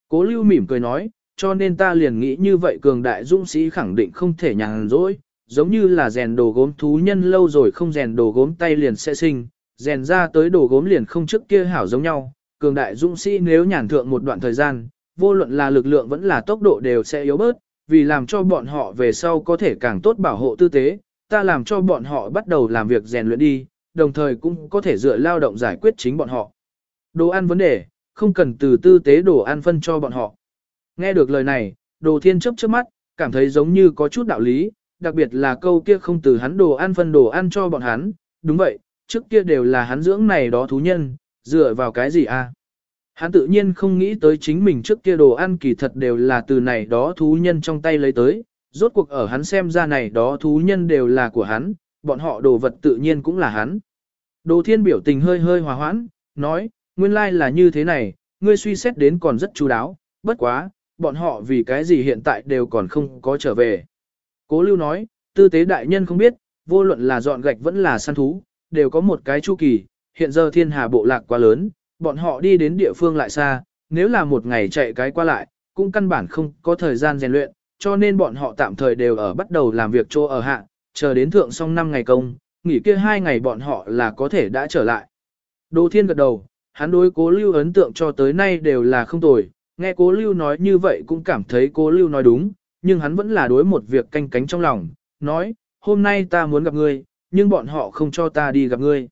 Cố lưu mỉm cười nói, cho nên ta liền nghĩ như vậy cường đại dũng sĩ khẳng định không thể nhàn rỗi, giống như là rèn đồ gốm thú nhân lâu rồi không rèn đồ gốm tay liền sẽ sinh, rèn ra tới đồ gốm liền không trước kia hảo giống nhau, cường đại dũng sĩ nếu nhàn thượng một đoạn thời gian, vô luận là lực lượng vẫn là tốc độ đều sẽ yếu bớt, vì làm cho bọn họ về sau có thể càng tốt bảo hộ tư tế, ta làm cho bọn họ bắt đầu làm việc rèn luyện đi, đồng thời cũng có thể dựa lao động giải quyết chính bọn họ. Đồ ăn vấn đề, không cần từ tư tế đồ ăn phân cho bọn họ. Nghe được lời này, đồ thiên chấp trước mắt, cảm thấy giống như có chút đạo lý, đặc biệt là câu kia không từ hắn đồ ăn phân đồ ăn cho bọn hắn, đúng vậy, trước kia đều là hắn dưỡng này đó thú nhân, dựa vào cái gì à? Hắn tự nhiên không nghĩ tới chính mình trước kia đồ ăn kỳ thật đều là từ này đó thú nhân trong tay lấy tới, rốt cuộc ở hắn xem ra này đó thú nhân đều là của hắn, bọn họ đồ vật tự nhiên cũng là hắn. Đồ thiên biểu tình hơi hơi hòa hoãn, nói, nguyên lai là như thế này, ngươi suy xét đến còn rất chú đáo, bất quá, bọn họ vì cái gì hiện tại đều còn không có trở về. Cố lưu nói, tư tế đại nhân không biết, vô luận là dọn gạch vẫn là săn thú, đều có một cái chu kỳ, hiện giờ thiên hà bộ lạc quá lớn, bọn họ đi đến địa phương lại xa, nếu là một ngày chạy cái qua lại, cũng căn bản không có thời gian rèn luyện, cho nên bọn họ tạm thời đều ở bắt đầu làm việc chỗ ở hạ, chờ đến thượng xong 5 ngày công, nghỉ kia hai ngày bọn họ là có thể đã trở lại. Đồ thiên gật đầu, hắn đối cố lưu ấn tượng cho tới nay đều là không tồi, nghe cố lưu nói như vậy cũng cảm thấy cố lưu nói đúng, nhưng hắn vẫn là đối một việc canh cánh trong lòng, nói, hôm nay ta muốn gặp ngươi, nhưng bọn họ không cho ta đi gặp ngươi.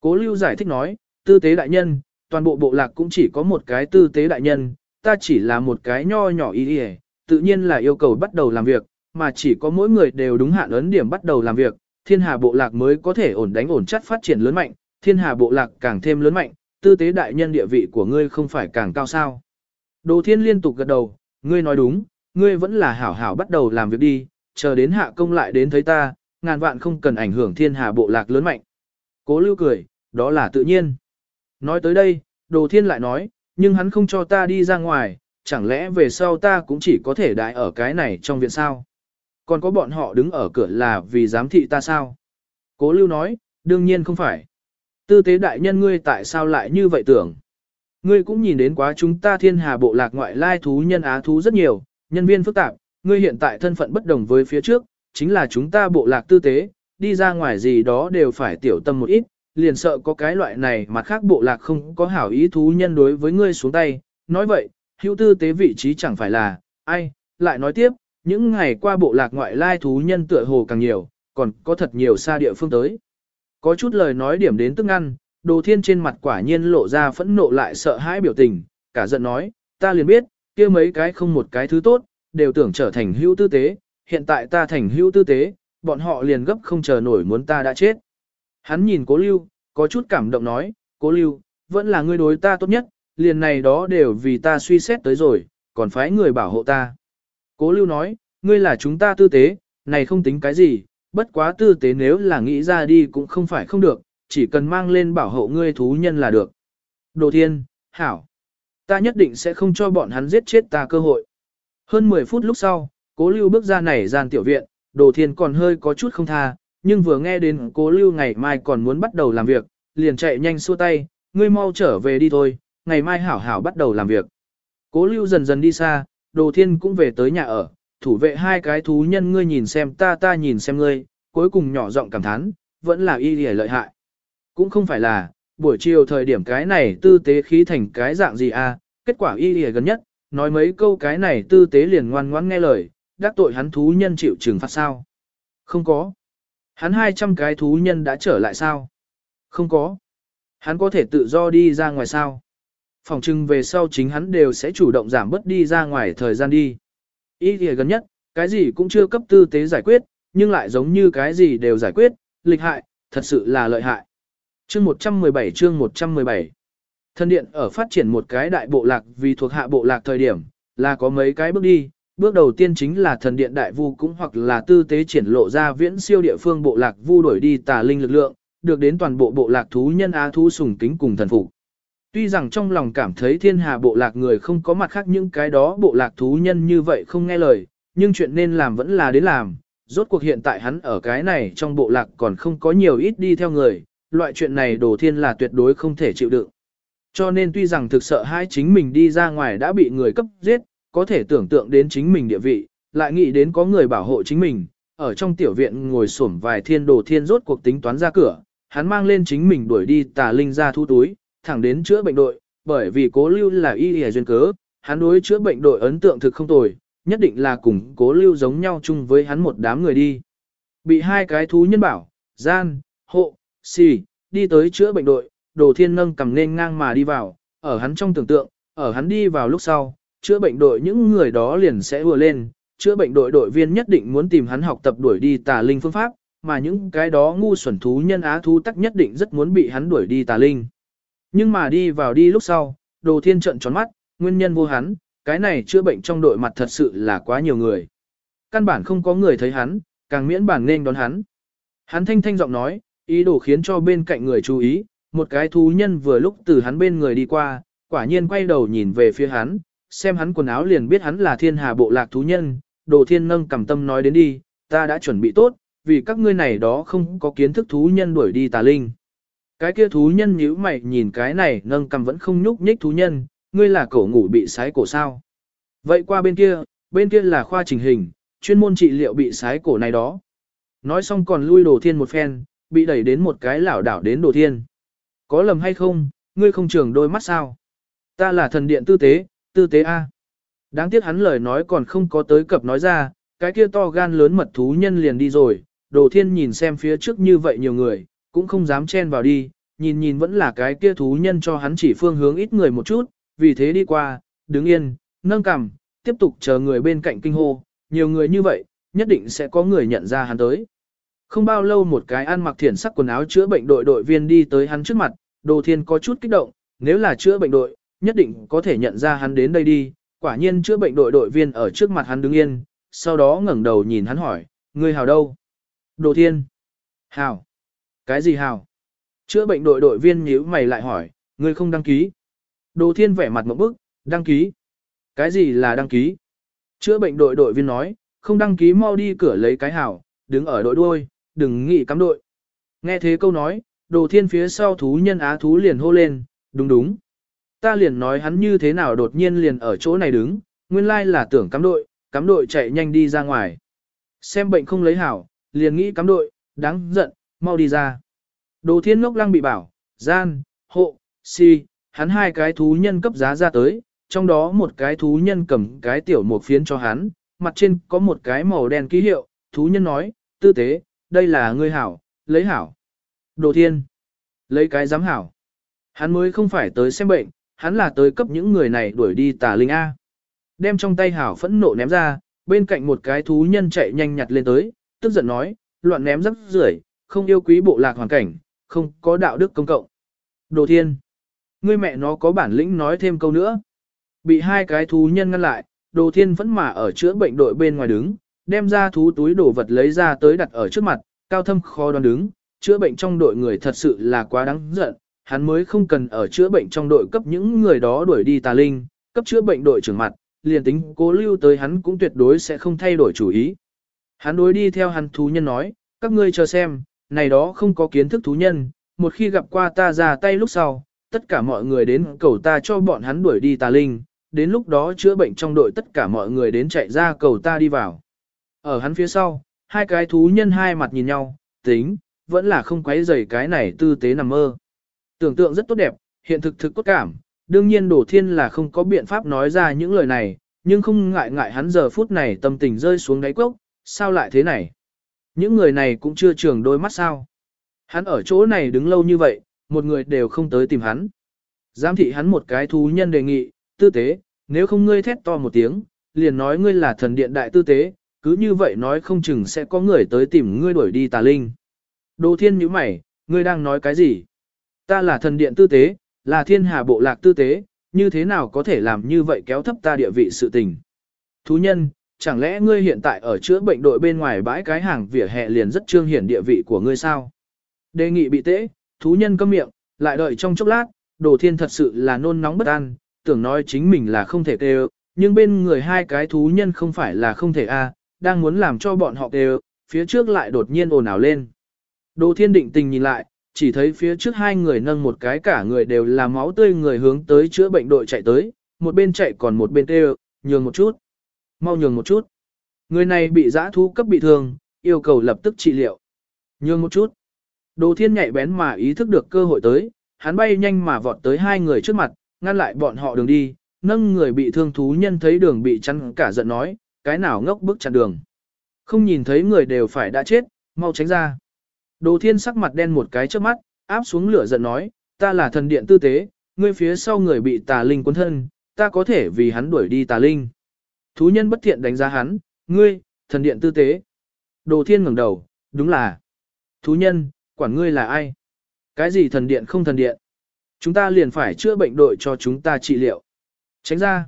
Cố lưu giải thích nói, tư tế đại nhân, toàn bộ bộ lạc cũng chỉ có một cái tư tế đại nhân, ta chỉ là một cái nho nhỏ ý ý, tự nhiên là yêu cầu bắt đầu làm việc, mà chỉ có mỗi người đều đúng hạn ấn điểm bắt đầu làm việc, thiên hà bộ lạc mới có thể ổn đánh ổn chắc phát triển lớn mạnh, thiên hà bộ lạc càng thêm lớn mạnh, tư tế đại nhân địa vị của ngươi không phải càng cao sao. Đồ thiên liên tục gật đầu, ngươi nói đúng, ngươi vẫn là hảo hảo bắt đầu làm việc đi, chờ đến hạ công lại đến thấy ta, ngàn vạn không cần ảnh hưởng thiên hà bộ lạc lớn mạnh. Cố lưu cười, đó là tự nhiên. Nói tới đây, đồ thiên lại nói, nhưng hắn không cho ta đi ra ngoài, chẳng lẽ về sau ta cũng chỉ có thể đại ở cái này trong viện sao? Còn có bọn họ đứng ở cửa là vì giám thị ta sao? Cố lưu nói, đương nhiên không phải. Tư tế đại nhân ngươi tại sao lại như vậy tưởng? Ngươi cũng nhìn đến quá chúng ta thiên hà bộ lạc ngoại lai thú nhân á thú rất nhiều, nhân viên phức tạp, ngươi hiện tại thân phận bất đồng với phía trước, chính là chúng ta bộ lạc tư tế, đi ra ngoài gì đó đều phải tiểu tâm một ít, liền sợ có cái loại này mà khác bộ lạc không có hảo ý thú nhân đối với ngươi xuống tay. Nói vậy, hữu tư tế vị trí chẳng phải là, ai, lại nói tiếp, những ngày qua bộ lạc ngoại lai thú nhân tựa hồ càng nhiều, còn có thật nhiều xa địa phương tới. Có chút lời nói điểm đến tức ăn, đồ thiên trên mặt quả nhiên lộ ra phẫn nộ lại sợ hãi biểu tình, cả giận nói, ta liền biết, kia mấy cái không một cái thứ tốt, đều tưởng trở thành hữu tư tế, hiện tại ta thành hữu tư tế, bọn họ liền gấp không chờ nổi muốn ta đã chết. Hắn nhìn cố lưu, có chút cảm động nói, cố lưu, vẫn là ngươi đối ta tốt nhất, liền này đó đều vì ta suy xét tới rồi, còn phải người bảo hộ ta. Cố lưu nói, ngươi là chúng ta tư tế, này không tính cái gì, bất quá tư tế nếu là nghĩ ra đi cũng không phải không được, chỉ cần mang lên bảo hộ ngươi thú nhân là được. Đồ thiên, hảo, ta nhất định sẽ không cho bọn hắn giết chết ta cơ hội. Hơn 10 phút lúc sau, cố lưu bước ra nảy gian tiểu viện, đồ thiên còn hơi có chút không tha, nhưng vừa nghe đến cố lưu ngày mai còn muốn bắt đầu làm việc, liền chạy nhanh xua tay, ngươi mau trở về đi thôi, ngày mai hảo hảo bắt đầu làm việc. Cố lưu dần dần đi xa, đồ thiên cũng về tới nhà ở, thủ vệ hai cái thú nhân ngươi nhìn xem ta ta nhìn xem ngươi, cuối cùng nhỏ giọng cảm thán, vẫn là y lìa lợi hại. Cũng không phải là, buổi chiều thời điểm cái này tư tế khí thành cái dạng gì à, kết quả y lìa gần nhất, nói mấy câu cái này tư tế liền ngoan ngoãn nghe lời, đắc tội hắn thú nhân chịu trừng phạt sao. Không có. Hắn 200 cái thú nhân đã trở lại sao? Không có. Hắn có thể tự do đi ra ngoài sao? Phòng trưng về sau chính hắn đều sẽ chủ động giảm bớt đi ra ngoài thời gian đi. Ý thì gần nhất, cái gì cũng chưa cấp tư tế giải quyết, nhưng lại giống như cái gì đều giải quyết, lịch hại, thật sự là lợi hại. Chương 117 chương 117 Thân điện ở phát triển một cái đại bộ lạc vì thuộc hạ bộ lạc thời điểm, là có mấy cái bước đi. Bước đầu tiên chính là thần điện đại vu cũng hoặc là tư tế triển lộ ra viễn siêu địa phương bộ lạc vu đổi đi tà linh lực lượng, được đến toàn bộ bộ lạc thú nhân á thú sùng kính cùng thần phục. Tuy rằng trong lòng cảm thấy thiên hà bộ lạc người không có mặt khác những cái đó bộ lạc thú nhân như vậy không nghe lời, nhưng chuyện nên làm vẫn là đến làm. Rốt cuộc hiện tại hắn ở cái này trong bộ lạc còn không có nhiều ít đi theo người, loại chuyện này đồ thiên là tuyệt đối không thể chịu đựng. Cho nên tuy rằng thực sợ hai chính mình đi ra ngoài đã bị người cấp giết, có thể tưởng tượng đến chính mình địa vị, lại nghĩ đến có người bảo hộ chính mình, ở trong tiểu viện ngồi xổm vài thiên đồ thiên rốt cuộc tính toán ra cửa, hắn mang lên chính mình đuổi đi tà linh ra thu túi, thẳng đến chữa bệnh đội, bởi vì cố lưu là y y duyên cớ, hắn đối chữa bệnh đội ấn tượng thực không tồi, nhất định là cùng cố lưu giống nhau chung với hắn một đám người đi. Bị hai cái thú nhân bảo, gian, hộ, xì, đi tới chữa bệnh đội, đồ thiên nâng cầm nên ngang mà đi vào, ở hắn trong tưởng tượng, ở hắn đi vào lúc sau, chữa bệnh đội những người đó liền sẽ vừa lên, chữa bệnh đội đội viên nhất định muốn tìm hắn học tập đuổi đi tà linh phương pháp, mà những cái đó ngu xuẩn thú nhân á thú tắc nhất định rất muốn bị hắn đuổi đi tà linh. Nhưng mà đi vào đi lúc sau, đồ thiên trận tròn mắt, nguyên nhân vô hắn, cái này chữa bệnh trong đội mặt thật sự là quá nhiều người. Căn bản không có người thấy hắn, càng miễn bản nên đón hắn. Hắn thanh thanh giọng nói, Ý đồ khiến cho bên cạnh người chú ý, một cái thú nhân vừa lúc từ hắn bên người đi qua, quả nhiên quay đầu nhìn về phía hắn, xem hắn quần áo liền biết hắn là thiên hà bộ lạc thú nhân, đồ thiên nâng cầm tâm nói đến đi, ta đã chuẩn bị tốt, vì các ngươi này đó không có kiến thức thú nhân đuổi đi tà linh. Cái kia thú nhân nhíu mày nhìn cái này nâng cầm vẫn không nhúc nhích thú nhân, ngươi là cổ ngủ bị sái cổ sao. Vậy qua bên kia, bên kia là khoa trình hình, chuyên môn trị liệu bị sái cổ này đó. Nói xong còn lui đồ thiên một phen, bị đẩy đến một cái lảo đảo đến đồ thiên. Có lầm hay không, ngươi không trường đôi mắt sao? Ta là thần điện tư tế, tư tế A. Đáng tiếc hắn lời nói còn không có tới cập nói ra, cái kia to gan lớn mật thú nhân liền đi rồi, đồ thiên nhìn xem phía trước như vậy nhiều người, cũng không dám chen vào đi, nhìn nhìn vẫn là cái kia thú nhân cho hắn chỉ phương hướng ít người một chút, vì thế đi qua, đứng yên, nâng cằm, tiếp tục chờ người bên cạnh kinh hô, nhiều người như vậy, nhất định sẽ có người nhận ra hắn tới. Không bao lâu một cái ăn mặc thiển sắc quần áo chữa bệnh đội đội viên đi tới hắn trước mặt, đồ thiên có chút kích động, nếu là chữa bệnh đội, nhất định có thể nhận ra hắn đến đây đi, quả nhiên chữa bệnh đội đội viên ở trước mặt hắn đứng yên, sau đó ngẩng đầu nhìn hắn hỏi, người hào đâu? Đồ thiên. Hào. Cái gì hào? Chữa bệnh đội đội viên nhíu mày lại hỏi, người không đăng ký. Đồ thiên vẻ mặt một bức, đăng ký. Cái gì là đăng ký? Chữa bệnh đội đội viên nói, không đăng ký mau đi cửa lấy cái hào, đứng ở đội đuôi, đừng nghĩ cắm đội. Nghe thế câu nói, đồ thiên phía sau thú nhân á thú liền hô lên, đúng đúng. Ta liền nói hắn như thế nào đột nhiên liền ở chỗ này đứng, nguyên lai là tưởng cắm đội, cắm đội chạy nhanh đi ra ngoài. Xem bệnh không lấy hảo, liền nghĩ cắm đội, đáng giận, mau đi ra. Đồ thiên ngốc lăng bị bảo, gian, hộ, si, hắn hai cái thú nhân cấp giá ra tới, trong đó một cái thú nhân cầm cái tiểu một phiến cho hắn, mặt trên có một cái màu đen ký hiệu, thú nhân nói, tư tế, đây là ngươi hảo, lấy hảo. Đồ thiên, lấy cái giám hảo. Hắn mới không phải tới xem bệnh, hắn là tới cấp những người này đuổi đi tà linh A. Đem trong tay hảo phẫn nộ ném ra, bên cạnh một cái thú nhân chạy nhanh nhặt lên tới, tức giận nói, loạn ném rắc rưởi, không yêu quý bộ lạc hoàn cảnh, không có đạo đức công cộng. Đồ thiên, ngươi mẹ nó có bản lĩnh nói thêm câu nữa. Bị hai cái thú nhân ngăn lại, đồ thiên vẫn mà ở chữa bệnh đội bên ngoài đứng, đem ra thú túi đồ vật lấy ra tới đặt ở trước mặt, cao thâm khó đoán đứng, chữa bệnh trong đội người thật sự là quá đáng giận, hắn mới không cần ở chữa bệnh trong đội cấp những người đó đuổi đi tà linh, cấp chữa bệnh đội trưởng mặt, liền tính cố lưu tới hắn cũng tuyệt đối sẽ không thay đổi chủ ý. Hắn đối đi theo hắn thú nhân nói, các ngươi chờ xem, này đó không có kiến thức thú nhân, một khi gặp qua ta ra tay lúc sau, tất cả mọi người đến cầu ta cho bọn hắn đuổi đi tà linh, đến lúc đó chữa bệnh trong đội tất cả mọi người đến chạy ra cầu ta đi vào. Ở hắn phía sau, hai cái thú nhân hai mặt nhìn nhau, tính, vẫn là không quấy rầy cái này tư tế nằm mơ. Tưởng tượng rất tốt đẹp, hiện thực thực cốt cảm, đương nhiên đổ thiên là không có biện pháp nói ra những lời này, nhưng không ngại ngại hắn giờ phút này tâm tình rơi xuống đáy cốc, sao lại thế này? Những người này cũng chưa trường đôi mắt sao? Hắn ở chỗ này đứng lâu như vậy, một người đều không tới tìm hắn. Giám thị hắn một cái thú nhân đề nghị, tư tế, nếu không ngươi thét to một tiếng, liền nói ngươi là thần điện đại tư tế, cứ như vậy nói không chừng sẽ có người tới tìm ngươi đuổi đi tà linh. Đồ thiên nhíu mày, ngươi đang nói cái gì? Ta là thần điện tư tế, là thiên hà bộ lạc tư tế, như thế nào có thể làm như vậy kéo thấp ta địa vị sự tình? Thú nhân, chẳng lẽ ngươi hiện tại ở chữa bệnh đội bên ngoài bãi cái hàng vỉa hè liền rất trương hiển địa vị của ngươi sao? Đề nghị bị tế, thú nhân câm miệng, lại đợi trong chốc lát, đồ thiên thật sự là nôn nóng bất an, tưởng nói chính mình là không thể kêu, nhưng bên người hai cái thú nhân không phải là không thể a, đang muốn làm cho bọn họ đều phía trước lại đột nhiên ồn ào lên. Đồ thiên định tình nhìn lại, chỉ thấy phía trước hai người nâng một cái cả người đều là máu tươi người hướng tới chữa bệnh đội chạy tới, một bên chạy còn một bên kêu, nhường một chút, mau nhường một chút. Người này bị giã thú cấp bị thương, yêu cầu lập tức trị liệu. Nhường một chút. Đồ thiên nhạy bén mà ý thức được cơ hội tới, hắn bay nhanh mà vọt tới hai người trước mặt, ngăn lại bọn họ đường đi, nâng người bị thương thú nhân thấy đường bị chắn cả giận nói, cái nào ngốc bước chặn đường. Không nhìn thấy người đều phải đã chết, mau tránh ra. Đồ thiên sắc mặt đen một cái trước mắt, áp xuống lửa giận nói, ta là thần điện tư tế, ngươi phía sau người bị tà linh cuốn thân, ta có thể vì hắn đuổi đi tà linh. Thú nhân bất thiện đánh giá hắn, ngươi, thần điện tư tế. Đồ thiên ngẩng đầu, đúng là. Thú nhân, quản ngươi là ai? Cái gì thần điện không thần điện? Chúng ta liền phải chữa bệnh đội cho chúng ta trị liệu. Tránh ra.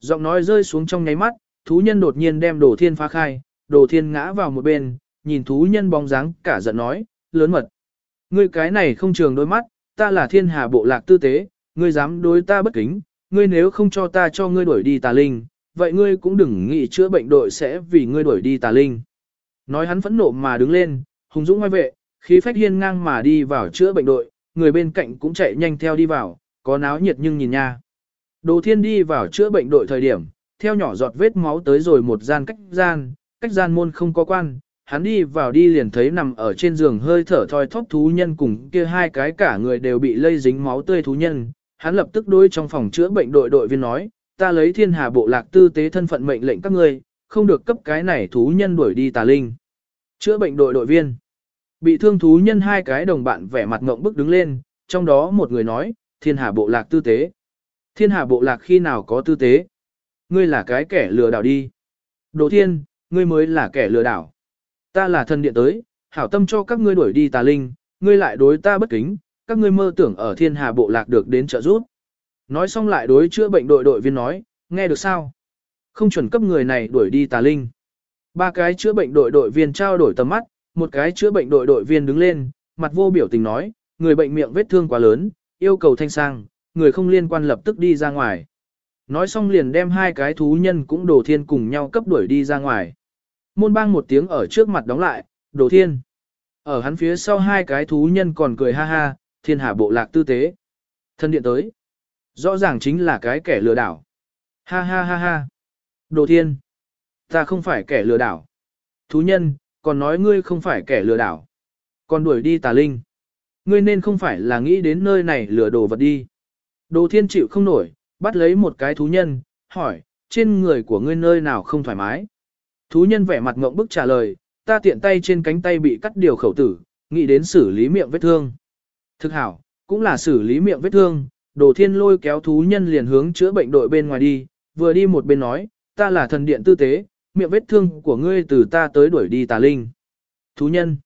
Giọng nói rơi xuống trong nháy mắt, thú nhân đột nhiên đem đồ thiên phá khai, đồ thiên ngã vào một bên, nhìn thú nhân bóng dáng cả giận nói, lớn mật. Ngươi cái này không trường đôi mắt, ta là thiên hà bộ lạc tư tế, ngươi dám đối ta bất kính, ngươi nếu không cho ta cho ngươi đuổi đi tà linh, vậy ngươi cũng đừng nghĩ chữa bệnh đội sẽ vì ngươi đuổi đi tà linh. Nói hắn phẫn nộ mà đứng lên, hùng dũng ngoài vệ, khí phách hiên ngang mà đi vào chữa bệnh đội, người bên cạnh cũng chạy nhanh theo đi vào, có náo nhiệt nhưng nhìn nha. Đồ thiên đi vào chữa bệnh đội thời điểm, theo nhỏ giọt vết máu tới rồi một gian cách gian, cách gian môn không có quan, hắn đi vào đi liền thấy nằm ở trên giường hơi thở thoi thóp thú nhân cùng kia hai cái cả người đều bị lây dính máu tươi thú nhân. Hắn lập tức đối trong phòng chữa bệnh đội đội viên nói, ta lấy thiên hà bộ lạc tư tế thân phận mệnh lệnh các ngươi, không được cấp cái này thú nhân đuổi đi tà linh. Chữa bệnh đội đội viên. Bị thương thú nhân hai cái đồng bạn vẻ mặt ngộng bức đứng lên, trong đó một người nói, thiên hà bộ lạc tư tế. Thiên hà bộ lạc khi nào có tư tế? Ngươi là cái kẻ lừa đảo đi. Đồ thiên, ngươi mới là kẻ lừa đảo. Ta là thần điện tới, hảo tâm cho các ngươi đuổi đi tà linh, ngươi lại đối ta bất kính, các ngươi mơ tưởng ở thiên hà bộ lạc được đến trợ giúp. Nói xong lại đối chữa bệnh đội đội viên nói, nghe được sao? Không chuẩn cấp người này đuổi đi tà linh. Ba cái chữa bệnh đội đội viên trao đổi tầm mắt, một cái chữa bệnh đội đội viên đứng lên, mặt vô biểu tình nói, người bệnh miệng vết thương quá lớn, yêu cầu thanh sang, người không liên quan lập tức đi ra ngoài. Nói xong liền đem hai cái thú nhân cũng đồ thiên cùng nhau cấp đuổi đi ra ngoài. Môn bang một tiếng ở trước mặt đóng lại, đồ thiên. Ở hắn phía sau hai cái thú nhân còn cười ha ha, thiên hà bộ lạc tư tế. Thân điện tới. Rõ ràng chính là cái kẻ lừa đảo. Ha ha ha ha. Đồ thiên. Ta không phải kẻ lừa đảo. Thú nhân, còn nói ngươi không phải kẻ lừa đảo. Còn đuổi đi tà linh. Ngươi nên không phải là nghĩ đến nơi này lừa đồ vật đi. Đồ thiên chịu không nổi, bắt lấy một cái thú nhân, hỏi, trên người của ngươi nơi nào không thoải mái. Thú nhân vẻ mặt ngộng bức trả lời, ta tiện tay trên cánh tay bị cắt điều khẩu tử, nghĩ đến xử lý miệng vết thương. Thực hảo, cũng là xử lý miệng vết thương, đồ thiên lôi kéo thú nhân liền hướng chữa bệnh đội bên ngoài đi, vừa đi một bên nói, ta là thần điện tư tế, miệng vết thương của ngươi từ ta tới đuổi đi tà linh. Thú nhân,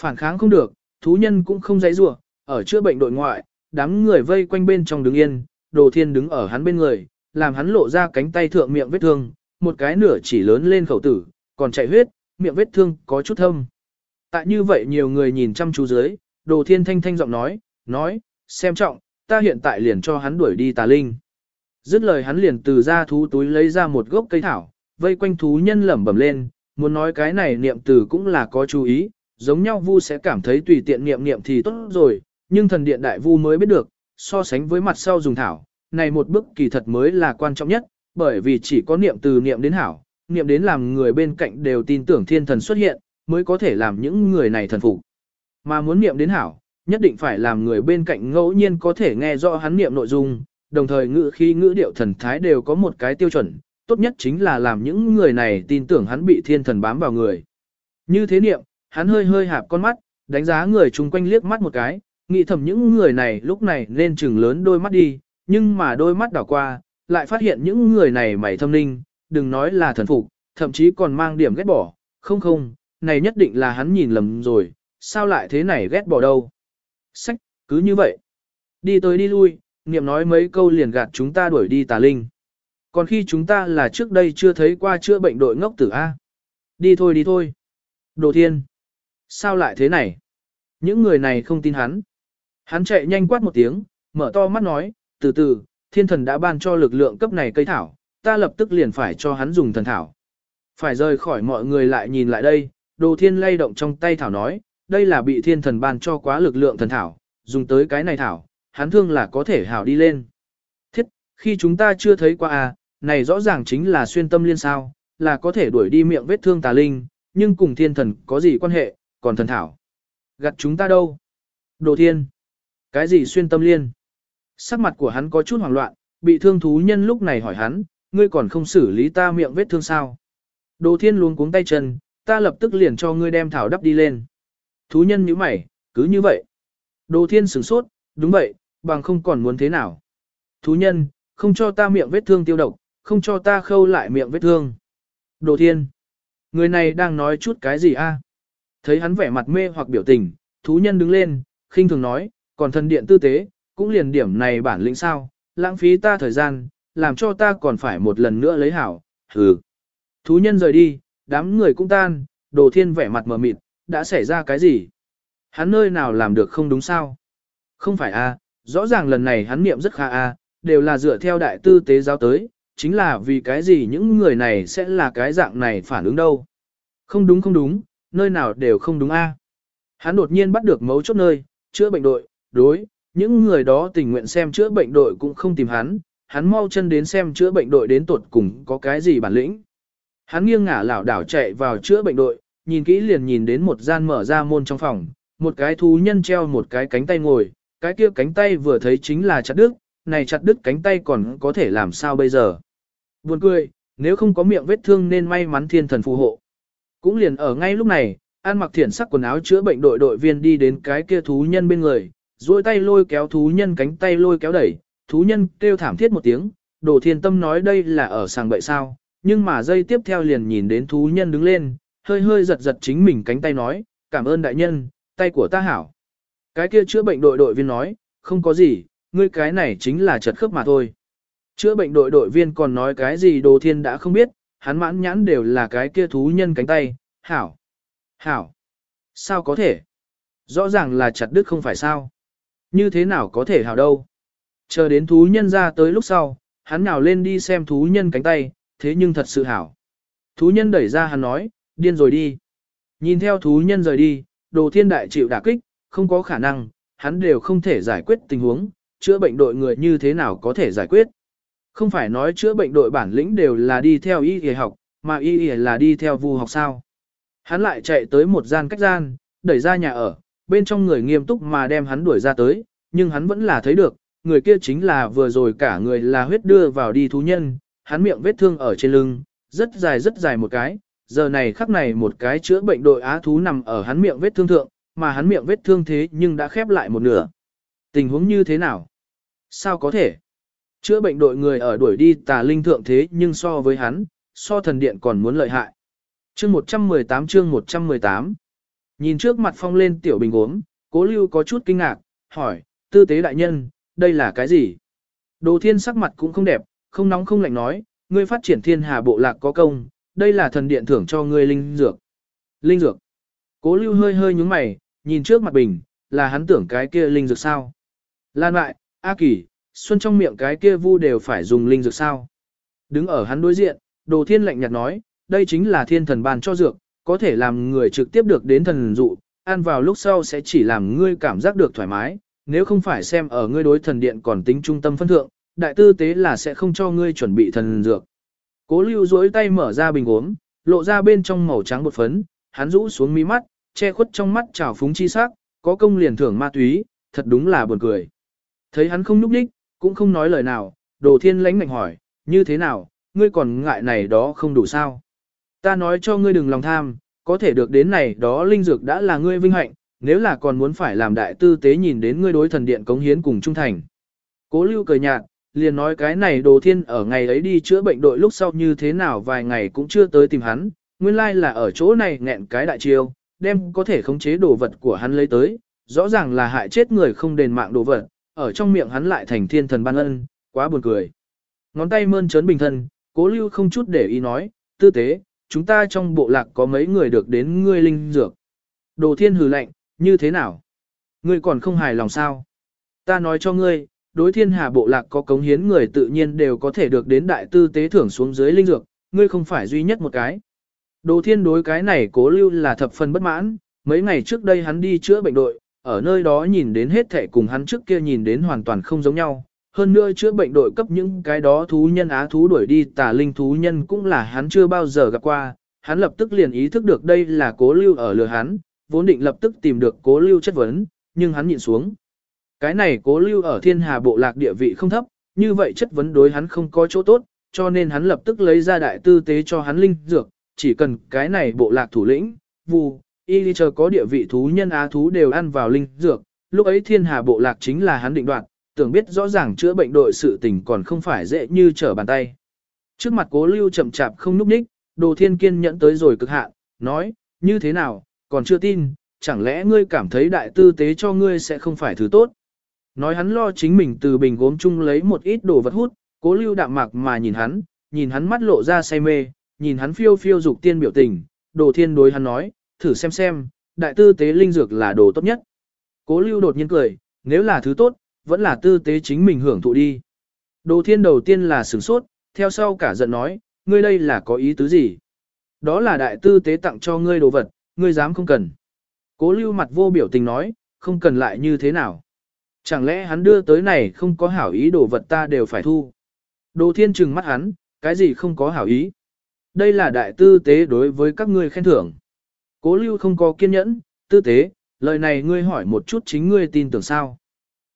phản kháng không được, thú nhân cũng không dãy rủa ở chữa bệnh đội ngoại, đám người vây quanh bên trong đứng yên, đồ thiên đứng ở hắn bên người, làm hắn lộ ra cánh tay thượng miệng vết thương, một cái nửa chỉ lớn lên khẩu tử, còn chạy huyết, miệng vết thương có chút thâm. Tại như vậy nhiều người nhìn chăm chú dưới, đồ thiên thanh thanh giọng nói, nói, xem trọng, ta hiện tại liền cho hắn đuổi đi tà linh. Dứt lời hắn liền từ ra thú túi lấy ra một gốc cây thảo, vây quanh thú nhân lẩm bẩm lên, muốn nói cái này niệm từ cũng là có chú ý, giống nhau vu sẽ cảm thấy tùy tiện niệm niệm thì tốt rồi, nhưng thần điện đại vu mới biết được, so sánh với mặt sau dùng thảo, này một bước kỳ thật mới là quan trọng nhất, bởi vì chỉ có niệm từ niệm đến hảo, niệm đến làm người bên cạnh đều tin tưởng thiên thần xuất hiện, mới có thể làm những người này thần phục. Mà muốn niệm đến hảo, nhất định phải làm người bên cạnh ngẫu nhiên có thể nghe rõ hắn niệm nội dung, đồng thời ngữ khi ngữ điệu thần thái đều có một cái tiêu chuẩn, tốt nhất chính là làm những người này tin tưởng hắn bị thiên thần bám vào người. Như thế niệm, hắn hơi hơi hạp con mắt, đánh giá người chung quanh liếc mắt một cái, nghĩ thầm những người này lúc này nên chừng lớn đôi mắt đi, nhưng mà đôi mắt đảo qua, lại phát hiện những người này mày thâm ninh, đừng nói là thần phục, thậm chí còn mang điểm ghét bỏ, không không, này nhất định là hắn nhìn lầm rồi, sao lại thế này ghét bỏ đâu. Sách, cứ như vậy. Đi tới đi lui, niệm nói mấy câu liền gạt chúng ta đuổi đi tà linh. Còn khi chúng ta là trước đây chưa thấy qua chữa bệnh đội ngốc tử A. Đi thôi đi thôi. Đồ thiên. Sao lại thế này? Những người này không tin hắn. Hắn chạy nhanh quát một tiếng, mở to mắt nói, từ từ, thiên thần đã ban cho lực lượng cấp này cây thảo, ta lập tức liền phải cho hắn dùng thần thảo. Phải rời khỏi mọi người lại nhìn lại đây, đồ thiên lay động trong tay thảo nói, đây là bị thiên thần ban cho quá lực lượng thần thảo, dùng tới cái này thảo, hắn thương là có thể hảo đi lên. Thiết, khi chúng ta chưa thấy qua à, này rõ ràng chính là xuyên tâm liên sao, là có thể đuổi đi miệng vết thương tà linh, nhưng cùng thiên thần có gì quan hệ, còn thần thảo. Gặt chúng ta đâu? Đồ thiên. Cái gì xuyên tâm liên? Sắc mặt của hắn có chút hoảng loạn, bị thương thú nhân lúc này hỏi hắn, ngươi còn không xử lý ta miệng vết thương sao? Đồ thiên luống cuống tay chân, ta lập tức liền cho ngươi đem thảo đắp đi lên. Thú nhân nhíu mày, cứ như vậy. Đồ thiên sửng sốt, đúng vậy, bằng không còn muốn thế nào. Thú nhân, không cho ta miệng vết thương tiêu độc, không cho ta khâu lại miệng vết thương. Đồ thiên, người này đang nói chút cái gì a? Thấy hắn vẻ mặt mê hoặc biểu tình, thú nhân đứng lên, khinh thường nói, còn thần điện tư tế, cũng liền điểm này bản lĩnh sao, lãng phí ta thời gian, làm cho ta còn phải một lần nữa lấy hảo, hừ. Thú nhân rời đi, đám người cũng tan, đồ thiên vẻ mặt mờ mịt, đã xảy ra cái gì? Hắn nơi nào làm được không đúng sao? Không phải a, rõ ràng lần này hắn niệm rất khá a, đều là dựa theo đại tư tế giáo tới, chính là vì cái gì những người này sẽ là cái dạng này phản ứng đâu. Không đúng không đúng, nơi nào đều không đúng a. Hắn đột nhiên bắt được mấu chốt nơi, chữa bệnh đội, đối, những người đó tình nguyện xem chữa bệnh đội cũng không tìm hắn, hắn mau chân đến xem chữa bệnh đội đến tuột cùng có cái gì bản lĩnh. Hắn nghiêng ngả lảo đảo chạy vào chữa bệnh đội, nhìn kỹ liền nhìn đến một gian mở ra môn trong phòng, một cái thú nhân treo một cái cánh tay ngồi, cái kia cánh tay vừa thấy chính là chặt đứt, này chặt đứt cánh tay còn có thể làm sao bây giờ. Buồn cười, nếu không có miệng vết thương nên may mắn thiên thần phù hộ. Cũng liền ở ngay lúc này, An mặc thiển sắc quần áo chữa bệnh đội đội viên đi đến cái kia thú nhân bên người, duỗi tay lôi kéo thú nhân cánh tay lôi kéo đẩy, thú nhân kêu thảm thiết một tiếng, đồ thiên tâm nói đây là ở sàng bậy sao, nhưng mà dây tiếp theo liền nhìn đến thú nhân đứng lên, hơi hơi giật giật chính mình cánh tay nói, cảm ơn đại nhân, tay của ta hảo. Cái kia chữa bệnh đội đội viên nói, không có gì, ngươi cái này chính là chật khớp mà thôi. Chữa bệnh đội đội viên còn nói cái gì đồ thiên đã không biết, hắn mãn nhãn đều là cái kia thú nhân cánh tay, hảo. Hảo. Sao có thể? Rõ ràng là chặt đứt không phải sao. Như thế nào có thể hảo đâu? Chờ đến thú nhân ra tới lúc sau, hắn nào lên đi xem thú nhân cánh tay, thế nhưng thật sự hảo. Thú nhân đẩy ra hắn nói, điên rồi đi. Nhìn theo thú nhân rời đi, đồ thiên đại chịu đả kích, không có khả năng, hắn đều không thể giải quyết tình huống, chữa bệnh đội người như thế nào có thể giải quyết. Không phải nói chữa bệnh đội bản lĩnh đều là đi theo y y học, mà y y là đi theo vu học sao. Hắn lại chạy tới một gian cách gian, đẩy ra nhà ở, bên trong người nghiêm túc mà đem hắn đuổi ra tới, nhưng hắn vẫn là thấy được, người kia chính là vừa rồi cả người là huyết đưa vào đi thú nhân, hắn miệng vết thương ở trên lưng, rất dài rất dài một cái, giờ này khắc này một cái chữa bệnh đội á thú nằm ở hắn miệng vết thương thượng, mà hắn miệng vết thương thế nhưng đã khép lại một nửa. Tình huống như thế nào? Sao có thể? Chữa bệnh đội người ở đuổi đi tà linh thượng thế nhưng so với hắn, so thần điện còn muốn lợi hại. Chương 118 chương 118 Nhìn trước mặt phong lên tiểu bình gốm, cố lưu có chút kinh ngạc, hỏi, tư tế đại nhân, đây là cái gì? Đồ thiên sắc mặt cũng không đẹp, không nóng không lạnh nói, ngươi phát triển thiên hà bộ lạc có công, đây là thần điện thưởng cho ngươi linh dược. Linh dược. Cố lưu hơi hơi nhúng mày, nhìn trước mặt bình, là hắn tưởng cái kia linh dược sao? Lan lại, A Kỳ, Xuân trong miệng cái kia vu đều phải dùng linh dược sao? Đứng ở hắn đối diện, đồ thiên lạnh nhạt nói, đây chính là thiên thần ban cho dược, có thể làm người trực tiếp được đến thần dụ, ăn vào lúc sau sẽ chỉ làm ngươi cảm giác được thoải mái, nếu không phải xem ở ngươi đối thần điện còn tính trung tâm phân thượng, đại tư tế là sẽ không cho ngươi chuẩn bị thần dược. Cố lưu duỗi tay mở ra bình uống, lộ ra bên trong màu trắng bột phấn, hắn rũ xuống mí mắt, che khuất trong mắt trào phúng chi sắc, có công liền thưởng ma túy, thật đúng là buồn cười. Thấy hắn không núp đích, cũng không nói lời nào, đồ thiên lãnh ngạnh hỏi, như thế nào, ngươi còn ngại này đó không đủ sao. Ta nói cho ngươi đừng lòng tham, có thể được đến này đó linh dược đã là ngươi vinh hạnh, nếu là còn muốn phải làm đại tư tế nhìn đến ngươi đối thần điện cống hiến cùng trung thành. Cố lưu cười nhạt, liền nói cái này đồ thiên ở ngày ấy đi chữa bệnh đội lúc sau như thế nào vài ngày cũng chưa tới tìm hắn, nguyên lai là ở chỗ này nghẹn cái đại chiêu, đem có thể khống chế đồ vật của hắn lấy tới, rõ ràng là hại chết người không đền mạng đồ vật, ở trong miệng hắn lại thành thiên thần ban ân, quá buồn cười. Ngón tay mơn trớn bình thân, cố lưu không chút để ý nói, tư tế, chúng ta trong bộ lạc có mấy người được đến ngươi linh dược. Đồ thiên hừ lạnh, như thế nào? Ngươi còn không hài lòng sao? Ta nói cho ngươi, đối thiên hà bộ lạc có cống hiến người tự nhiên đều có thể được đến đại tư tế thưởng xuống dưới linh dược, ngươi không phải duy nhất một cái. Đồ thiên đối cái này cố lưu là thập phần bất mãn, mấy ngày trước đây hắn đi chữa bệnh đội, ở nơi đó nhìn đến hết thể cùng hắn trước kia nhìn đến hoàn toàn không giống nhau. Hơn nữa chữa bệnh đội cấp những cái đó thú nhân á thú đuổi đi tà linh thú nhân cũng là hắn chưa bao giờ gặp qua, hắn lập tức liền ý thức được đây là cố lưu ở lừa hắn, vốn định lập tức tìm được cố lưu chất vấn, nhưng hắn nhịn xuống. Cái này cố lưu ở thiên hà bộ lạc địa vị không thấp, như vậy chất vấn đối hắn không có chỗ tốt, cho nên hắn lập tức lấy ra đại tư tế cho hắn linh dược, chỉ cần cái này bộ lạc thủ lĩnh, vù, y chờ có địa vị thú nhân á thú đều ăn vào linh dược, lúc ấy thiên hà bộ lạc chính là hắn định đoạt, tưởng biết rõ ràng chữa bệnh đội sự tình còn không phải dễ như trở bàn tay. Trước mặt cố lưu chậm chạp không núp ních, đồ thiên kiên nhẫn tới rồi cực hạn, nói, như thế nào, còn chưa tin, chẳng lẽ ngươi cảm thấy đại tư tế cho ngươi sẽ không phải thứ tốt. Nói hắn lo chính mình từ bình gốm chung lấy một ít đồ vật hút, cố lưu đạm mạc mà nhìn hắn, nhìn hắn mắt lộ ra say mê, nhìn hắn phiêu phiêu dục tiên biểu tình, đồ thiên đối hắn nói, thử xem xem, đại tư tế linh dược là đồ tốt nhất. Cố lưu đột nhiên cười, nếu là thứ tốt, vẫn là tư tế chính mình hưởng thụ đi. Đồ thiên đầu tiên là sửng sốt, theo sau cả giận nói, ngươi đây là có ý tứ gì? Đó là đại tư tế tặng cho ngươi đồ vật, ngươi dám không cần. Cố lưu mặt vô biểu tình nói, không cần lại như thế nào. Chẳng lẽ hắn đưa tới này không có hảo ý đồ vật ta đều phải thu. Đồ thiên trừng mắt hắn, cái gì không có hảo ý. Đây là đại tư tế đối với các ngươi khen thưởng. Cố lưu không có kiên nhẫn, tư tế, lời này ngươi hỏi một chút chính ngươi tin tưởng sao.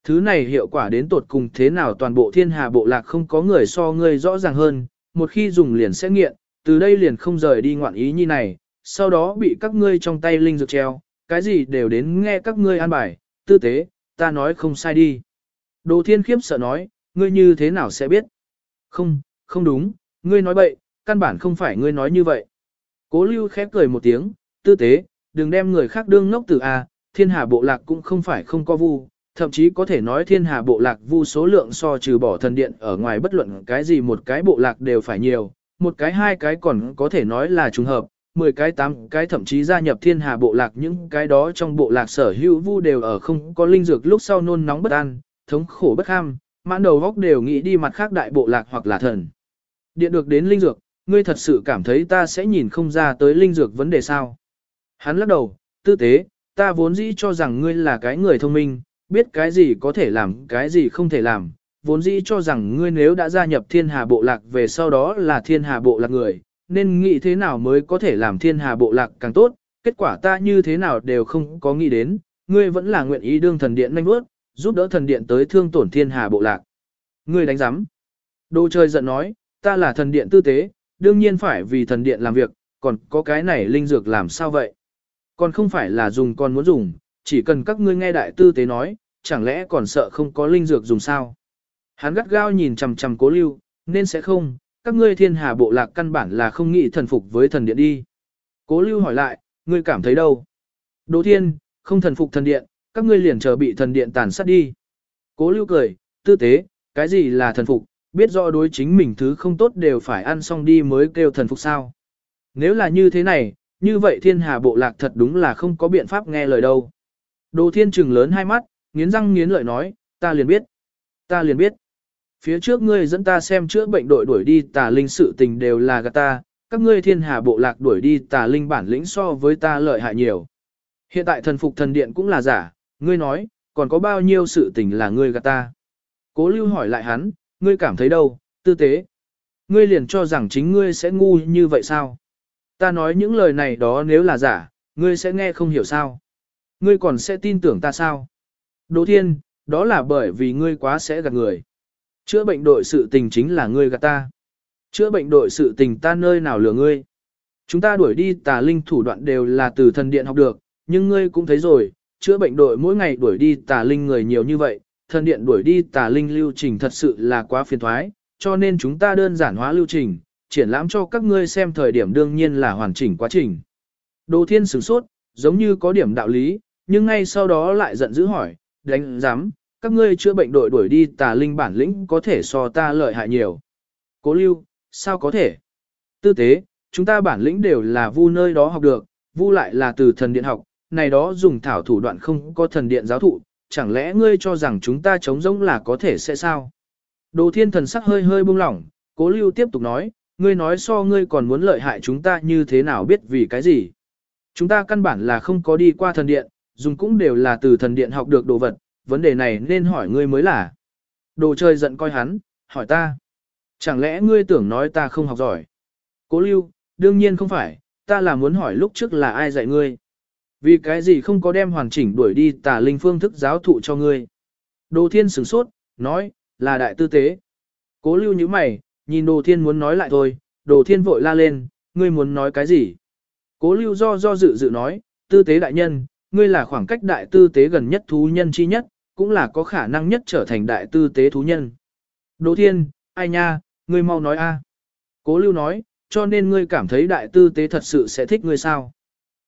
Thứ này hiệu quả đến tột cùng thế nào toàn bộ thiên hà bộ lạc không có người so ngươi rõ ràng hơn, một khi dùng liền sẽ nghiện, từ đây liền không rời đi ngoạn ý như này, sau đó bị các ngươi trong tay linh dược treo, cái gì đều đến nghe các ngươi an bài, tư tế, ta nói không sai đi. Đồ thiên khiếp sợ nói, ngươi như thế nào sẽ biết? Không, không đúng, ngươi nói bậy, căn bản không phải ngươi nói như vậy. Cố lưu khép cười một tiếng, tư tế, đừng đem người khác đương ngốc tử A, thiên hà bộ lạc cũng không phải không có vu, thậm chí có thể nói thiên hà bộ lạc vu số lượng so trừ bỏ thần điện ở ngoài bất luận cái gì một cái bộ lạc đều phải nhiều, một cái hai cái còn có thể nói là trùng hợp, 10 cái 8 cái thậm chí gia nhập thiên hà bộ lạc những cái đó trong bộ lạc sở hữu vu đều ở không có linh dược lúc sau nôn nóng bất an, thống khổ bất ham, mãn đầu góc đều nghĩ đi mặt khác đại bộ lạc hoặc là thần. Điện được đến linh dược, ngươi thật sự cảm thấy ta sẽ nhìn không ra tới linh dược vấn đề sao. Hắn lắc đầu, tư tế, ta vốn dĩ cho rằng ngươi là cái người thông minh, biết cái gì có thể làm, cái gì không thể làm, vốn dĩ cho rằng ngươi nếu đã gia nhập thiên hà bộ lạc về sau đó là thiên hà bộ lạc người, nên nghĩ thế nào mới có thể làm thiên hà bộ lạc càng tốt, kết quả ta như thế nào đều không có nghĩ đến, ngươi vẫn là nguyện ý đương thần điện nhanh bước, giúp đỡ thần điện tới thương tổn thiên hà bộ lạc. Ngươi đánh giám. Đồ trời giận nói, ta là thần điện tư tế, đương nhiên phải vì thần điện làm việc, còn có cái này linh dược làm sao vậy? Còn không phải là dùng con muốn dùng, chỉ cần các ngươi nghe đại tư tế nói, chẳng lẽ còn sợ không có linh dược dùng sao? Hắn gắt gao nhìn chằm chằm cố lưu, nên sẽ không, các ngươi thiên hà bộ lạc căn bản là không nghĩ thần phục với thần điện đi. Cố lưu hỏi lại, ngươi cảm thấy đâu? Đỗ thiên, không thần phục thần điện, các ngươi liền chờ bị thần điện tàn sát đi. Cố lưu cười, tư tế, cái gì là thần phục, biết rõ đối chính mình thứ không tốt đều phải ăn xong đi mới kêu thần phục sao. Nếu là như thế này, như vậy thiên hà bộ lạc thật đúng là không có biện pháp nghe lời đâu. Đồ thiên trừng lớn hai mắt, nghiến răng nghiến lợi nói, ta liền biết, ta liền biết. Phía trước ngươi dẫn ta xem chữa bệnh đội đuổi đi tà linh sự tình đều là gạt ta, các ngươi thiên hà bộ lạc đuổi đi tà linh bản lĩnh so với ta lợi hại nhiều. Hiện tại thần phục thần điện cũng là giả, ngươi nói, còn có bao nhiêu sự tình là ngươi gạt ta. Cố lưu hỏi lại hắn, ngươi cảm thấy đâu, tư tế. Ngươi liền cho rằng chính ngươi sẽ ngu như vậy sao? Ta nói những lời này đó nếu là giả, ngươi sẽ nghe không hiểu sao? Ngươi còn sẽ tin tưởng ta sao? Đỗ thiên, đó là bởi vì ngươi quá sẽ gạt người. Chữa bệnh đội sự tình chính là ngươi gạt ta. Chữa bệnh đội sự tình ta nơi nào lừa ngươi. Chúng ta đuổi đi tà linh thủ đoạn đều là từ thần điện học được, nhưng ngươi cũng thấy rồi, chữa bệnh đội mỗi ngày đuổi đi tà linh người nhiều như vậy, thần điện đuổi đi tà linh lưu trình thật sự là quá phiền thoái, cho nên chúng ta đơn giản hóa lưu trình, triển lãm cho các ngươi xem thời điểm đương nhiên là hoàn chỉnh quá trình. Đồ thiên sửng sốt, giống như có điểm đạo lý, nhưng ngay sau đó lại giận dữ hỏi, đánh giám, các ngươi chữa bệnh đội đuổi đi tà linh bản lĩnh có thể so ta lợi hại nhiều. Cố lưu, sao có thể? Tư tế, chúng ta bản lĩnh đều là vu nơi đó học được, vu lại là từ thần điện học, này đó dùng thảo thủ đoạn không có thần điện giáo thụ, chẳng lẽ ngươi cho rằng chúng ta chống giống là có thể sẽ sao? Đồ thiên thần sắc hơi hơi buông lỏng, cố lưu tiếp tục nói, ngươi nói so ngươi còn muốn lợi hại chúng ta như thế nào biết vì cái gì? Chúng ta căn bản là không có đi qua thần điện, dùng cũng đều là từ thần điện học được đồ vật, vấn đề này nên hỏi ngươi mới là. Đồ chơi giận coi hắn, hỏi ta. Chẳng lẽ ngươi tưởng nói ta không học giỏi? Cố lưu, đương nhiên không phải, ta là muốn hỏi lúc trước là ai dạy ngươi. Vì cái gì không có đem hoàn chỉnh đuổi đi tà linh phương thức giáo thụ cho ngươi. Đồ thiên sửng sốt, nói, là đại tư tế. Cố lưu như mày, nhìn đồ thiên muốn nói lại thôi, đồ thiên vội la lên, ngươi muốn nói cái gì? Cố lưu do do dự dự nói, tư tế đại nhân, ngươi là khoảng cách đại tư tế gần nhất thú nhân chi nhất, cũng là có khả năng nhất trở thành đại tư tế thú nhân. Đỗ thiên, ai nha, ngươi mau nói a. Cố lưu nói, cho nên ngươi cảm thấy đại tư tế thật sự sẽ thích ngươi sao?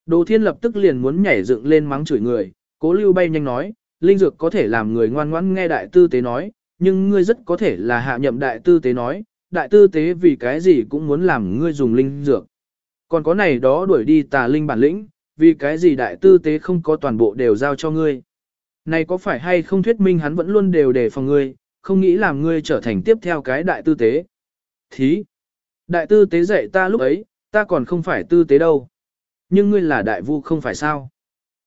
Đỗ thiên lập tức liền muốn nhảy dựng lên mắng chửi người, cố lưu bay nhanh nói, linh dược có thể làm người ngoan ngoãn nghe đại tư tế nói, nhưng ngươi rất có thể là hạ nhậm đại tư tế nói, đại tư tế vì cái gì cũng muốn làm ngươi dùng linh dược. Còn có này đó đuổi đi tà linh bản lĩnh, vì cái gì đại tư tế không có toàn bộ đều giao cho ngươi. Này có phải hay không thuyết minh hắn vẫn luôn đều đề phòng ngươi, không nghĩ làm ngươi trở thành tiếp theo cái đại tư tế. Thí, đại tư tế dạy ta lúc ấy, ta còn không phải tư tế đâu. Nhưng ngươi là đại vu không phải sao.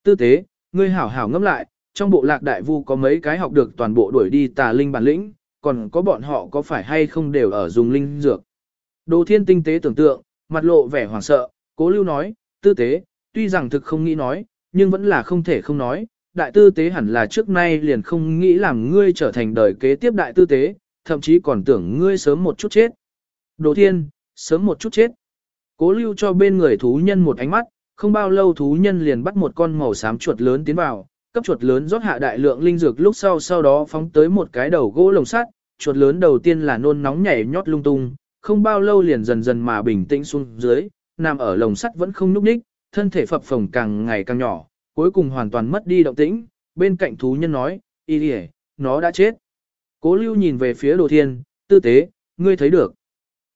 Tư tế, ngươi hảo hảo ngẫm lại, trong bộ lạc đại vu có mấy cái học được toàn bộ đuổi đi tà linh bản lĩnh, còn có bọn họ có phải hay không đều ở dùng linh dược. Đồ thiên tinh tế tưởng tượng, mặt lộ vẻ hoảng sợ, cố lưu nói, tư tế, tuy rằng thực không nghĩ nói, nhưng vẫn là không thể không nói, đại tư tế hẳn là trước nay liền không nghĩ làm ngươi trở thành đời kế tiếp đại tư tế, thậm chí còn tưởng ngươi sớm một chút chết. Đồ thiên, sớm một chút chết. Cố lưu cho bên người thú nhân một ánh mắt, không bao lâu thú nhân liền bắt một con màu xám chuột lớn tiến vào, cấp chuột lớn rót hạ đại lượng linh dược lúc sau sau đó phóng tới một cái đầu gỗ lồng sắt, chuột lớn đầu tiên là nôn nóng nhảy nhót lung tung, không bao lâu liền dần dần mà bình tĩnh xuống dưới, nằm ở lồng sắt vẫn không nhúc nhích, thân thể phập phồng càng ngày càng nhỏ, cuối cùng hoàn toàn mất đi động tĩnh, bên cạnh thú nhân nói, y đi nó đã chết. Cố lưu nhìn về phía đồ thiên, tư tế, ngươi thấy được.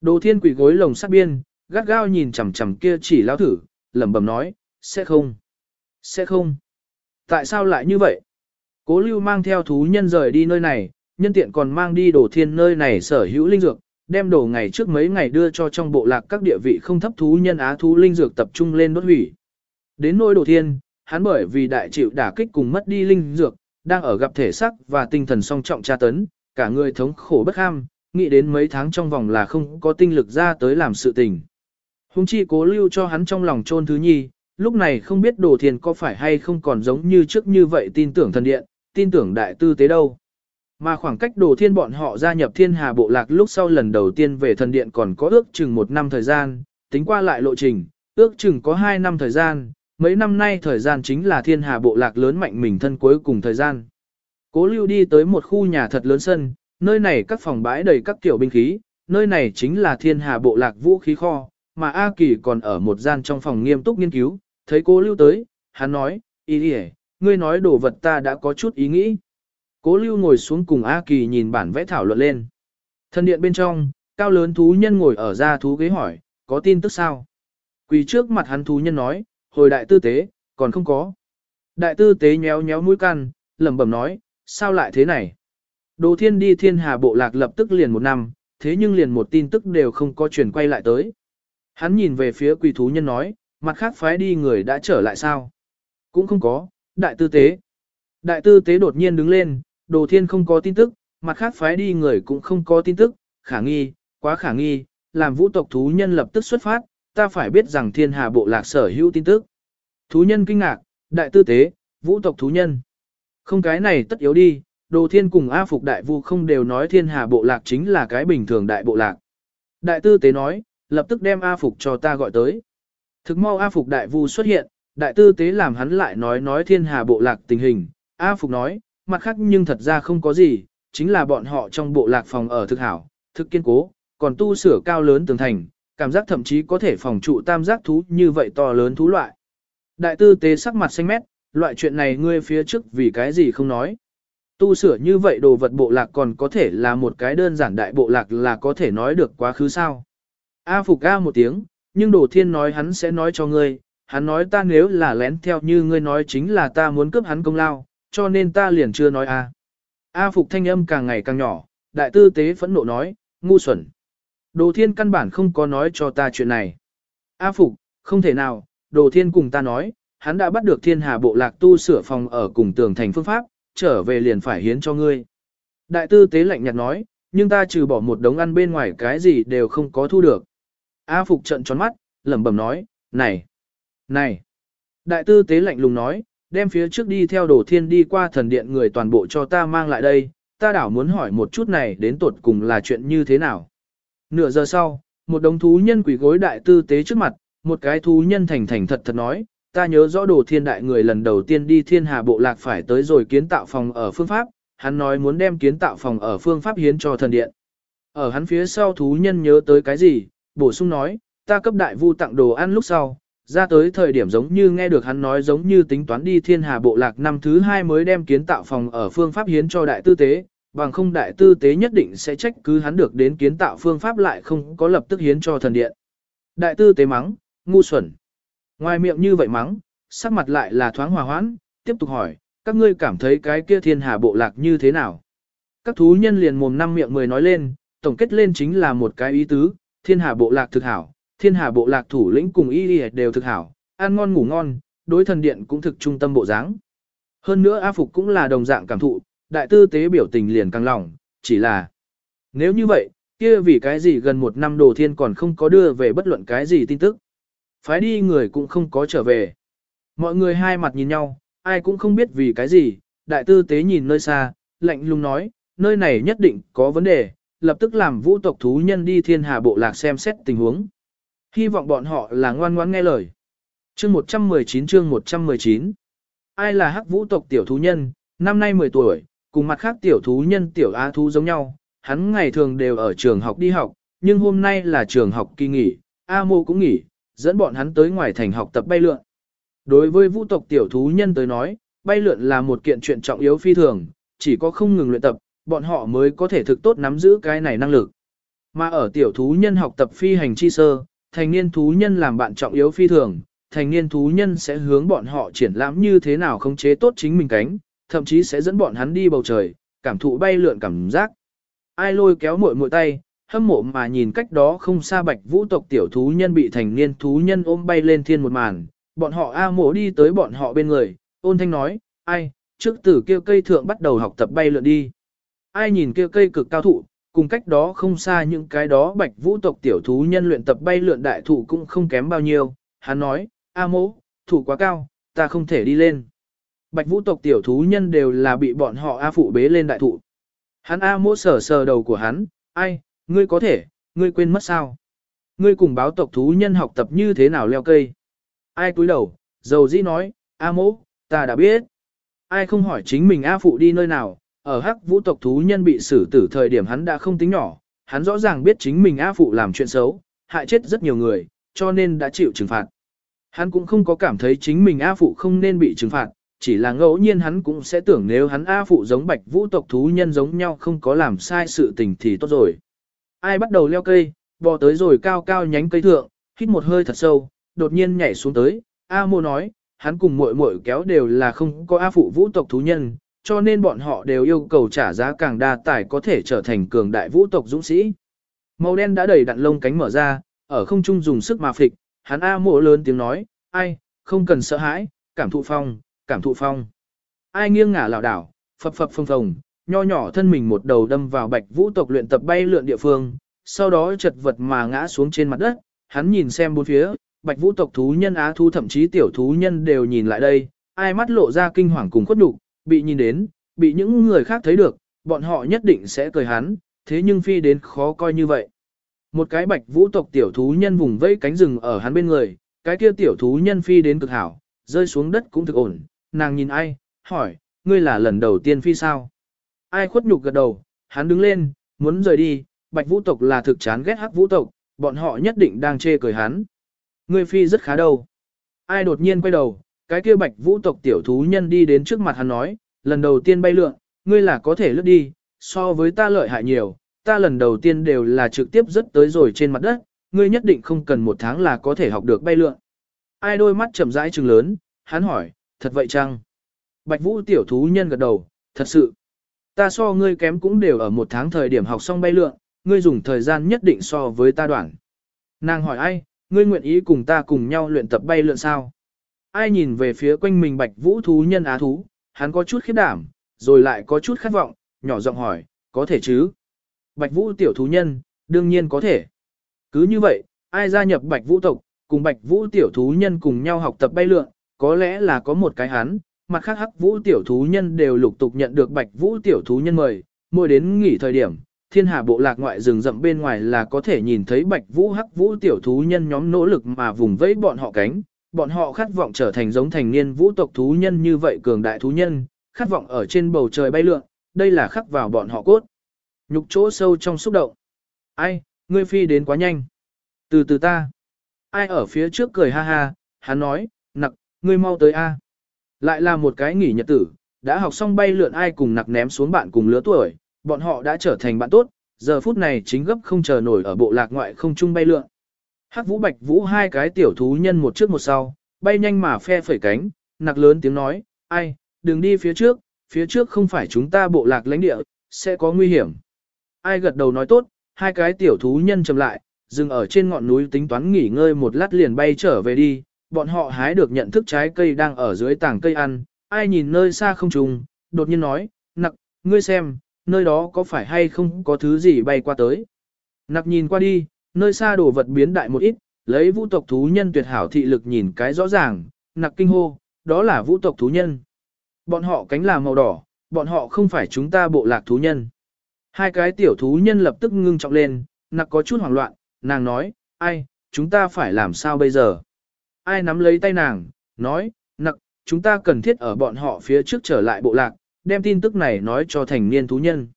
Đồ thiên quỷ gối lồng sắt biên, gắt gao nhìn chằm chằm kia chỉ lao thử, lẩm bẩm nói, sẽ không, sẽ không. Tại sao lại như vậy? Cố lưu mang theo thú nhân rời đi nơi này, nhân tiện còn mang đi đồ thiên nơi này sở hữu linh dược, đem đồ ngày trước mấy ngày đưa cho trong bộ lạc các địa vị không thấp thú nhân á thú linh dược tập trung lên đốt hủy. Đến nỗi đồ thiên, hắn bởi vì đại chịu đả kích cùng mất đi linh dược, đang ở gặp thể sắc và tinh thần song trọng tra tấn, cả người thống khổ bất ham, nghĩ đến mấy tháng trong vòng là không có tinh lực ra tới làm sự tình. Hùng chi cố lưu cho hắn trong lòng trôn thứ nhi, lúc này không biết đồ thiên có phải hay không còn giống như trước như vậy tin tưởng thần điện, tin tưởng đại tư tế đâu. Mà khoảng cách đồ thiên bọn họ gia nhập thiên hà bộ lạc lúc sau lần đầu tiên về thần điện còn có ước chừng một năm thời gian, tính qua lại lộ trình, ước chừng có hai năm thời gian, mấy năm nay thời gian chính là thiên hà bộ lạc lớn mạnh mình thân cuối cùng thời gian. Cố lưu đi tới một khu nhà thật lớn sân, nơi này các phòng bãi đầy các kiểu binh khí, nơi này chính là thiên hà bộ lạc vũ khí kho, mà A Kỳ còn ở một gian trong phòng nghiêm túc nghiên cứu, thấy cố lưu tới, hắn nói, ý đi ngươi nói đồ vật ta đã có chút ý nghĩ. Cố lưu ngồi xuống cùng A Kỳ nhìn bản vẽ thảo luận lên. Thân điện bên trong, cao lớn thú nhân ngồi ở ra thú ghế hỏi, có tin tức sao? Quỳ trước mặt hắn thú nhân nói, hồi đại tư tế, còn không có. Đại tư tế nhéo nhéo mũi căn, lẩm bẩm nói, sao lại thế này? Đồ thiên đi thiên hà bộ lạc lập tức liền một năm, thế nhưng liền một tin tức đều không có truyền quay lại tới. Hắn nhìn về phía quỳ thú nhân nói, mặt khác phái đi người đã trở lại sao? Cũng không có, đại tư tế. Đại tư tế đột nhiên đứng lên, đồ thiên không có tin tức, mặt khác phái đi người cũng không có tin tức, khả nghi, quá khả nghi, làm vũ tộc thú nhân lập tức xuất phát, ta phải biết rằng thiên hà bộ lạc sở hữu tin tức. Thú nhân kinh ngạc, đại tư tế, vũ tộc thú nhân. Không cái này tất yếu đi, đồ thiên cùng A Phục đại vu không đều nói thiên hà bộ lạc chính là cái bình thường đại bộ lạc. Đại tư tế nói, lập tức đem A Phục cho ta gọi tới. Thực mau A Phục đại vu xuất hiện, đại tư tế làm hắn lại nói nói thiên hà bộ lạc tình hình. A Phục nói, mặt khác nhưng thật ra không có gì, chính là bọn họ trong bộ lạc phòng ở thực hảo, thực kiên cố, còn tu sửa cao lớn tường thành, cảm giác thậm chí có thể phòng trụ tam giác thú như vậy to lớn thú loại. Đại tư tế sắc mặt xanh mét, loại chuyện này ngươi phía trước vì cái gì không nói. Tu sửa như vậy đồ vật bộ lạc còn có thể là một cái đơn giản đại bộ lạc là có thể nói được quá khứ sao. A phục A một tiếng, nhưng đồ thiên nói hắn sẽ nói cho ngươi, hắn nói ta nếu là lén theo như ngươi nói chính là ta muốn cướp hắn công lao, cho nên ta liền chưa nói A. A phục thanh âm càng ngày càng nhỏ, đại tư tế phẫn nộ nói, ngu xuẩn. Đồ thiên căn bản không có nói cho ta chuyện này. A phục, không thể nào, đồ thiên cùng ta nói, hắn đã bắt được thiên hà bộ lạc tu sửa phòng ở cùng tường thành phương pháp, trở về liền phải hiến cho ngươi. Đại tư tế lạnh nhạt nói, nhưng ta trừ bỏ một đống ăn bên ngoài cái gì đều không có thu được. A Phục trận tròn mắt, lẩm bẩm nói, này, này. Đại tư tế lạnh lùng nói, đem phía trước đi theo đồ thiên đi qua thần điện người toàn bộ cho ta mang lại đây, ta đảo muốn hỏi một chút này đến tột cùng là chuyện như thế nào. Nửa giờ sau, một đống thú nhân quỷ gối đại tư tế trước mặt, một cái thú nhân thành thành thật thật nói, ta nhớ rõ đồ thiên đại người lần đầu tiên đi thiên hà bộ lạc phải tới rồi kiến tạo phòng ở phương pháp, hắn nói muốn đem kiến tạo phòng ở phương pháp hiến cho thần điện. Ở hắn phía sau thú nhân nhớ tới cái gì, bổ sung nói, ta cấp đại vu tặng đồ ăn lúc sau, ra tới thời điểm giống như nghe được hắn nói giống như tính toán đi thiên hà bộ lạc năm thứ hai mới đem kiến tạo phòng ở phương pháp hiến cho đại tư tế, bằng không đại tư tế nhất định sẽ trách cứ hắn được đến kiến tạo phương pháp lại không có lập tức hiến cho thần điện. Đại tư tế mắng, ngu xuẩn. Ngoài miệng như vậy mắng, sắc mặt lại là thoáng hòa hoãn, tiếp tục hỏi, các ngươi cảm thấy cái kia thiên hà bộ lạc như thế nào? Các thú nhân liền mồm năm miệng mười nói lên, tổng kết lên chính là một cái ý tứ, thiên hà bộ lạc thực hảo, thiên hà bộ lạc thủ lĩnh cùng y đều thực hảo, ăn ngon ngủ ngon, đối thần điện cũng thực trung tâm bộ dáng. Hơn nữa A Phục cũng là đồng dạng cảm thụ, đại tư tế biểu tình liền căng lòng, chỉ là nếu như vậy, kia vì cái gì gần một năm đồ thiên còn không có đưa về bất luận cái gì tin tức. Phái đi người cũng không có trở về. Mọi người hai mặt nhìn nhau, ai cũng không biết vì cái gì, đại tư tế nhìn nơi xa, lạnh lùng nói, nơi này nhất định có vấn đề, lập tức làm vũ tộc thú nhân đi thiên hà bộ lạc xem xét tình huống. Hy vọng bọn họ là ngoan ngoãn nghe lời. Chương 119 chương 119 Ai là hắc vũ tộc tiểu thú nhân, năm nay 10 tuổi, cùng mặt khác tiểu thú nhân tiểu á thú giống nhau, hắn ngày thường đều ở trường học đi học, nhưng hôm nay là trường học kỳ nghỉ, A mô cũng nghỉ, dẫn bọn hắn tới ngoài thành học tập bay lượn. Đối với vũ tộc tiểu thú nhân tới nói, bay lượn là một kiện chuyện trọng yếu phi thường, chỉ có không ngừng luyện tập, bọn họ mới có thể thực tốt nắm giữ cái này năng lực. Mà ở tiểu thú nhân học tập phi hành chi sơ, thành niên thú nhân làm bạn trọng yếu phi thường, thành niên thú nhân sẽ hướng bọn họ triển lãm như thế nào khống chế tốt chính mình cánh, thậm chí sẽ dẫn bọn hắn đi bầu trời, cảm thụ bay lượn cảm giác. Ai lôi kéo muội muội tay, hâm mộ mà nhìn cách đó không xa bạch vũ tộc tiểu thú nhân bị thành niên thú nhân ôm bay lên thiên một màn, bọn họ A mộ đi tới bọn họ bên người, ôn thanh nói, ai, trước từ kia cây thượng bắt đầu học tập bay lượn đi. Ai nhìn kia cây cực cao thụ, cùng cách đó không xa những cái đó bạch vũ tộc tiểu thú nhân luyện tập bay lượn đại thụ cũng không kém bao nhiêu, hắn nói, A mỗ thủ quá cao, ta không thể đi lên. Bạch vũ tộc tiểu thú nhân đều là bị bọn họ A phụ bế lên đại thụ. Hắn A mỗ sờ sờ đầu của hắn, ai, ngươi có thể, ngươi quên mất sao? Ngươi cùng báo tộc thú nhân học tập như thế nào leo cây? Ai cúi đầu, dầu dĩ nói, A mỗ, ta đã biết. Ai không hỏi chính mình A phụ đi nơi nào, ở hắc vũ tộc thú nhân bị xử tử thời điểm hắn đã không tính nhỏ, hắn rõ ràng biết chính mình A phụ làm chuyện xấu, hại chết rất nhiều người, cho nên đã chịu trừng phạt. Hắn cũng không có cảm thấy chính mình A phụ không nên bị trừng phạt, chỉ là ngẫu nhiên hắn cũng sẽ tưởng nếu hắn A phụ giống bạch vũ tộc thú nhân giống nhau không có làm sai sự tình thì tốt rồi. Ai bắt đầu leo cây, bò tới rồi cao cao nhánh cây thượng, hít một hơi thật sâu, đột nhiên nhảy xuống tới, A mô nói, hắn cùng muội muội kéo đều là không có A phụ vũ tộc thú nhân, cho nên bọn họ đều yêu cầu trả giá càng đa tài có thể trở thành cường đại vũ tộc dũng sĩ. Màu đen đã đầy đặn lông cánh mở ra, ở không trung dùng sức mà phịch, hắn A mộ lớn tiếng nói, ai, không cần sợ hãi, cảm thụ phong, cảm thụ phong. Ai nghiêng ngả lảo đảo, phập phập phồng phồng, nho nhỏ thân mình một đầu đâm vào bạch vũ tộc luyện tập bay lượn địa phương, sau đó chật vật mà ngã xuống trên mặt đất, hắn nhìn xem bốn phía, bạch vũ tộc thú nhân á thú thậm chí tiểu thú nhân đều nhìn lại đây, ai mắt lộ ra kinh hoàng cùng khuất nhục, bị nhìn đến, bị những người khác thấy được, bọn họ nhất định sẽ cười hắn, thế nhưng phi đến khó coi như vậy. Một cái bạch vũ tộc tiểu thú nhân vùng vẫy cánh rừng ở hắn bên người, cái kia tiểu thú nhân phi đến cực hảo, rơi xuống đất cũng thực ổn, nàng nhìn ai, hỏi, ngươi là lần đầu tiên phi sao? Ai khuất nhục gật đầu, hắn đứng lên, muốn rời đi, bạch vũ tộc là thực chán ghét hắc vũ tộc, bọn họ nhất định đang chê cười hắn. Ngươi phi rất khá đâu. Ai đột nhiên quay đầu, cái kia bạch vũ tộc tiểu thú nhân đi đến trước mặt hắn nói, lần đầu tiên bay lượn, ngươi là có thể lướt đi, so với ta lợi hại nhiều, ta lần đầu tiên đều là trực tiếp rất tới rồi trên mặt đất, ngươi nhất định không cần một tháng là có thể học được bay lượn. Ai đôi mắt chậm rãi trừng lớn, hắn hỏi, thật vậy chăng? Bạch vũ tiểu thú nhân gật đầu, thật sự. Ta so ngươi kém cũng đều ở một tháng thời điểm học xong bay lượn, ngươi dùng thời gian nhất định so với ta đoạn. Nàng hỏi ai, ngươi nguyện ý cùng ta cùng nhau luyện tập bay lượn sao? Ai nhìn về phía quanh mình bạch vũ thú nhân á thú, hắn có chút khiếp đảm, rồi lại có chút khát vọng, nhỏ giọng hỏi, có thể chứ? Bạch vũ tiểu thú nhân, đương nhiên có thể. Cứ như vậy, ai gia nhập bạch vũ tộc, cùng bạch vũ tiểu thú nhân cùng nhau học tập bay lượn, có lẽ là có một cái hắn, mặt khác hắc vũ tiểu thú nhân đều lục tục nhận được bạch vũ tiểu thú nhân mời, mỗi đến nghỉ thời điểm, thiên hà bộ lạc ngoại rừng rậm bên ngoài là có thể nhìn thấy bạch vũ hắc vũ tiểu thú nhân nhóm nỗ lực mà vùng vẫy bọn họ cánh, bọn họ khát vọng trở thành giống thành niên vũ tộc thú nhân như vậy cường đại thú nhân, khát vọng ở trên bầu trời bay lượn, đây là khắc vào bọn họ cốt. Nhục chỗ sâu trong xúc động. Ai, ngươi phi đến quá nhanh. Từ từ ta. Ai ở phía trước cười ha ha, hắn nói, nặc, ngươi mau tới a. Lại là một cái nghỉ nhật tử, đã học xong bay lượn ai cùng nặc ném xuống bạn cùng lứa tuổi, bọn họ đã trở thành bạn tốt, giờ phút này chính gấp không chờ nổi ở bộ lạc ngoại không trung bay lượn. Hắc vũ bạch vũ hai cái tiểu thú nhân một trước một sau, bay nhanh mà phe phẩy cánh, nặc lớn tiếng nói, ai, đừng đi phía trước, phía trước không phải chúng ta bộ lạc lãnh địa, sẽ có nguy hiểm. Ai gật đầu nói tốt, hai cái tiểu thú nhân chậm lại, dừng ở trên ngọn núi tính toán nghỉ ngơi một lát liền bay trở về đi, bọn họ hái được nhận thức trái cây đang ở dưới tảng cây ăn, ai nhìn nơi xa không trùng, đột nhiên nói, nặc, ngươi xem, nơi đó có phải hay không có thứ gì bay qua tới. Nặc nhìn qua đi, nơi xa đồ vật biến đại một ít, lấy vũ tộc thú nhân tuyệt hảo thị lực nhìn cái rõ ràng, nặc kinh hô, đó là vũ tộc thú nhân. Bọn họ cánh là màu đỏ, bọn họ không phải chúng ta bộ lạc thú nhân. Hai cái tiểu thú nhân lập tức ngưng trọng lên, nặc có chút hoảng loạn, nàng nói, ai, chúng ta phải làm sao bây giờ? Ai nắm lấy tay nàng, nói, nặc, chúng ta cần thiết ở bọn họ phía trước trở lại bộ lạc, đem tin tức này nói cho thành niên thú nhân.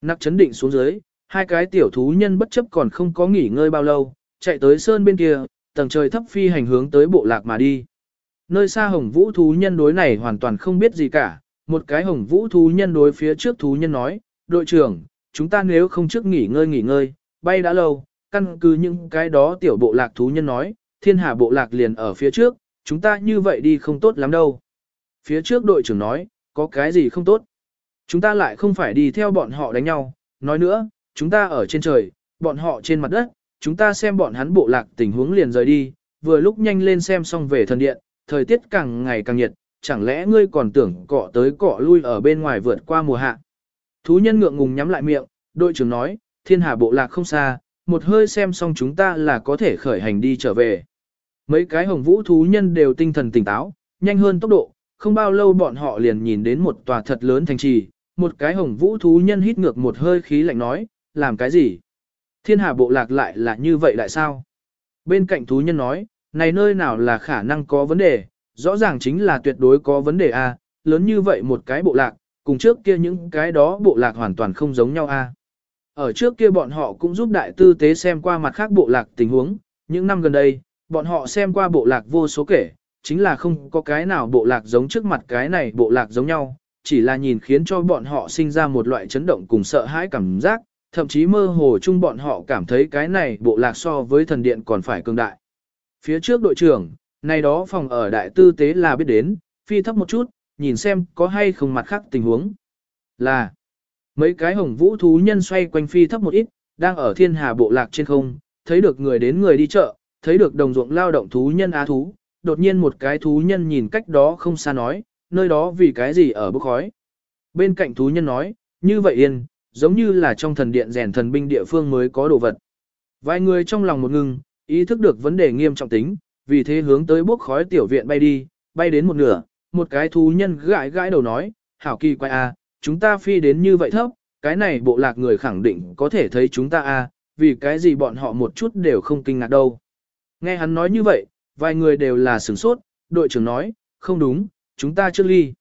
Nặc chấn định xuống dưới, hai cái tiểu thú nhân bất chấp còn không có nghỉ ngơi bao lâu, chạy tới sơn bên kia, tầng trời thấp phi hành hướng tới bộ lạc mà đi. Nơi xa hồng vũ thú nhân đối này hoàn toàn không biết gì cả, một cái hồng vũ thú nhân đối phía trước thú nhân nói, đội trưởng, chúng ta nếu không trước nghỉ ngơi nghỉ ngơi, bay đã lâu, căn cứ những cái đó tiểu bộ lạc thú nhân nói, thiên hà bộ lạc liền ở phía trước, chúng ta như vậy đi không tốt lắm đâu. Phía trước đội trưởng nói, có cái gì không tốt. Chúng ta lại không phải đi theo bọn họ đánh nhau, nói nữa, chúng ta ở trên trời, bọn họ trên mặt đất, chúng ta xem bọn hắn bộ lạc tình huống liền rời đi, vừa lúc nhanh lên xem xong về thần điện, thời tiết càng ngày càng nhiệt, chẳng lẽ ngươi còn tưởng cọ tới cọ lui ở bên ngoài vượt qua mùa hạ. Thú nhân ngượng ngùng nhắm lại miệng, đội trưởng nói, thiên hà bộ lạc không xa, một hơi xem xong chúng ta là có thể khởi hành đi trở về. Mấy cái hồng vũ thú nhân đều tinh thần tỉnh táo, nhanh hơn tốc độ, không bao lâu bọn họ liền nhìn đến một tòa thật lớn thành trì, một cái hồng vũ thú nhân hít ngược một hơi khí lạnh nói, làm cái gì? Thiên hà bộ lạc lại là như vậy lại sao? Bên cạnh thú nhân nói, này nơi nào là khả năng có vấn đề, rõ ràng chính là tuyệt đối có vấn đề a, lớn như vậy một cái bộ lạc, cùng trước kia những cái đó bộ lạc hoàn toàn không giống nhau a. Ở trước kia bọn họ cũng giúp đại tư tế xem qua mặt khác bộ lạc tình huống, những năm gần đây, bọn họ xem qua bộ lạc vô số kể, chính là không có cái nào bộ lạc giống trước mặt cái này bộ lạc giống nhau, chỉ là nhìn khiến cho bọn họ sinh ra một loại chấn động cùng sợ hãi cảm giác, thậm chí mơ hồ chung bọn họ cảm thấy cái này bộ lạc so với thần điện còn phải cường đại. Phía trước đội trưởng, này đó phòng ở đại tư tế là biết đến, phi thấp một chút, nhìn xem có hay không mặt khác tình huống. Là, mấy cái hồng vũ thú nhân xoay quanh phi thấp một ít, đang ở thiên hà bộ lạc trên không, thấy được người đến người đi chợ, thấy được đồng ruộng lao động thú nhân á thú, đột nhiên một cái thú nhân nhìn cách đó không xa nói, nơi đó vì cái gì ở bức khói. Bên cạnh thú nhân nói, như vậy yên, giống như là trong thần điện rèn thần binh địa phương mới có đồ vật. Vài người trong lòng một ngưng, ý thức được vấn đề nghiêm trọng tính, vì thế hướng tới bốc khói tiểu viện bay đi, bay đến một nửa, một cái thú nhân gãi gãi đầu nói, hảo kỳ quay a, à, chúng ta phi đến như vậy thấp, cái này bộ lạc người khẳng định có thể thấy chúng ta a, vì cái gì bọn họ một chút đều không kinh ngạc đâu. Nghe hắn nói như vậy, vài người đều là sửng sốt, đội trưởng nói, không đúng, chúng ta chưa ly.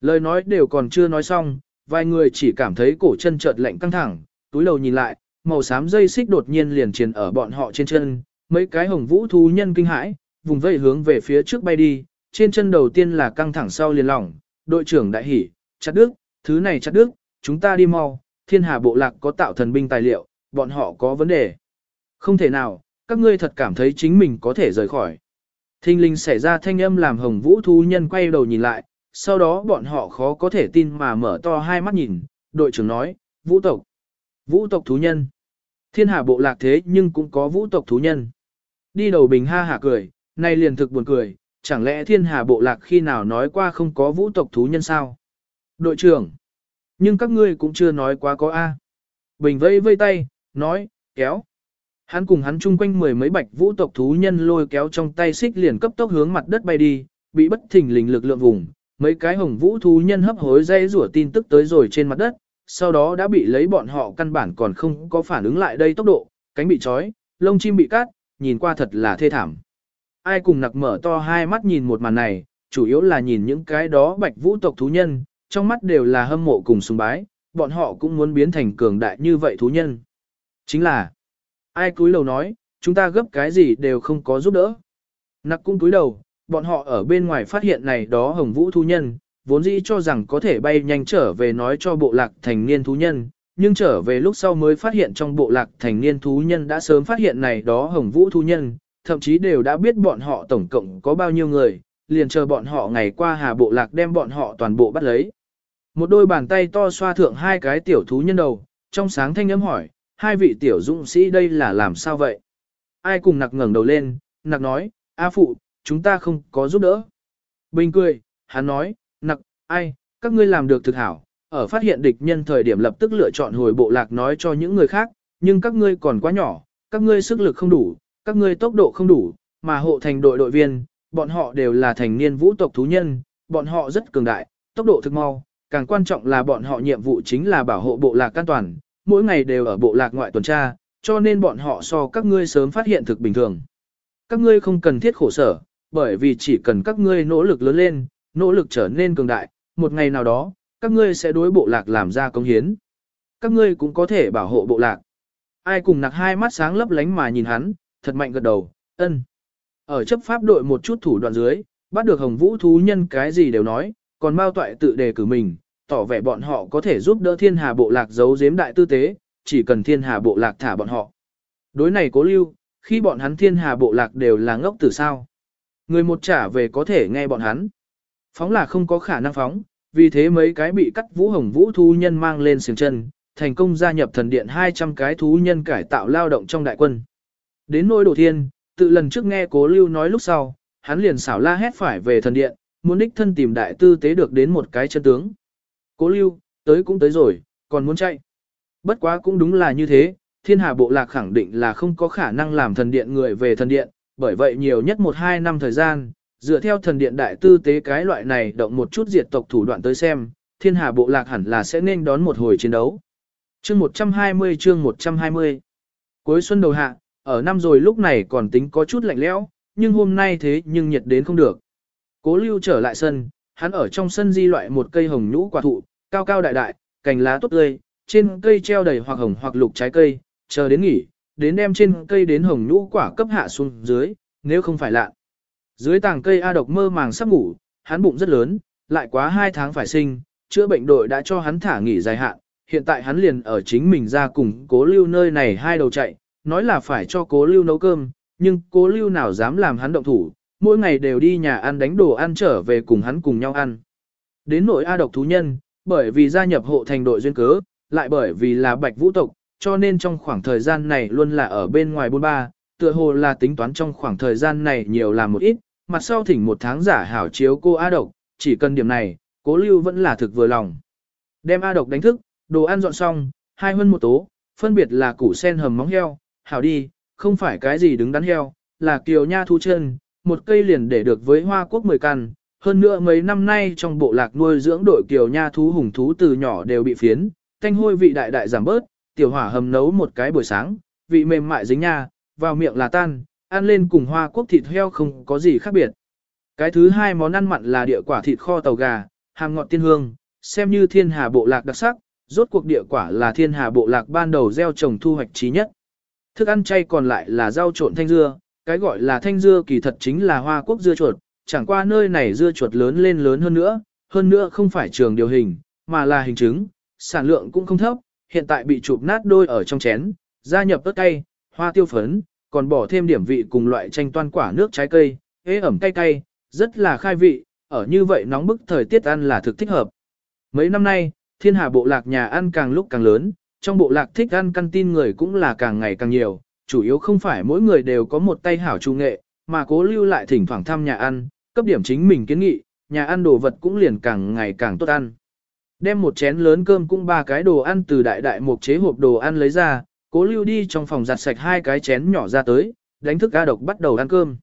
Lời nói đều còn chưa nói xong, vài người chỉ cảm thấy cổ chân chợt lạnh căng thẳng, túi đầu nhìn lại, màu xám dây xích đột nhiên liền triền ở bọn họ trên chân, mấy cái hồng vũ thú nhân kinh hãi, vùng vây hướng về phía trước bay đi, trên chân đầu tiên là căng thẳng sau liền lỏng, đội trưởng đại hỉ, chặt đứt thứ này chặt đứt chúng ta đi mau, thiên hà bộ lạc có tạo thần binh tài liệu, bọn họ có vấn đề. Không thể nào, các ngươi thật cảm thấy chính mình có thể rời khỏi. Thinh linh xảy ra thanh âm làm hồng vũ thú nhân quay đầu nhìn lại, sau đó bọn họ khó có thể tin mà mở to hai mắt nhìn, đội trưởng nói, vũ tộc, vũ tộc thú nhân. Thiên hà bộ lạc thế nhưng cũng có vũ tộc thú nhân. Đi đầu bình ha hả cười, nay liền thực buồn cười, chẳng lẽ thiên hà bộ lạc khi nào nói qua không có vũ tộc thú nhân sao? Đội trưởng, nhưng các ngươi cũng chưa nói quá có A. Bình vây vây tay, nói, kéo. Hắn cùng hắn chung quanh mười mấy bạch vũ tộc thú nhân lôi kéo trong tay xích liền cấp tốc hướng mặt đất bay đi, bị bất thình lình lực lượng vùng. Mấy cái hồng vũ thú nhân hấp hối dây rủa tin tức tới rồi trên mặt đất, sau đó đã bị lấy bọn họ căn bản còn không có phản ứng lại đây tốc độ, cánh bị trói, lông chim bị cắt, nhìn qua thật là thê thảm. Ai cùng nặc mở to hai mắt nhìn một màn này, chủ yếu là nhìn những cái đó bạch vũ tộc thú nhân, trong mắt đều là hâm mộ cùng sùng bái, bọn họ cũng muốn biến thành cường đại như vậy thú nhân. Chính là, ai cúi đầu nói, chúng ta gấp cái gì đều không có giúp đỡ. Nặc cũng cúi đầu, bọn họ ở bên ngoài phát hiện này đó hồng vũ thú nhân, vốn dĩ cho rằng có thể bay nhanh trở về nói cho bộ lạc thành niên thú nhân, nhưng trở về lúc sau mới phát hiện trong bộ lạc thành niên thú nhân đã sớm phát hiện này đó hồng vũ thú nhân, thậm chí đều đã biết bọn họ tổng cộng có bao nhiêu người, liền chờ bọn họ ngày qua hà bộ lạc đem bọn họ toàn bộ bắt lấy. Một đôi bàn tay to xoa thượng hai cái tiểu thú nhân đầu, trong sáng thanh âm hỏi, hai vị tiểu dũng sĩ đây là làm sao vậy? Ai cùng nặc ngẩng đầu lên, nặc nói, A phụ, chúng ta không có giúp đỡ. Bình cười, hắn nói, nặc, ai, các ngươi làm được thực hảo, ở phát hiện địch nhân thời điểm lập tức lựa chọn hồi bộ lạc nói cho những người khác, nhưng các ngươi còn quá nhỏ, các ngươi sức lực không đủ, các ngươi tốc độ không đủ, mà hộ thành đội đội viên, bọn họ đều là thành niên vũ tộc thú nhân, bọn họ rất cường đại, tốc độ thực mau, càng quan trọng là bọn họ nhiệm vụ chính là bảo hộ bộ lạc an toàn, mỗi ngày đều ở bộ lạc ngoại tuần tra, cho nên bọn họ so các ngươi sớm phát hiện thực bình thường. Các ngươi không cần thiết khổ sở, bởi vì chỉ cần các ngươi nỗ lực lớn lên, nỗ lực trở nên cường đại, một ngày nào đó, các ngươi sẽ đối bộ lạc làm ra công hiến. Các ngươi cũng có thể bảo hộ bộ lạc. Ai cùng nặc hai mắt sáng lấp lánh mà nhìn hắn, thật mạnh gật đầu, ân. Ở chấp pháp đội một chút thủ đoạn dưới, bắt được hồng vũ thú nhân cái gì đều nói, còn bao toại tự đề cử mình, tỏ vẻ bọn họ có thể giúp đỡ thiên hà bộ lạc giấu giếm đại tư tế, chỉ cần thiên hà bộ lạc thả bọn họ. Đối này cố lưu, khi bọn hắn thiên hà bộ lạc đều là ngốc từ sao. Người một trả về có thể nghe bọn hắn. Phóng là không có khả năng phóng, vì thế mấy cái bị cắt vũ hồng vũ thú nhân mang lên xiềng chân, thành công gia nhập thần điện 200 cái thú nhân cải tạo lao động trong đại quân. Đến nôi đồ thiên, tự lần trước nghe cố lưu nói lúc sau, hắn liền xảo la hét phải về thần điện, muốn đích thân tìm đại tư tế được đến một cái chân tướng. Cố lưu, tới cũng tới rồi, còn muốn chạy. Bất quá cũng đúng là như thế, thiên hà bộ lạc khẳng định là không có khả năng làm thần điện người về thần điện, bởi vậy nhiều nhất một hai năm thời gian, dựa theo thần điện đại tư tế cái loại này động một chút diệt tộc thủ đoạn tới xem, thiên hà bộ lạc hẳn là sẽ nên đón một hồi chiến đấu. Chương 120 chương 120 Cuối xuân đầu hạ, ở năm rồi lúc này còn tính có chút lạnh lẽo, nhưng hôm nay thế nhưng nhiệt đến không được. Cố lưu trở lại sân, hắn ở trong sân di loại một cây hồng nhũ quả thụ, cao cao đại đại, cành lá tốt tươi, trên cây treo đầy hoặc hồng hoặc lục trái cây, chờ đến nghỉ, đến đem trên cây đến hồng nhũ quả cấp hạ xuống dưới, nếu không phải lạ. Dưới tàng cây A độc mơ màng sắp ngủ, hắn bụng rất lớn, lại quá 2 tháng phải sinh, chữa bệnh đội đã cho hắn thả nghỉ dài hạn, hiện tại hắn liền ở chính mình ra cùng cố lưu nơi này hai đầu chạy, nói là phải cho cố lưu nấu cơm, nhưng cố lưu nào dám làm hắn động thủ, mỗi ngày đều đi nhà ăn đánh đồ ăn trở về cùng hắn cùng nhau ăn. Đến nội A độc thú nhân, bởi vì gia nhập hộ thành đội duyên cớ, lại bởi vì là bạch vũ tộc, cho nên trong khoảng thời gian này luôn là ở bên ngoài bôn ba, tựa hồ là tính toán trong khoảng thời gian này nhiều làm một ít, mặt sau thỉnh một tháng giả hảo chiếu cô A độc, chỉ cần điểm này, cố lưu vẫn là thực vừa lòng. Đem A độc đánh thức, đồ ăn dọn xong, hai hơn một tố, phân biệt là củ sen hầm móng heo, hảo đi, không phải cái gì đứng đắn heo, là kiều nha thu chân, một cây liền để được với hoa quốc 10 căn. Hơn nữa mấy năm nay trong bộ lạc nuôi dưỡng đội kiều nha thú hùng thú từ nhỏ đều bị phiến, thanh hôi vị đại đại giảm bớt, tiểu hỏa hầm nấu một cái buổi sáng, vị mềm mại dính nha, vào miệng là tan, ăn lên cùng hoa quốc thịt heo không có gì khác biệt. Cái thứ hai món ăn mặn là địa quả thịt kho tàu gà, hàng ngọt tiên hương, xem như thiên hà bộ lạc đặc sắc, rốt cuộc địa quả là thiên hà bộ lạc ban đầu gieo trồng thu hoạch trí nhất. Thức ăn chay còn lại là rau trộn thanh dưa, cái gọi là thanh dưa kỳ thật chính là hoa quốc dưa chuột, chẳng qua nơi này dưa chuột lớn lên lớn hơn nữa, hơn nữa không phải trường điều hình, mà là hình chứng, sản lượng cũng không thấp, hiện tại bị chụp nát đôi ở trong chén, gia nhập ớt cay, hoa tiêu phấn, còn bỏ thêm điểm vị cùng loại chanh toan quả nước trái cây, ế ẩm cay cay, rất là khai vị, ở như vậy nóng bức thời tiết ăn là thực thích hợp. Mấy năm nay, thiên hà bộ lạc nhà ăn càng lúc càng lớn, trong bộ lạc thích ăn căn tin người cũng là càng ngày càng nhiều, chủ yếu không phải mỗi người đều có một tay hảo trung nghệ, mà cố lưu lại thỉnh thoảng thăm nhà ăn, cấp điểm chính mình kiến nghị, nhà ăn đồ vật cũng liền càng ngày càng tốt ăn. Đem một chén lớn cơm cũng ba cái đồ ăn từ đại đại một chế hộp đồ ăn lấy ra, cố lưu đi trong phòng giặt sạch hai cái chén nhỏ ra tới, đánh thức A độc bắt đầu ăn cơm.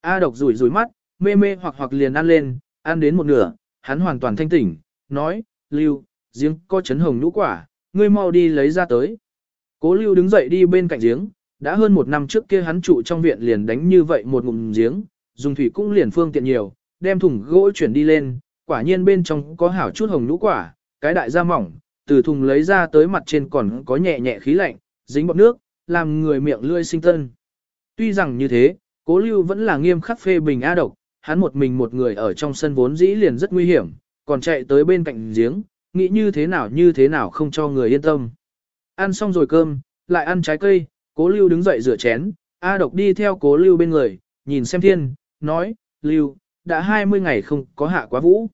A độc rủi rủi mắt, mê mê hoặc hoặc liền ăn lên, ăn đến một nửa, hắn hoàn toàn thanh tỉnh, nói, lưu, giếng có chấn hồng nhũ quả, ngươi mau đi lấy ra tới. Cố lưu đứng dậy đi bên cạnh giếng, đã hơn một năm trước kia hắn trụ trong viện liền đánh như vậy một ngụm giếng, dùng thủy cũng liền phương tiện nhiều, đem thùng gỗ chuyển đi lên, quả nhiên bên trong có hảo chút hồng nhũ quả, cái đại da mỏng, từ thùng lấy ra tới mặt trên còn có nhẹ nhẹ khí lạnh, dính bọt nước, làm người miệng lươi sinh tân. Tuy rằng như thế, cố lưu vẫn là nghiêm khắc phê bình A độc, hắn một mình một người ở trong sân vốn dĩ liền rất nguy hiểm, còn chạy tới bên cạnh giếng, nghĩ như thế nào như thế nào không cho người yên tâm. Ăn xong rồi cơm, lại ăn trái cây, cố lưu đứng dậy rửa chén, A độc đi theo cố lưu bên người, nhìn xem thiên, nói, lưu, đã 20 ngày không có hạ quá vũ.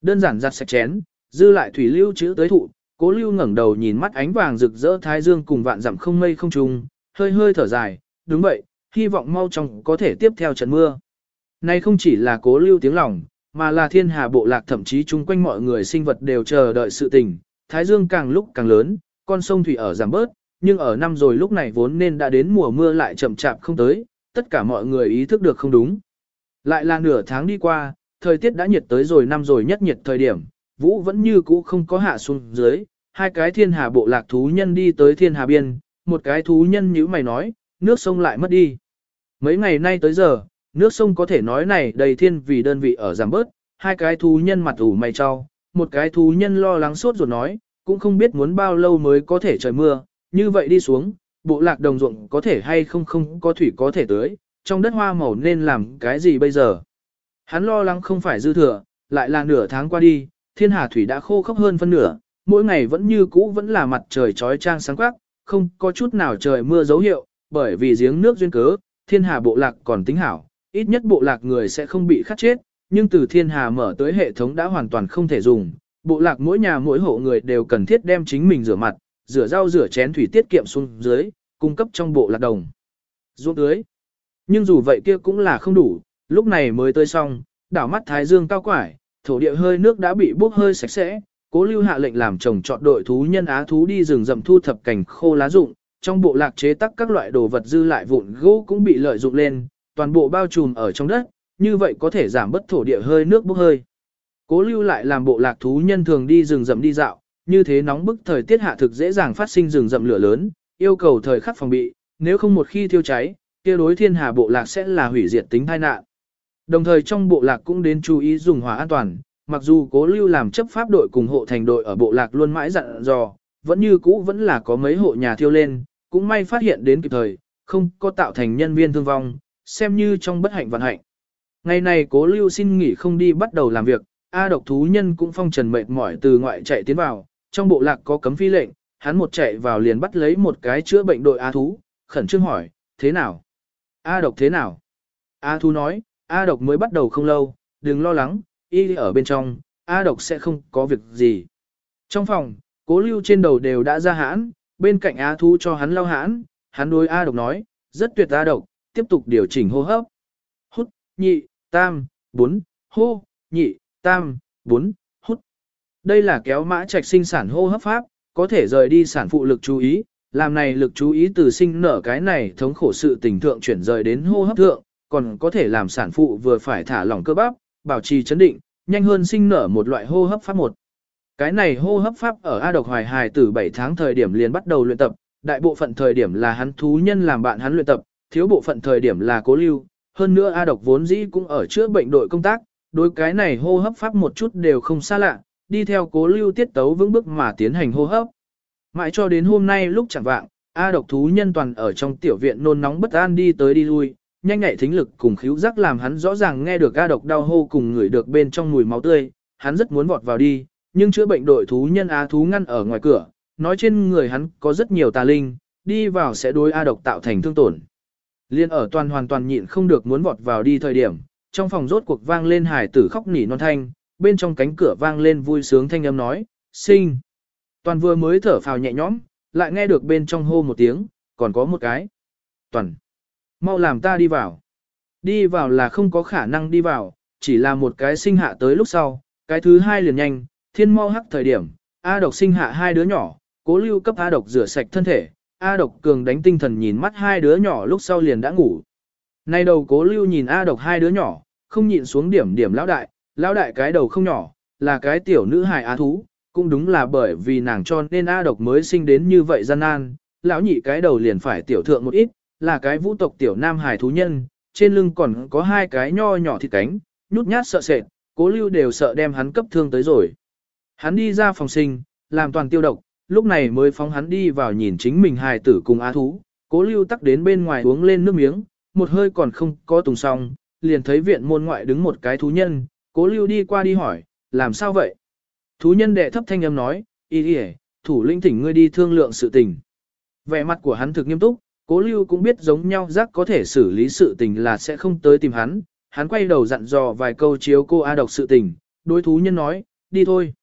Đơn giản giặt sạch chén, dư lại thủy lưu chữ tới thụ, cố lưu ngẩng đầu nhìn mắt ánh vàng rực rỡ thái dương cùng vạn dặm không mây không trùng, hơi hơi thở dài, đúng vậy, hy vọng mau chóng có thể tiếp theo trận mưa. Nay không chỉ là cố lưu tiếng lòng, mà là thiên hà bộ lạc thậm chí chung quanh mọi người sinh vật đều chờ đợi sự tình, thái dương càng lúc càng lớn, con sông thủy ở giảm bớt, nhưng ở năm rồi lúc này vốn nên đã đến mùa mưa lại chậm chạp không tới, tất cả mọi người ý thức được không đúng. Lại là nửa tháng đi qua, thời tiết đã nhiệt tới rồi năm rồi nhất nhiệt thời điểm, vũ vẫn như cũ không có hạ xuống dưới, hai cái thiên hà bộ lạc thú nhân đi tới thiên hà biên, một cái thú nhân như mày nói, nước sông lại mất đi. Mấy ngày nay tới giờ, nước sông có thể nói này đầy thiên vì đơn vị ở giảm bớt, hai cái thú nhân mặt ủ mày cho, một cái thú nhân lo lắng sốt rồi nói, cũng không biết muốn bao lâu mới có thể trời mưa, như vậy đi xuống, bộ lạc đồng ruộng có thể hay không không có thủy có thể tới, trong đất hoa màu nên làm cái gì bây giờ. Hắn lo lắng không phải dư thừa, lại là nửa tháng qua đi, thiên hà thủy đã khô khốc hơn phân nửa, mỗi ngày vẫn như cũ vẫn là mặt trời trói trang sáng quắc, không có chút nào trời mưa dấu hiệu, bởi vì giếng nước duyên cớ, thiên hà bộ lạc còn tính hảo, ít nhất bộ lạc người sẽ không bị khát chết, nhưng từ thiên hà mở tới hệ thống đã hoàn toàn không thể dùng, bộ lạc mỗi nhà mỗi hộ người đều cần thiết đem chính mình rửa mặt, rửa rau rửa chén thủy tiết kiệm xuống dưới, cung cấp trong bộ lạc đồng. Ruộng tưới. Nhưng dù vậy kia cũng là không đủ, lúc này mới tới xong, đảo mắt thái dương cao quải, thổ địa hơi nước đã bị bốc hơi sạch sẽ, cố lưu hạ lệnh làm trồng chọn đội thú nhân á thú đi rừng rậm thu thập cảnh khô lá rụng, trong bộ lạc chế tác các loại đồ vật dư lại vụn gỗ cũng bị lợi dụng lên, toàn bộ bao trùm ở trong đất, như vậy có thể giảm bất thổ địa hơi nước bốc hơi. Cố lưu lại làm bộ lạc thú nhân thường đi rừng rậm đi dạo, như thế nóng bức thời tiết hạ thực dễ dàng phát sinh rừng rậm lửa lớn, yêu cầu thời khắc phòng bị, nếu không một khi thiêu cháy, kia đối thiên hà bộ lạc sẽ là hủy diệt tính tai nạn. Đồng thời trong bộ lạc cũng đến chú ý dùng hỏa an toàn, mặc dù cố lưu làm chấp pháp đội cùng hộ thành đội ở bộ lạc luôn mãi dặn dò, vẫn như cũ vẫn là có mấy hộ nhà thiêu lên, cũng may phát hiện đến kịp thời, không có tạo thành nhân viên thương vong, xem như trong bất hạnh vận hạnh. Ngày này cố lưu xin nghỉ không đi bắt đầu làm việc, A độc thú nhân cũng phong trần mệt mỏi từ ngoại chạy tiến vào, trong bộ lạc có cấm phi lệnh, hắn một chạy vào liền bắt lấy một cái chữa bệnh đội A thú, khẩn trương hỏi, thế nào? A độc thế nào? A thu nói, A độc mới bắt đầu không lâu, đừng lo lắng, y ở bên trong, A độc sẽ không có việc gì. Trong phòng, cố lưu trên đầu đều đã ra hãn, bên cạnh A thu cho hắn lau hãn, hắn đối A độc nói, rất tuyệt A độc, tiếp tục điều chỉnh hô hấp. Hút, nhị, tam, bốn, hô, nhị, tam, bốn, hút. Đây là kéo mã trạch sinh sản hô hấp pháp, có thể rời đi sản phụ lực chú ý, làm này lực chú ý từ sinh nở cái này thống khổ sự tình thượng chuyển rời đến hô hấp thượng, còn có thể làm sản phụ vừa phải thả lỏng cơ bắp, bảo trì chấn định, nhanh hơn sinh nở một loại hô hấp pháp một. Cái này hô hấp pháp ở A độc hoài hài từ 7 tháng thời điểm liền bắt đầu luyện tập, đại bộ phận thời điểm là hắn thú nhân làm bạn hắn luyện tập, thiếu bộ phận thời điểm là cố lưu, hơn nữa A độc vốn dĩ cũng ở chữa bệnh đội công tác, đối cái này hô hấp pháp một chút đều không xa lạ, đi theo cố lưu tiết tấu vững bước mà tiến hành hô hấp. Mãi cho đến hôm nay lúc chẳng vạng, A độc thú nhân toàn ở trong tiểu viện nôn nóng bất an đi tới đi lui, nhanh nhạy thính lực cùng khíu giác làm hắn rõ ràng nghe được A độc đau hô cùng người được bên trong mùi máu tươi, hắn rất muốn vọt vào đi, nhưng chữa bệnh đội thú nhân A thú ngăn ở ngoài cửa, nói trên người hắn có rất nhiều tà linh, đi vào sẽ đối A độc tạo thành thương tổn. Liên ở toàn hoàn toàn nhịn không được muốn vọt vào đi thời điểm, trong phòng rốt cuộc vang lên hải tử khóc nỉ non thanh, bên trong cánh cửa vang lên vui sướng thanh âm nói, sinh. Toàn vừa mới thở phào nhẹ nhõm, lại nghe được bên trong hô một tiếng, còn có một cái. Toàn, mau làm ta đi vào. Đi vào là không có khả năng đi vào, chỉ là một cái sinh hạ tới lúc sau, cái thứ hai liền nhanh, thiên mau hắc thời điểm, A độc sinh hạ hai đứa nhỏ, cố lưu cấp A độc rửa sạch thân thể, A độc cường đánh tinh thần nhìn mắt hai đứa nhỏ lúc sau liền đã ngủ. Nay đầu cố lưu nhìn A độc hai đứa nhỏ, không nhịn xuống điểm điểm lão đại, lão đại cái đầu không nhỏ, là cái tiểu nữ hài á thú, cũng đúng là bởi vì nàng cho nên A độc mới sinh đến như vậy gian nan, lão nhị cái đầu liền phải tiểu thượng một ít, là cái vũ tộc tiểu nam hài thú nhân, trên lưng còn có hai cái nho nhỏ thịt cánh, nhút nhát sợ sệt, cố lưu đều sợ đem hắn cấp thương tới rồi. Hắn đi ra phòng sinh, làm toàn tiêu độc, lúc này mới phóng hắn đi vào nhìn chính mình hài tử cùng á thú, cố lưu tắc đến bên ngoài uống lên nước miếng, một hơi còn không có tùng xong, liền thấy viện môn ngoại đứng một cái thú nhân, cố lưu đi qua đi hỏi, làm sao vậy? Thú nhân đệ thấp thanh âm nói, y đi thủ lĩnh thỉnh ngươi đi thương lượng sự tình. Vẻ mặt của hắn thực nghiêm túc, Cố lưu cũng biết giống nhau giác có thể xử lý sự tình là sẽ không tới tìm hắn, hắn quay đầu dặn dò vài câu chiếu cô A độc sự tình, đối thú nhân nói, đi thôi.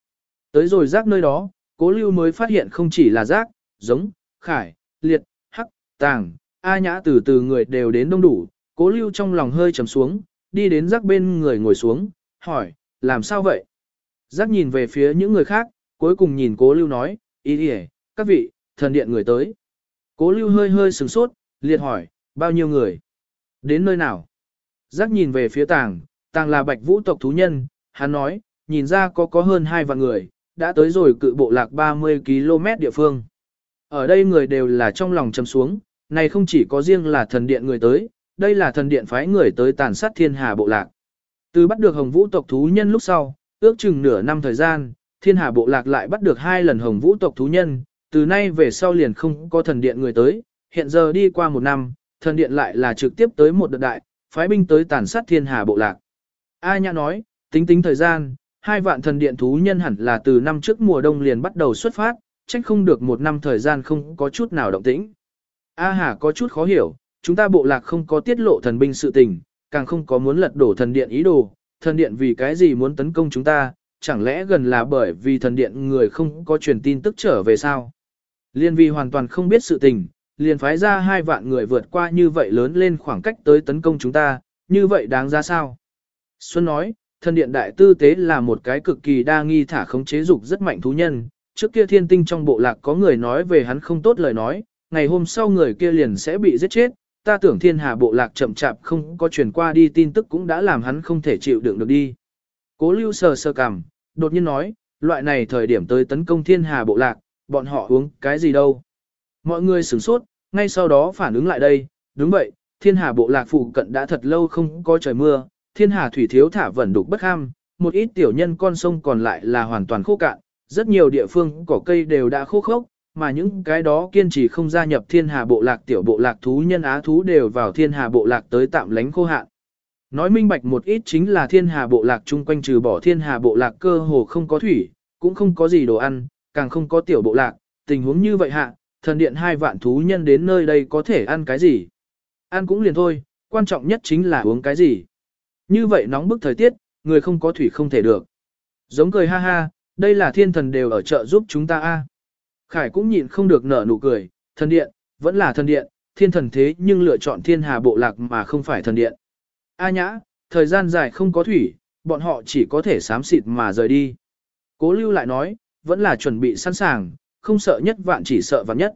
Tới rồi giác nơi đó, cố lưu mới phát hiện không chỉ là giác, giống, khải, liệt, hắc, tàng, A nhã từ từ người đều đến đông đủ, cố lưu trong lòng hơi trầm xuống, đi đến giác bên người ngồi xuống, hỏi, làm sao vậy? Giác nhìn về phía những người khác, cuối cùng nhìn cố lưu nói, ý đi các vị, thần điện người tới. Cố lưu hơi hơi sừng sốt, liệt hỏi, bao nhiêu người? Đến nơi nào? Giác nhìn về phía tàng, tàng là bạch vũ tộc thú nhân, hắn nói, nhìn ra có có hơn hai vạn người, đã tới rồi cự bộ lạc 30 km địa phương. Ở đây người đều là trong lòng chầm xuống, này không chỉ có riêng là thần điện người tới, đây là thần điện phái người tới tàn sát thiên hà bộ lạc. Từ bắt được hồng vũ tộc thú nhân lúc sau, ước chừng nửa năm thời gian, thiên hà bộ lạc lại bắt được hai lần hồng vũ tộc thú nhân, từ nay về sau liền không có thần điện người tới, hiện giờ đi qua một năm, thần điện lại là trực tiếp tới một đợt đại, phái binh tới tàn sát thiên hà bộ lạc. A Nhã nói, tính tính thời gian, hai vạn thần điện thú nhân hẳn là từ năm trước mùa đông liền bắt đầu xuất phát, trách không được một năm thời gian không có chút nào động tĩnh. A Hà có chút khó hiểu, chúng ta bộ lạc không có tiết lộ thần binh sự tình, càng không có muốn lật đổ thần điện ý đồ, thần điện vì cái gì muốn tấn công chúng ta, chẳng lẽ gần là bởi vì thần điện người không có truyền tin tức trở về sao? Liên vi hoàn toàn không biết sự tình, liền phái ra hai vạn người vượt qua như vậy lớn lên khoảng cách tới tấn công chúng ta, như vậy đáng ra sao? Xuân nói, thần điện đại tư tế là một cái cực kỳ đa nghi thả khống chế dục rất mạnh thú nhân, trước kia thiên tinh trong bộ lạc có người nói về hắn không tốt lời nói, ngày hôm sau người kia liền sẽ bị giết chết, ta tưởng thiên hà bộ lạc chậm chạp không có truyền qua đi tin tức cũng đã làm hắn không thể chịu đựng được đi. Cố lưu sờ sờ cằm, đột nhiên nói, loại này thời điểm tới tấn công thiên hà bộ lạc, bọn họ uống cái gì đâu. Mọi người sửng sốt, ngay sau đó phản ứng lại đây, đúng vậy, thiên hà bộ lạc phụ cận đã thật lâu không có trời mưa, thiên hà thủy thiếu thả vẩn đục bất ham, một ít tiểu nhân con sông còn lại là hoàn toàn khô cạn, rất nhiều địa phương cỏ cây đều đã khô khốc, mà những cái đó kiên trì không gia nhập thiên hà bộ lạc tiểu bộ lạc thú nhân á thú đều vào thiên hà bộ lạc tới tạm lánh khô hạn. Nói minh bạch một ít chính là thiên hà bộ lạc chung quanh trừ bỏ thiên hà bộ lạc cơ hồ không có thủy, cũng không có gì đồ ăn, càng không có tiểu bộ lạc, tình huống như vậy hạ, thần điện hai vạn thú nhân đến nơi đây có thể ăn cái gì? Ăn cũng liền thôi, quan trọng nhất chính là uống cái gì? Như vậy nóng bức thời tiết, người không có thủy không thể được. Giống cười ha ha, đây là thiên thần đều ở chợ giúp chúng ta a. Khải cũng nhịn không được nở nụ cười, thần điện, vẫn là thần điện, thiên thần thế nhưng lựa chọn thiên hà bộ lạc mà không phải thần điện. A nhã, thời gian dài không có thủy, bọn họ chỉ có thể sám xịt mà rời đi. Cố lưu lại nói, vẫn là chuẩn bị sẵn sàng, không sợ nhất vạn chỉ sợ vạn nhất.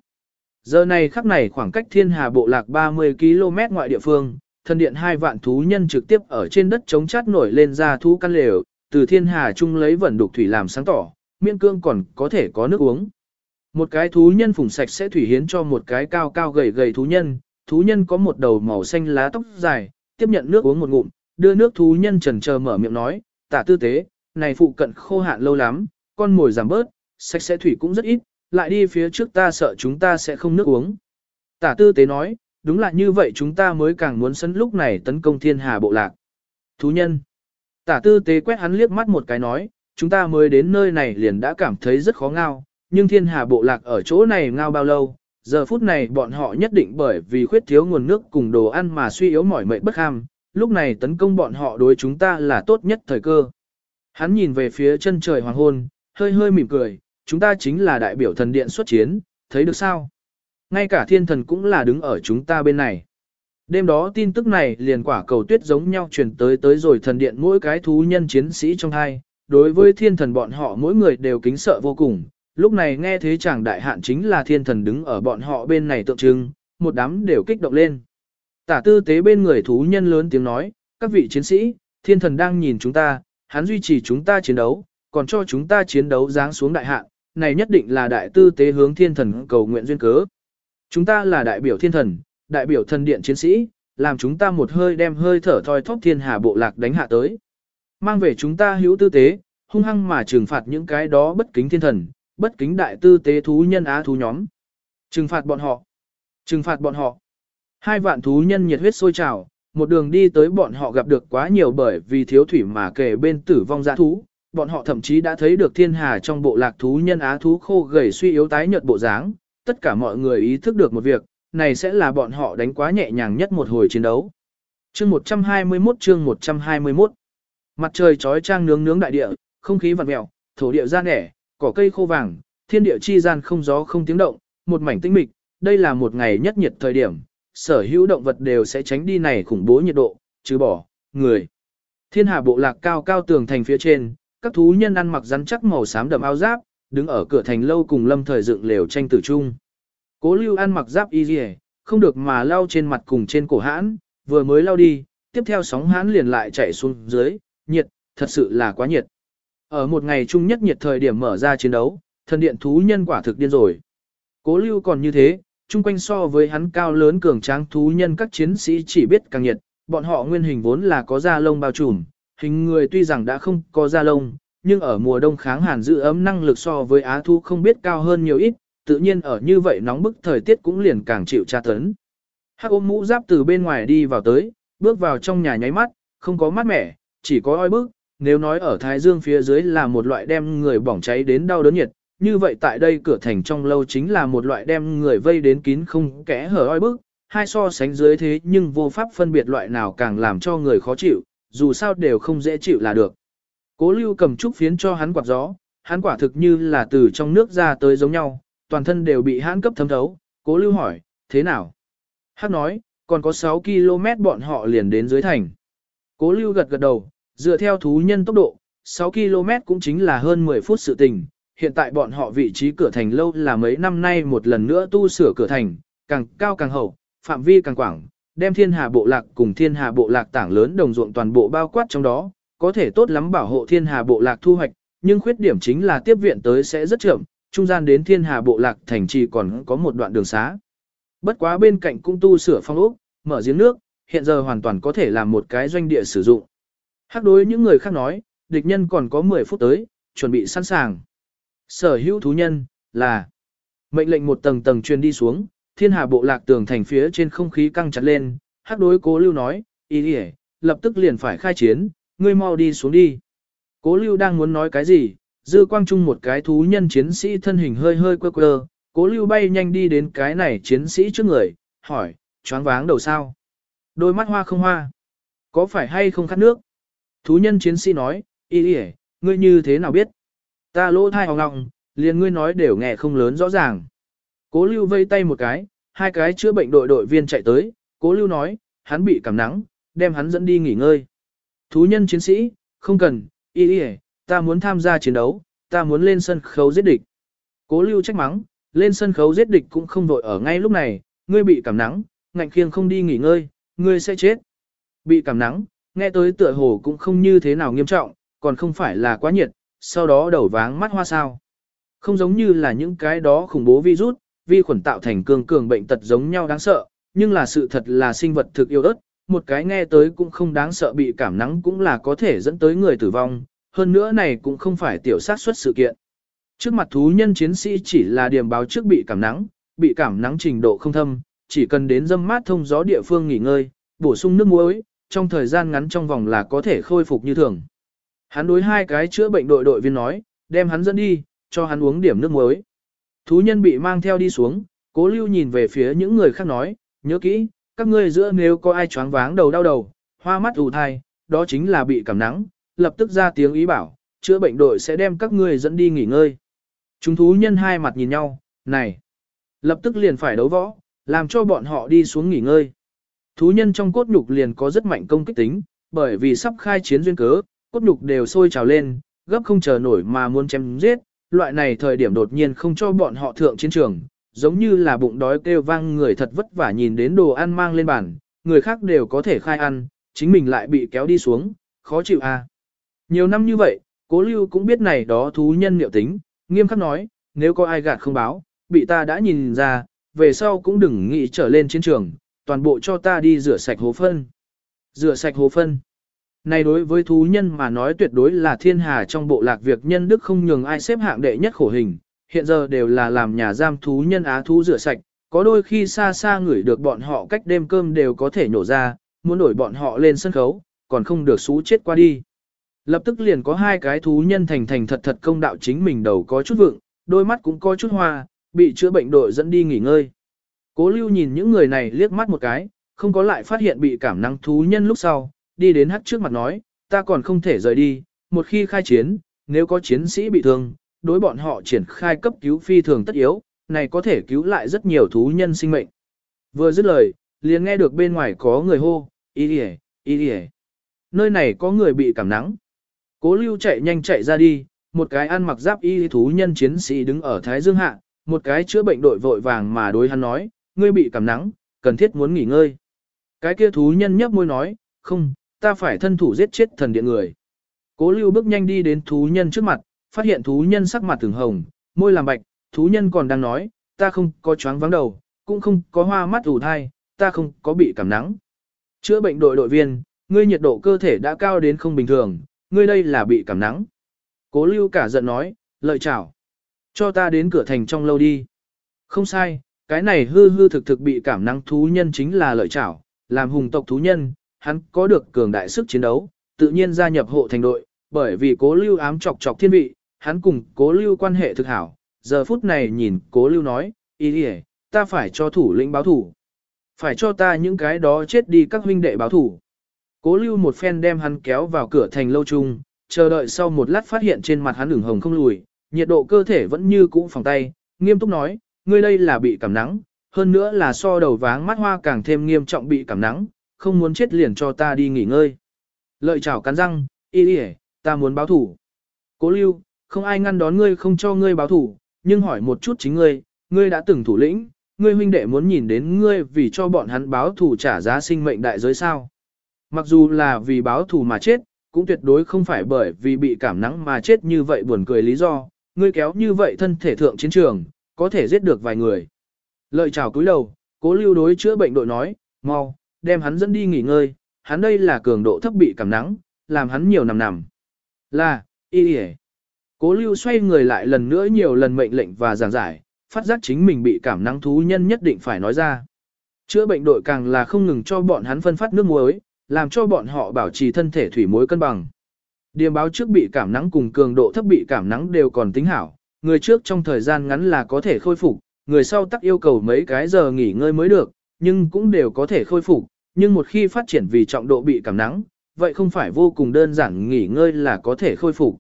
Giờ này khắc này khoảng cách thiên hà bộ lạc 30 km ngoại địa phương, thần điện hai vạn thú nhân trực tiếp ở trên đất chống chát nổi lên ra thú căn lều, từ thiên hà chung lấy vẩn đục thủy làm sáng tỏ, miên cương còn có thể có nước uống. Một cái thú nhân phủng sạch sẽ thủy hiến cho một cái cao cao gầy gầy thú nhân, thú nhân có một đầu màu xanh lá tóc dài, tiếp nhận nước uống một ngụm, đưa nước thú nhân trần chờ mở miệng nói, tả tư tế, này phụ cận khô hạn lâu lắm, con mồi giảm bớt, sạch sẽ thủy cũng rất ít, lại đi phía trước ta sợ chúng ta sẽ không nước uống. Tả tư tế nói, đúng là như vậy chúng ta mới càng muốn sân lúc này tấn công thiên hà bộ lạc. Thú nhân. Tả tư tế quét hắn liếc mắt một cái nói, chúng ta mới đến nơi này liền đã cảm thấy rất khó ngao, nhưng thiên hà bộ lạc ở chỗ này ngao bao lâu, giờ phút này bọn họ nhất định bởi vì khuyết thiếu nguồn nước cùng đồ ăn mà suy yếu mỏi mệt bất ham, lúc này tấn công bọn họ đối chúng ta là tốt nhất thời cơ. Hắn nhìn về phía chân trời hoàng hôn, hơi hơi mỉm cười, chúng ta chính là đại biểu thần điện xuất chiến, thấy được sao? Ngay cả thiên thần cũng là đứng ở chúng ta bên này. Đêm đó tin tức này liền quả cầu tuyết giống nhau truyền tới tới rồi thần điện mỗi cái thú nhân chiến sĩ trong hai. Đối với thiên thần bọn họ mỗi người đều kính sợ vô cùng. Lúc này nghe thế chàng đại hạn chính là thiên thần đứng ở bọn họ bên này tượng trưng, một đám đều kích động lên. Tả tư tế bên người thú nhân lớn tiếng nói, các vị chiến sĩ, thiên thần đang nhìn chúng ta, hắn duy trì chúng ta chiến đấu, còn cho chúng ta chiến đấu giáng xuống đại hạn, này nhất định là đại tư tế hướng thiên thần cầu nguyện duyên cớ. Chúng ta là đại biểu thiên thần, đại biểu thần điện chiến sĩ, làm chúng ta một hơi đem hơi thở thoi thóp thiên hà bộ lạc đánh hạ tới. Mang về chúng ta hữu tư tế, hung hăng mà trừng phạt những cái đó bất kính thiên thần, bất kính đại tư tế thú nhân á thú nhóm. Trừng phạt bọn họ. Trừng phạt bọn họ. Hai vạn thú nhân nhiệt huyết sôi trào, một đường đi tới bọn họ gặp được quá nhiều bởi vì thiếu thủy mà kể bên tử vong dã thú. Bọn họ thậm chí đã thấy được thiên hà trong bộ lạc thú nhân á thú khô gầy suy yếu tái nhợt bộ dáng. Tất cả mọi người ý thức được một việc, này sẽ là bọn họ đánh quá nhẹ nhàng nhất một hồi chiến đấu. Chương 121 chương 121 Mặt trời trói trang nướng nướng đại địa, không khí vặn mèo, thổ địa ra nẻ, cỏ cây khô vàng, thiên địa chi gian không gió không tiếng động, một mảnh tĩnh mịch, đây là một ngày nhất nhiệt thời điểm, sở hữu động vật đều sẽ tránh đi này khủng bố nhiệt độ, chứ bỏ, người. Thiên hà bộ lạc cao cao tường thành phía trên, các thú nhân ăn mặc rắn chắc màu xám đậm áo giáp, đứng ở cửa thành lâu cùng lâm thời dựng lều tranh tử trung, Cố lưu ăn mặc giáp y dì không được mà lau trên mặt cùng trên cổ hãn, vừa mới lau đi, tiếp theo sóng hãn liền lại chạy xuống dưới, nhiệt, thật sự là quá nhiệt. Ở một ngày chung nhất nhiệt thời điểm mở ra chiến đấu, thần điện thú nhân quả thực điên rồi. Cố lưu còn như thế, chung quanh so với hắn cao lớn cường tráng thú nhân các chiến sĩ chỉ biết càng nhiệt, bọn họ nguyên hình vốn là có da lông bao trùm, hình người tuy rằng đã không có da lông, nhưng ở mùa đông kháng hàn giữ ấm năng lực so với á thú không biết cao hơn nhiều ít, tự nhiên ở như vậy nóng bức thời tiết cũng liền càng chịu tra tấn. Hắc ôm mũ giáp từ bên ngoài đi vào tới, bước vào trong nhà nháy mắt, không có mát mẻ, chỉ có oi bức, nếu nói ở Thái Dương phía dưới là một loại đem người bỏng cháy đến đau đớn nhiệt, như vậy tại đây cửa thành trong lâu chính là một loại đem người vây đến kín không kẽ hở oi bức, hai so sánh dưới thế nhưng vô pháp phân biệt loại nào càng làm cho người khó chịu, dù sao đều không dễ chịu là được. Cố lưu cầm trúc phiến cho hắn quạt gió, hắn quả thực như là từ trong nước ra tới giống nhau, toàn thân đều bị hắn cấp thấm thấu, cố lưu hỏi, thế nào? Hát nói, còn có 6 km bọn họ liền đến dưới thành. Cố lưu gật gật đầu, dựa theo thú nhân tốc độ, 6 km cũng chính là hơn 10 phút sự tình. Hiện tại bọn họ vị trí cửa thành lâu là mấy năm nay một lần nữa tu sửa cửa thành, càng cao càng hậu, phạm vi càng quảng, đem thiên hà bộ lạc cùng thiên hà bộ lạc tảng lớn đồng ruộng toàn bộ bao quát trong đó, có thể tốt lắm bảo hộ thiên hà bộ lạc thu hoạch, nhưng khuyết điểm chính là tiếp viện tới sẽ rất chậm, trung gian đến thiên hà bộ lạc thành trì còn có một đoạn đường xá. Bất quá bên cạnh cũng tu sửa phong ốc, mở giếng nước, hiện giờ hoàn toàn có thể làm một cái doanh địa sử dụng. Hắc đối những người khác nói, địch nhân còn có 10 phút tới, chuẩn bị sẵn sàng. Sở hữu thú nhân, là mệnh lệnh một tầng tầng truyền đi xuống, thiên hà bộ lạc tường thành phía trên không khí căng chặt lên, hắc đối cố lưu nói, ý đi lập tức liền phải khai chiến, ngươi mau đi xuống đi. Cố lưu đang muốn nói cái gì, dư quang trung một cái thú nhân chiến sĩ thân hình hơi hơi quơ quơ, cố lưu bay nhanh đi đến cái này chiến sĩ trước người, hỏi, choáng váng đầu sao? Đôi mắt hoa không hoa? Có phải hay không khát nước? Thú nhân chiến sĩ nói, y y ngươi như thế nào biết? Ta lỗ thai hòng ngọng, liền ngươi nói đều nghe không lớn rõ ràng. Cố lưu vây tay một cái, hai cái chữa bệnh đội đội viên chạy tới, cố lưu nói, hắn bị cảm nắng, đem hắn dẫn đi nghỉ ngơi. Thú nhân chiến sĩ, không cần, y y ta muốn tham gia chiến đấu, ta muốn lên sân khấu giết địch. Cố lưu trách mắng, lên sân khấu giết địch cũng không vội ở ngay lúc này, ngươi bị cảm nắng, ngạnh khiêng không đi nghỉ ngơi, ngươi sẽ chết. Bị cảm nắng, nghe tới tựa hồ cũng không như thế nào nghiêm trọng, còn không phải là quá nhiệt, sau đó đầu váng mắt hoa sao. Không giống như là những cái đó khủng bố virus, vi khuẩn tạo thành cường cường bệnh tật giống nhau đáng sợ, nhưng là sự thật là sinh vật thực yêu ớt, một cái nghe tới cũng không đáng sợ bị cảm nắng cũng là có thể dẫn tới người tử vong, hơn nữa này cũng không phải tiểu sát xuất sự kiện. Trước mặt thú nhân chiến sĩ chỉ là điểm báo trước bị cảm nắng, bị cảm nắng trình độ không thâm, chỉ cần đến dâm mát thông gió địa phương nghỉ ngơi, bổ sung nước muối, trong thời gian ngắn trong vòng là có thể khôi phục như thường. Hắn đối hai cái chữa bệnh đội đội viên nói, đem hắn dẫn đi, cho hắn uống điểm nước muối. Thú nhân bị mang theo đi xuống, cố lưu nhìn về phía những người khác nói, nhớ kỹ, các ngươi giữa nếu có ai choáng váng đầu đau đầu, hoa mắt ù thai, đó chính là bị cảm nắng, lập tức ra tiếng ý bảo, chữa bệnh đội sẽ đem các ngươi dẫn đi nghỉ ngơi. Chúng thú nhân hai mặt nhìn nhau, này, lập tức liền phải đấu võ, làm cho bọn họ đi xuống nghỉ ngơi. Thú nhân trong cốt nhục liền có rất mạnh công kích tính, bởi vì sắp khai chiến duyên cớ, cốt nhục đều sôi trào lên, gấp không chờ nổi mà muốn chém giết, loại này thời điểm đột nhiên không cho bọn họ thượng chiến trường, giống như là bụng đói kêu vang người thật vất vả nhìn đến đồ ăn mang lên bàn, người khác đều có thể khai ăn, chính mình lại bị kéo đi xuống, khó chịu à. Nhiều năm như vậy, cố lưu cũng biết này đó thú nhân liệu tính, nghiêm khắc nói, nếu có ai gạt không báo, bị ta đã nhìn ra, về sau cũng đừng nghĩ trở lên chiến trường, toàn bộ cho ta đi rửa sạch hố phân. Rửa sạch hố phân. Này đối với thú nhân mà nói tuyệt đối là thiên hà trong bộ lạc việc nhân đức không nhường ai xếp hạng đệ nhất khổ hình, hiện giờ đều là làm nhà giam thú nhân á thú rửa sạch, có đôi khi xa xa ngửi được bọn họ cách đêm cơm đều có thể nhổ ra, muốn đổi bọn họ lên sân khấu, còn không được xú chết qua đi. Lập tức liền có hai cái thú nhân thành thành thật thật công đạo chính mình đầu có chút vượng, đôi mắt cũng có chút hoa, bị chữa bệnh đội dẫn đi nghỉ ngơi. Cố lưu nhìn những người này liếc mắt một cái, không có lại phát hiện bị cảm năng thú nhân lúc sau, đi đến hắc trước mặt nói, ta còn không thể rời đi, một khi khai chiến, nếu có chiến sĩ bị thương, đối bọn họ triển khai cấp cứu phi thường tất yếu, này có thể cứu lại rất nhiều thú nhân sinh mệnh. Vừa dứt lời, liền nghe được bên ngoài có người hô, y đi y đi Nơi này có người bị cảm nắng. Cố lưu chạy nhanh chạy ra đi, một cái ăn mặc giáp y thú nhân chiến sĩ đứng ở Thái Dương Hạ, một cái chữa bệnh đội vội vàng mà đối hắn nói, ngươi bị cảm nắng, cần thiết muốn nghỉ ngơi. Cái kia thú nhân nhấp môi nói, không, ta phải thân thủ giết chết thần điện người. Cố lưu bước nhanh đi đến thú nhân trước mặt, phát hiện thú nhân sắc mặt từng hồng, môi làm bạch, thú nhân còn đang nói, ta không có choáng vắng đầu, cũng không có hoa mắt ủ thai, ta không có bị cảm nắng. Chữa bệnh đội đội viên, ngươi nhiệt độ cơ thể đã cao đến không bình thường, ngươi đây là bị cảm nắng. Cố lưu cả giận nói, lợi chảo. Cho ta đến cửa thành trong lâu đi. Không sai, cái này hư hư thực thực bị cảm năng thú nhân chính là lợi chảo, làm hùng tộc thú nhân, hắn có được cường đại sức chiến đấu, tự nhiên gia nhập hộ thành đội, bởi vì cố lưu ám chọc chọc thiên vị, hắn cùng cố lưu quan hệ thực hảo. Giờ phút này nhìn cố lưu nói, ý đi ta phải cho thủ lĩnh báo thủ. Phải cho ta những cái đó chết đi các huynh đệ báo thủ. Cố lưu một phen đem hắn kéo vào cửa thành lâu trung chờ đợi sau một lát phát hiện trên mặt hắn ửng hồng không lùi, nhiệt độ cơ thể vẫn như cũ phòng tay, nghiêm túc nói, ngươi đây là bị cảm nắng, hơn nữa là so đầu váng mắt hoa càng thêm nghiêm trọng bị cảm nắng, không muốn chết liền cho ta đi nghỉ ngơi. Lợi chảo cắn răng, y đi ta muốn báo thủ. Cố lưu, không ai ngăn đón ngươi không cho ngươi báo thủ, nhưng hỏi một chút chính ngươi, ngươi đã từng thủ lĩnh, ngươi huynh đệ muốn nhìn đến ngươi vì cho bọn hắn báo thủ trả giá sinh mệnh đại giới sao. Mặc dù là vì báo thù mà chết, cũng tuyệt đối không phải bởi vì bị cảm nắng mà chết như vậy buồn cười lý do, ngươi kéo như vậy thân thể thượng chiến trường, có thể giết được vài người. Lợi chào cúi đầu, cố lưu đối chữa bệnh đội nói, mau, đem hắn dẫn đi nghỉ ngơi, hắn đây là cường độ thấp bị cảm nắng, làm hắn nhiều nằm nằm. Là, y y Cố lưu xoay người lại lần nữa nhiều lần mệnh lệnh và giảng giải, phát giác chính mình bị cảm nắng thú nhân nhất định phải nói ra. Chữa bệnh đội càng là không ngừng cho bọn hắn phân phát nước muối, làm cho bọn họ bảo trì thân thể thủy muối cân bằng. Điềm báo trước bị cảm nắng cùng cường độ thấp bị cảm nắng đều còn tính hảo, người trước trong thời gian ngắn là có thể khôi phục, người sau tắc yêu cầu mấy cái giờ nghỉ ngơi mới được, nhưng cũng đều có thể khôi phục, nhưng một khi phát triển vì trọng độ bị cảm nắng, vậy không phải vô cùng đơn giản nghỉ ngơi là có thể khôi phục.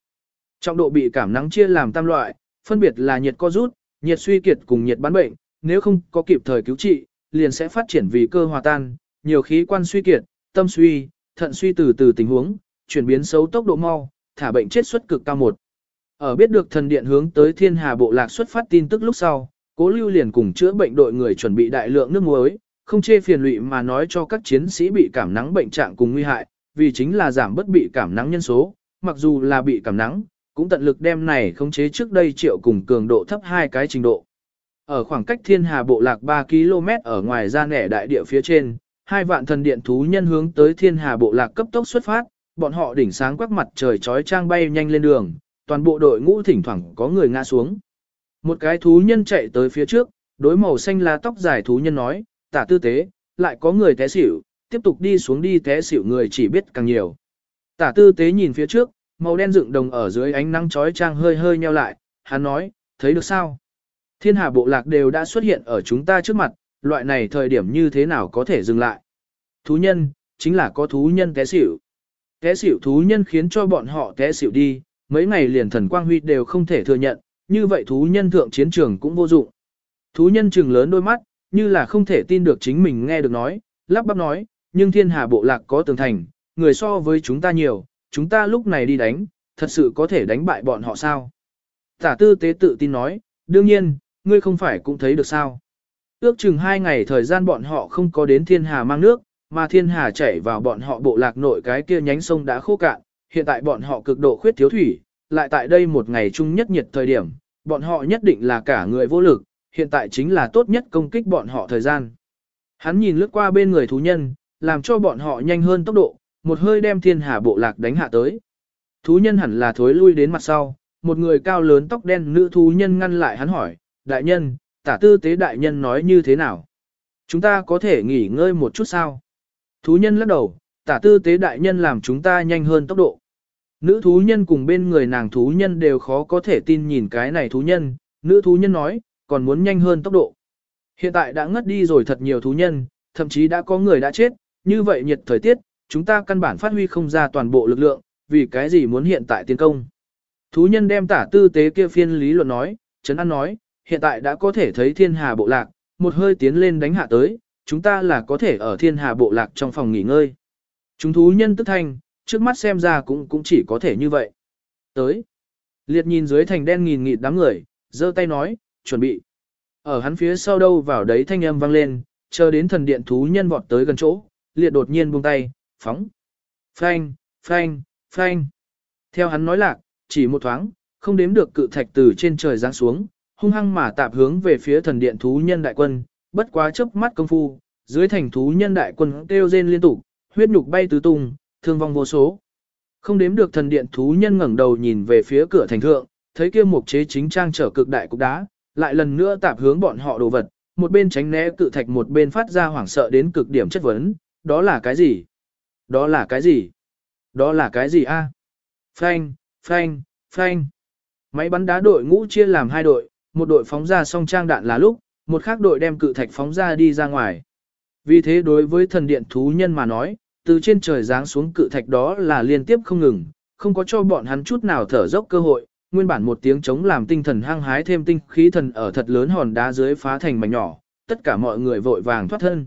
Trọng độ bị cảm nắng chia làm tam loại, phân biệt là nhiệt co rút, nhiệt suy kiệt cùng nhiệt bán bệnh, nếu không có kịp thời cứu trị, liền sẽ phát triển vì cơ hòa tan, nhiều khí quan suy kiệt, tâm suy, thận suy từ từ tình huống, chuyển biến xấu tốc độ mau, thả bệnh chết suất cực cao một. Ở biết được thần điện hướng tới thiên hà bộ lạc xuất phát tin tức lúc sau, cố lưu liền cùng chữa bệnh đội người chuẩn bị đại lượng nước muối, không chê phiền lụy mà nói cho các chiến sĩ bị cảm nắng bệnh trạng cùng nguy hại, vì chính là giảm bất bị cảm nắng nhân số, mặc dù là bị cảm nắng, cũng tận lực đem này khống chế trước đây triệu cùng cường độ thấp hai cái trình độ. Ở khoảng cách thiên hà bộ lạc 3 km ở ngoài ra nẻ đại địa phía trên, hai vạn thần điện thú nhân hướng tới thiên hà bộ lạc cấp tốc xuất phát, bọn họ đỉnh sáng quắc mặt trời chói trang bay nhanh lên đường, toàn bộ đội ngũ thỉnh thoảng có người ngã xuống. Một cái thú nhân chạy tới phía trước, đối màu xanh lá tóc dài thú nhân nói, tả tư tế, lại có người té xỉu, tiếp tục đi xuống đi té xỉu người chỉ biết càng nhiều. Tả tư tế nhìn phía trước, màu đen dựng đồng ở dưới ánh nắng chói trang hơi hơi nheo lại, hắn nói, thấy được sao? Thiên hà bộ lạc đều đã xuất hiện ở chúng ta trước mặt, loại này thời điểm như thế nào có thể dừng lại. Thú nhân, chính là có thú nhân té xỉu. Té xỉu thú nhân khiến cho bọn họ té xỉu đi, mấy ngày liền thần quang huy đều không thể thừa nhận, như vậy thú nhân thượng chiến trường cũng vô dụng. Thú nhân trừng lớn đôi mắt, như là không thể tin được chính mình nghe được nói, lắp bắp nói, nhưng thiên hà bộ lạc có tường thành, người so với chúng ta nhiều, chúng ta lúc này đi đánh, thật sự có thể đánh bại bọn họ sao? Tả tư tế tự tin nói, đương nhiên, ngươi không phải cũng thấy được sao? Ước chừng hai ngày thời gian bọn họ không có đến thiên hà mang nước, mà thiên hà chảy vào bọn họ bộ lạc nội cái kia nhánh sông đã khô cạn, hiện tại bọn họ cực độ khuyết thiếu thủy, lại tại đây một ngày chung nhất nhiệt thời điểm, bọn họ nhất định là cả người vô lực, hiện tại chính là tốt nhất công kích bọn họ thời gian. Hắn nhìn lướt qua bên người thú nhân, làm cho bọn họ nhanh hơn tốc độ, một hơi đem thiên hà bộ lạc đánh hạ tới. Thú nhân hẳn là thối lui đến mặt sau, một người cao lớn tóc đen nữ thú nhân ngăn lại hắn hỏi, đại nhân, tả tư tế đại nhân nói như thế nào? Chúng ta có thể nghỉ ngơi một chút sao? Thú nhân lắc đầu, tả tư tế đại nhân làm chúng ta nhanh hơn tốc độ. Nữ thú nhân cùng bên người nàng thú nhân đều khó có thể tin nhìn cái này thú nhân, nữ thú nhân nói, còn muốn nhanh hơn tốc độ. Hiện tại đã ngất đi rồi thật nhiều thú nhân, thậm chí đã có người đã chết, như vậy nhiệt thời tiết, chúng ta căn bản phát huy không ra toàn bộ lực lượng, vì cái gì muốn hiện tại tiến công. Thú nhân đem tả tư tế kia phiên lý luận nói, Trấn An nói, hiện tại đã có thể thấy thiên hà bộ lạc, một hơi tiến lên đánh hạ tới, chúng ta là có thể ở thiên hà bộ lạc trong phòng nghỉ ngơi. Chúng thú nhân tức thanh, trước mắt xem ra cũng cũng chỉ có thể như vậy. Tới. Liệt nhìn dưới thành đen nghìn nghịt đám người, giơ tay nói, chuẩn bị. Ở hắn phía sau đâu vào đấy thanh âm vang lên, chờ đến thần điện thú nhân vọt tới gần chỗ, liệt đột nhiên buông tay, phóng. Phanh, phanh, phanh. Theo hắn nói lạc, chỉ một thoáng, không đếm được cự thạch từ trên trời giáng xuống, hung hăng mà tạp hướng về phía thần điện thú nhân đại quân, bất quá chớp mắt công phu, dưới thành thú nhân đại quân kêu rên liên tục, huyết nhục bay tứ tung, thương vong vô số. Không đếm được thần điện thú nhân ngẩng đầu nhìn về phía cửa thành thượng, thấy kia mục chế chính trang trở cực đại cục đá, lại lần nữa tạp hướng bọn họ đồ vật, một bên tránh né cự thạch một bên phát ra hoảng sợ đến cực điểm chất vấn, đó là cái gì? Đó là cái gì? Đó là cái gì a? Phanh, phanh, phanh. Máy bắn đá đội ngũ chia làm hai đội, một đội phóng ra song trang đạn là lúc, một khác đội đem cự thạch phóng ra đi ra ngoài. Vì thế đối với thần điện thú nhân mà nói, từ trên trời giáng xuống cự thạch đó là liên tiếp không ngừng, không có cho bọn hắn chút nào thở dốc cơ hội, nguyên bản một tiếng chống làm tinh thần hăng hái thêm tinh khí thần ở thật lớn hòn đá dưới phá thành mảnh nhỏ, tất cả mọi người vội vàng thoát thân.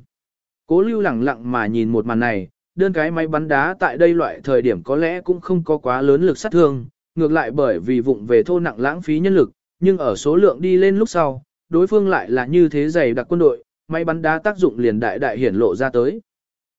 Cố lưu lẳng lặng mà nhìn một màn này, đơn cái máy bắn đá tại đây loại thời điểm có lẽ cũng không có quá lớn lực sát thương, ngược lại bởi vì vụng về thô nặng lãng phí nhân lực, nhưng ở số lượng đi lên lúc sau, đối phương lại là như thế dày đặc quân đội, máy bắn đá tác dụng liền đại đại hiển lộ ra tới.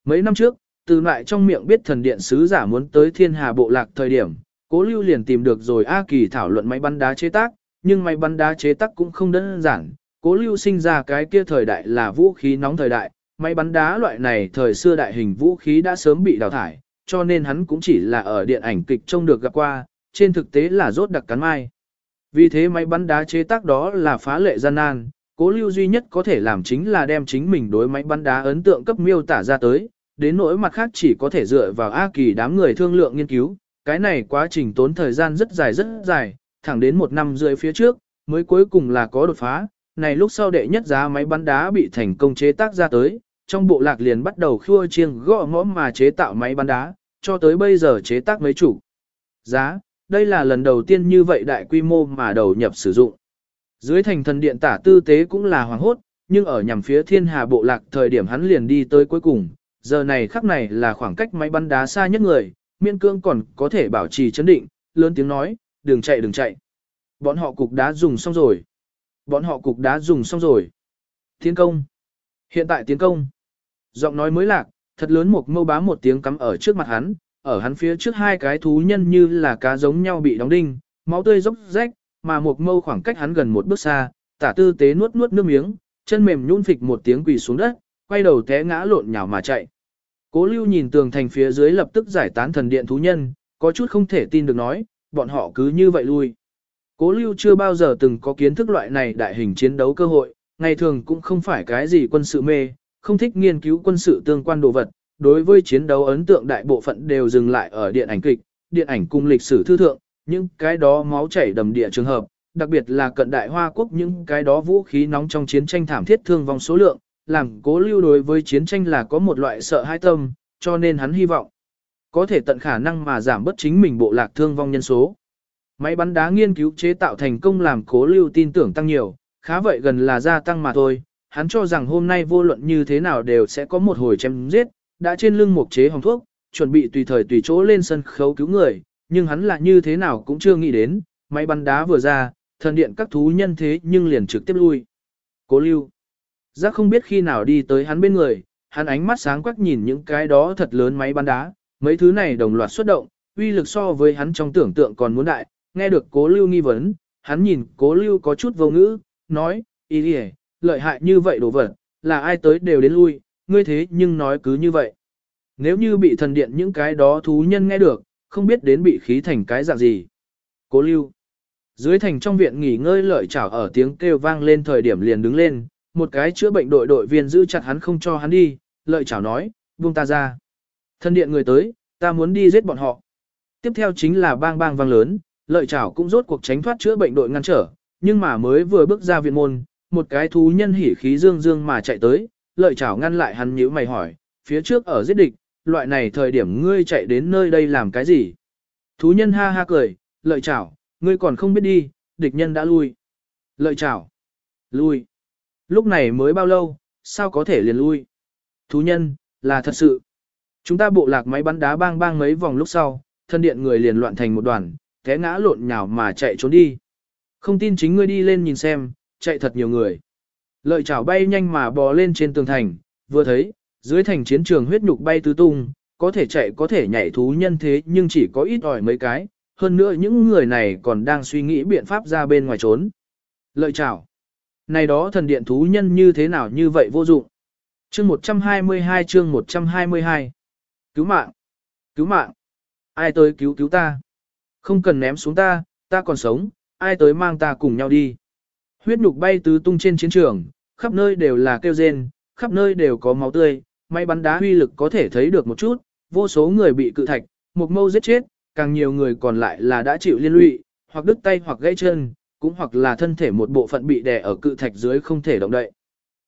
Mấy năm trước, từ lại trong miệng biết thần điện sứ giả muốn tới thiên hà bộ lạc thời điểm, cố lưu liền tìm được rồi A Kỳ thảo luận máy bắn đá chế tác, nhưng máy bắn đá chế tác cũng không đơn giản, cố lưu sinh ra cái kia thời đại là vũ khí nóng thời đại, máy bắn đá loại này thời xưa đại hình vũ khí đã sớm bị đào thải, cho nên hắn cũng chỉ là ở điện ảnh kịch trông được gặp qua, trên thực tế là rốt đặc cắn mai. Vì thế máy bắn đá chế tác đó là phá lệ gian nan, cố lưu duy nhất có thể làm chính là đem chính mình đối máy bắn đá ấn tượng cấp miêu tả ra tới, đến nỗi mặt khác chỉ có thể dựa vào A Kỳ đám người thương lượng nghiên cứu, cái này quá trình tốn thời gian rất dài rất dài, thẳng đến một năm rưỡi phía trước, mới cuối cùng là có đột phá, này lúc sau đệ nhất giá máy bắn đá bị thành công chế tác ra tới, trong bộ lạc liền bắt đầu khua chiêng gõ ngõ mà chế tạo máy bắn đá, cho tới bây giờ chế tác mấy chủ. Giá, đây là lần đầu tiên như vậy đại quy mô mà đầu nhập sử dụng. Dưới thành thần điện tả tư tế cũng là hoàng hốt, nhưng ở nhằm phía thiên hà bộ lạc thời điểm hắn liền đi tới cuối cùng, giờ này khắc này là khoảng cách máy bắn đá xa nhất người, miên cương còn có thể bảo trì chấn định, lớn tiếng nói, đừng chạy đừng chạy. Bọn họ cục đá dùng xong rồi. Bọn họ cục đá dùng xong rồi. Tiến công. Hiện tại tiến công. Giọng nói mới lạc, thật lớn một mâu bá một tiếng cắm ở trước mặt hắn, ở hắn phía trước hai cái thú nhân như là cá giống nhau bị đóng đinh, máu tươi dốc rách, mà một mâu khoảng cách hắn gần một bước xa, tả tư tế nuốt nuốt nước miếng, chân mềm nhún phịch một tiếng quỳ xuống đất, quay đầu té ngã lộn nhào mà chạy. Cố lưu nhìn tường thành phía dưới lập tức giải tán thần điện thú nhân, có chút không thể tin được nói, bọn họ cứ như vậy lui. Cố lưu chưa bao giờ từng có kiến thức loại này đại hình chiến đấu cơ hội, ngày thường cũng không phải cái gì quân sự mê, không thích nghiên cứu quân sự tương quan đồ vật, đối với chiến đấu ấn tượng đại bộ phận đều dừng lại ở điện ảnh kịch, điện ảnh cung lịch sử thư thượng, những cái đó máu chảy đầm địa trường hợp, đặc biệt là cận đại Hoa Quốc những cái đó vũ khí nóng trong chiến tranh thảm thiết thương vong số lượng, làm cố lưu đối với chiến tranh là có một loại sợ hãi tâm, cho nên hắn hy vọng có thể tận khả năng mà giảm bớt chính mình bộ lạc thương vong nhân số. Máy bắn đá nghiên cứu chế tạo thành công làm cố lưu tin tưởng tăng nhiều, khá vậy gần là gia tăng mà thôi, hắn cho rằng hôm nay vô luận như thế nào đều sẽ có một hồi chém giết, đã trên lưng một chế hồng thuốc, chuẩn bị tùy thời tùy chỗ lên sân khấu cứu người, nhưng hắn là như thế nào cũng chưa nghĩ đến, máy bắn đá vừa ra, thần điện các thú nhân thế nhưng liền trực tiếp lui. Cố lưu. Giác không biết khi nào đi tới hắn bên người, hắn ánh mắt sáng quắc nhìn những cái đó thật lớn máy bắn đá, mấy thứ này đồng loạt xuất động, uy lực so với hắn trong tưởng tượng còn muốn đại, nghe được cố lưu nghi vấn, hắn nhìn cố lưu có chút vô ngữ, nói, ý đi lợi hại như vậy đồ vật, là ai tới đều đến lui, ngươi thế nhưng nói cứ như vậy. Nếu như bị thần điện những cái đó thú nhân nghe được, không biết đến bị khí thành cái dạng gì. Cố lưu. Dưới thành trong viện nghỉ ngơi lợi chảo ở tiếng kêu vang lên thời điểm liền đứng lên, một cái chữa bệnh đội đội viên giữ chặt hắn không cho hắn đi, lợi chảo nói, buông ta ra. thân điện người tới, ta muốn đi giết bọn họ. Tiếp theo chính là bang bang vang lớn, lợi chảo cũng rốt cuộc tránh thoát chữa bệnh đội ngăn trở, nhưng mà mới vừa bước ra viện môn, một cái thú nhân hỉ khí dương dương mà chạy tới, lợi chảo ngăn lại hắn nhíu mày hỏi, phía trước ở giết địch, loại này thời điểm ngươi chạy đến nơi đây làm cái gì? Thú nhân ha ha cười, lợi chảo, ngươi còn không biết đi, địch nhân đã lui. Lợi chảo, lui. Lúc này mới bao lâu, sao có thể liền lui? Thú nhân, là thật sự. Chúng ta bộ lạc máy bắn đá bang bang mấy vòng lúc sau, thân điện người liền loạn thành một đoàn, té ngã lộn nhào mà chạy trốn đi. Không tin chính ngươi đi lên nhìn xem, chạy thật nhiều người. Lợi chảo bay nhanh mà bò lên trên tường thành, vừa thấy, dưới thành chiến trường huyết nhục bay tứ tung, có thể chạy có thể nhảy thú nhân thế nhưng chỉ có ít ỏi mấy cái, hơn nữa những người này còn đang suy nghĩ biện pháp ra bên ngoài trốn. Lợi chảo. Này đó thần điện thú nhân như thế nào như vậy vô dụng. Chương 122 chương 122 Cứu mạng! Cứu mạng! Ai tới cứu cứu ta? Không cần ném xuống ta, ta còn sống, ai tới mang ta cùng nhau đi. Huyết nhục bay tứ tung trên chiến trường, khắp nơi đều là kêu rên, khắp nơi đều có máu tươi, may bắn đá huy lực có thể thấy được một chút, vô số người bị cự thạch, một mâu giết chết, càng nhiều người còn lại là đã chịu liên lụy, hoặc đứt tay hoặc gãy chân, cũng hoặc là thân thể một bộ phận bị đè ở cự thạch dưới không thể động đậy.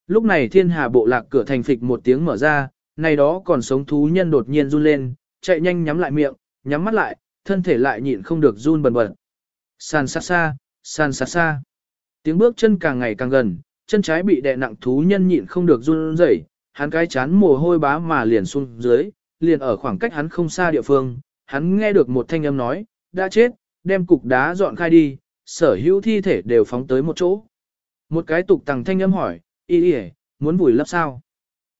Lúc này thiên hà bộ lạc cửa thành phịch một tiếng mở ra, này đó còn sống thú nhân đột nhiên run lên, chạy nhanh nhắm lại miệng, nhắm mắt lại, thân thể lại nhịn không được run bần bật. San xa xa, san xa xa. Tiếng bước chân càng ngày càng gần, chân trái bị đè nặng thú nhân nhịn không được run rẩy, hắn cái chán mồ hôi bá mà liền xuống dưới, liền ở khoảng cách hắn không xa địa phương, hắn nghe được một thanh âm nói, đã chết, đem cục đá dọn khai đi, sở hữu thi thể đều phóng tới một chỗ. Một cái tục tằng thanh âm hỏi, y y muốn vùi lấp sao?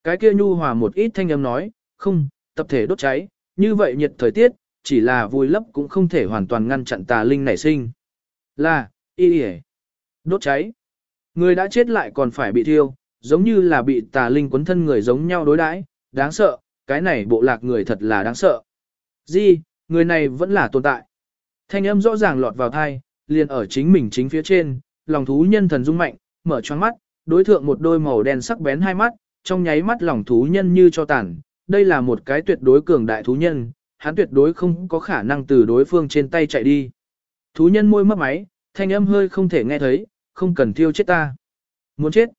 Cái kia nhu hòa một ít thanh âm nói, không, tập thể đốt cháy, như vậy nhiệt thời tiết, chỉ là vùi lấp cũng không thể hoàn toàn ngăn chặn tà linh nảy sinh. Là, y y đốt cháy. Người đã chết lại còn phải bị thiêu, giống như là bị tà linh quấn thân người giống nhau đối đãi, đáng sợ, cái này bộ lạc người thật là đáng sợ. Di, người này vẫn là tồn tại. Thanh âm rõ ràng lọt vào thai, liền ở chính mình chính phía trên, lòng thú nhân thần rung mạnh, mở choáng mắt, đối thượng một đôi màu đen sắc bén hai mắt, trong nháy mắt lòng thú nhân như cho tàn. Đây là một cái tuyệt đối cường đại thú nhân, hắn tuyệt đối không có khả năng từ đối phương trên tay chạy đi. Thú nhân môi mất máy, thanh âm hơi không thể nghe thấy, không cần thiêu chết ta. Muốn chết.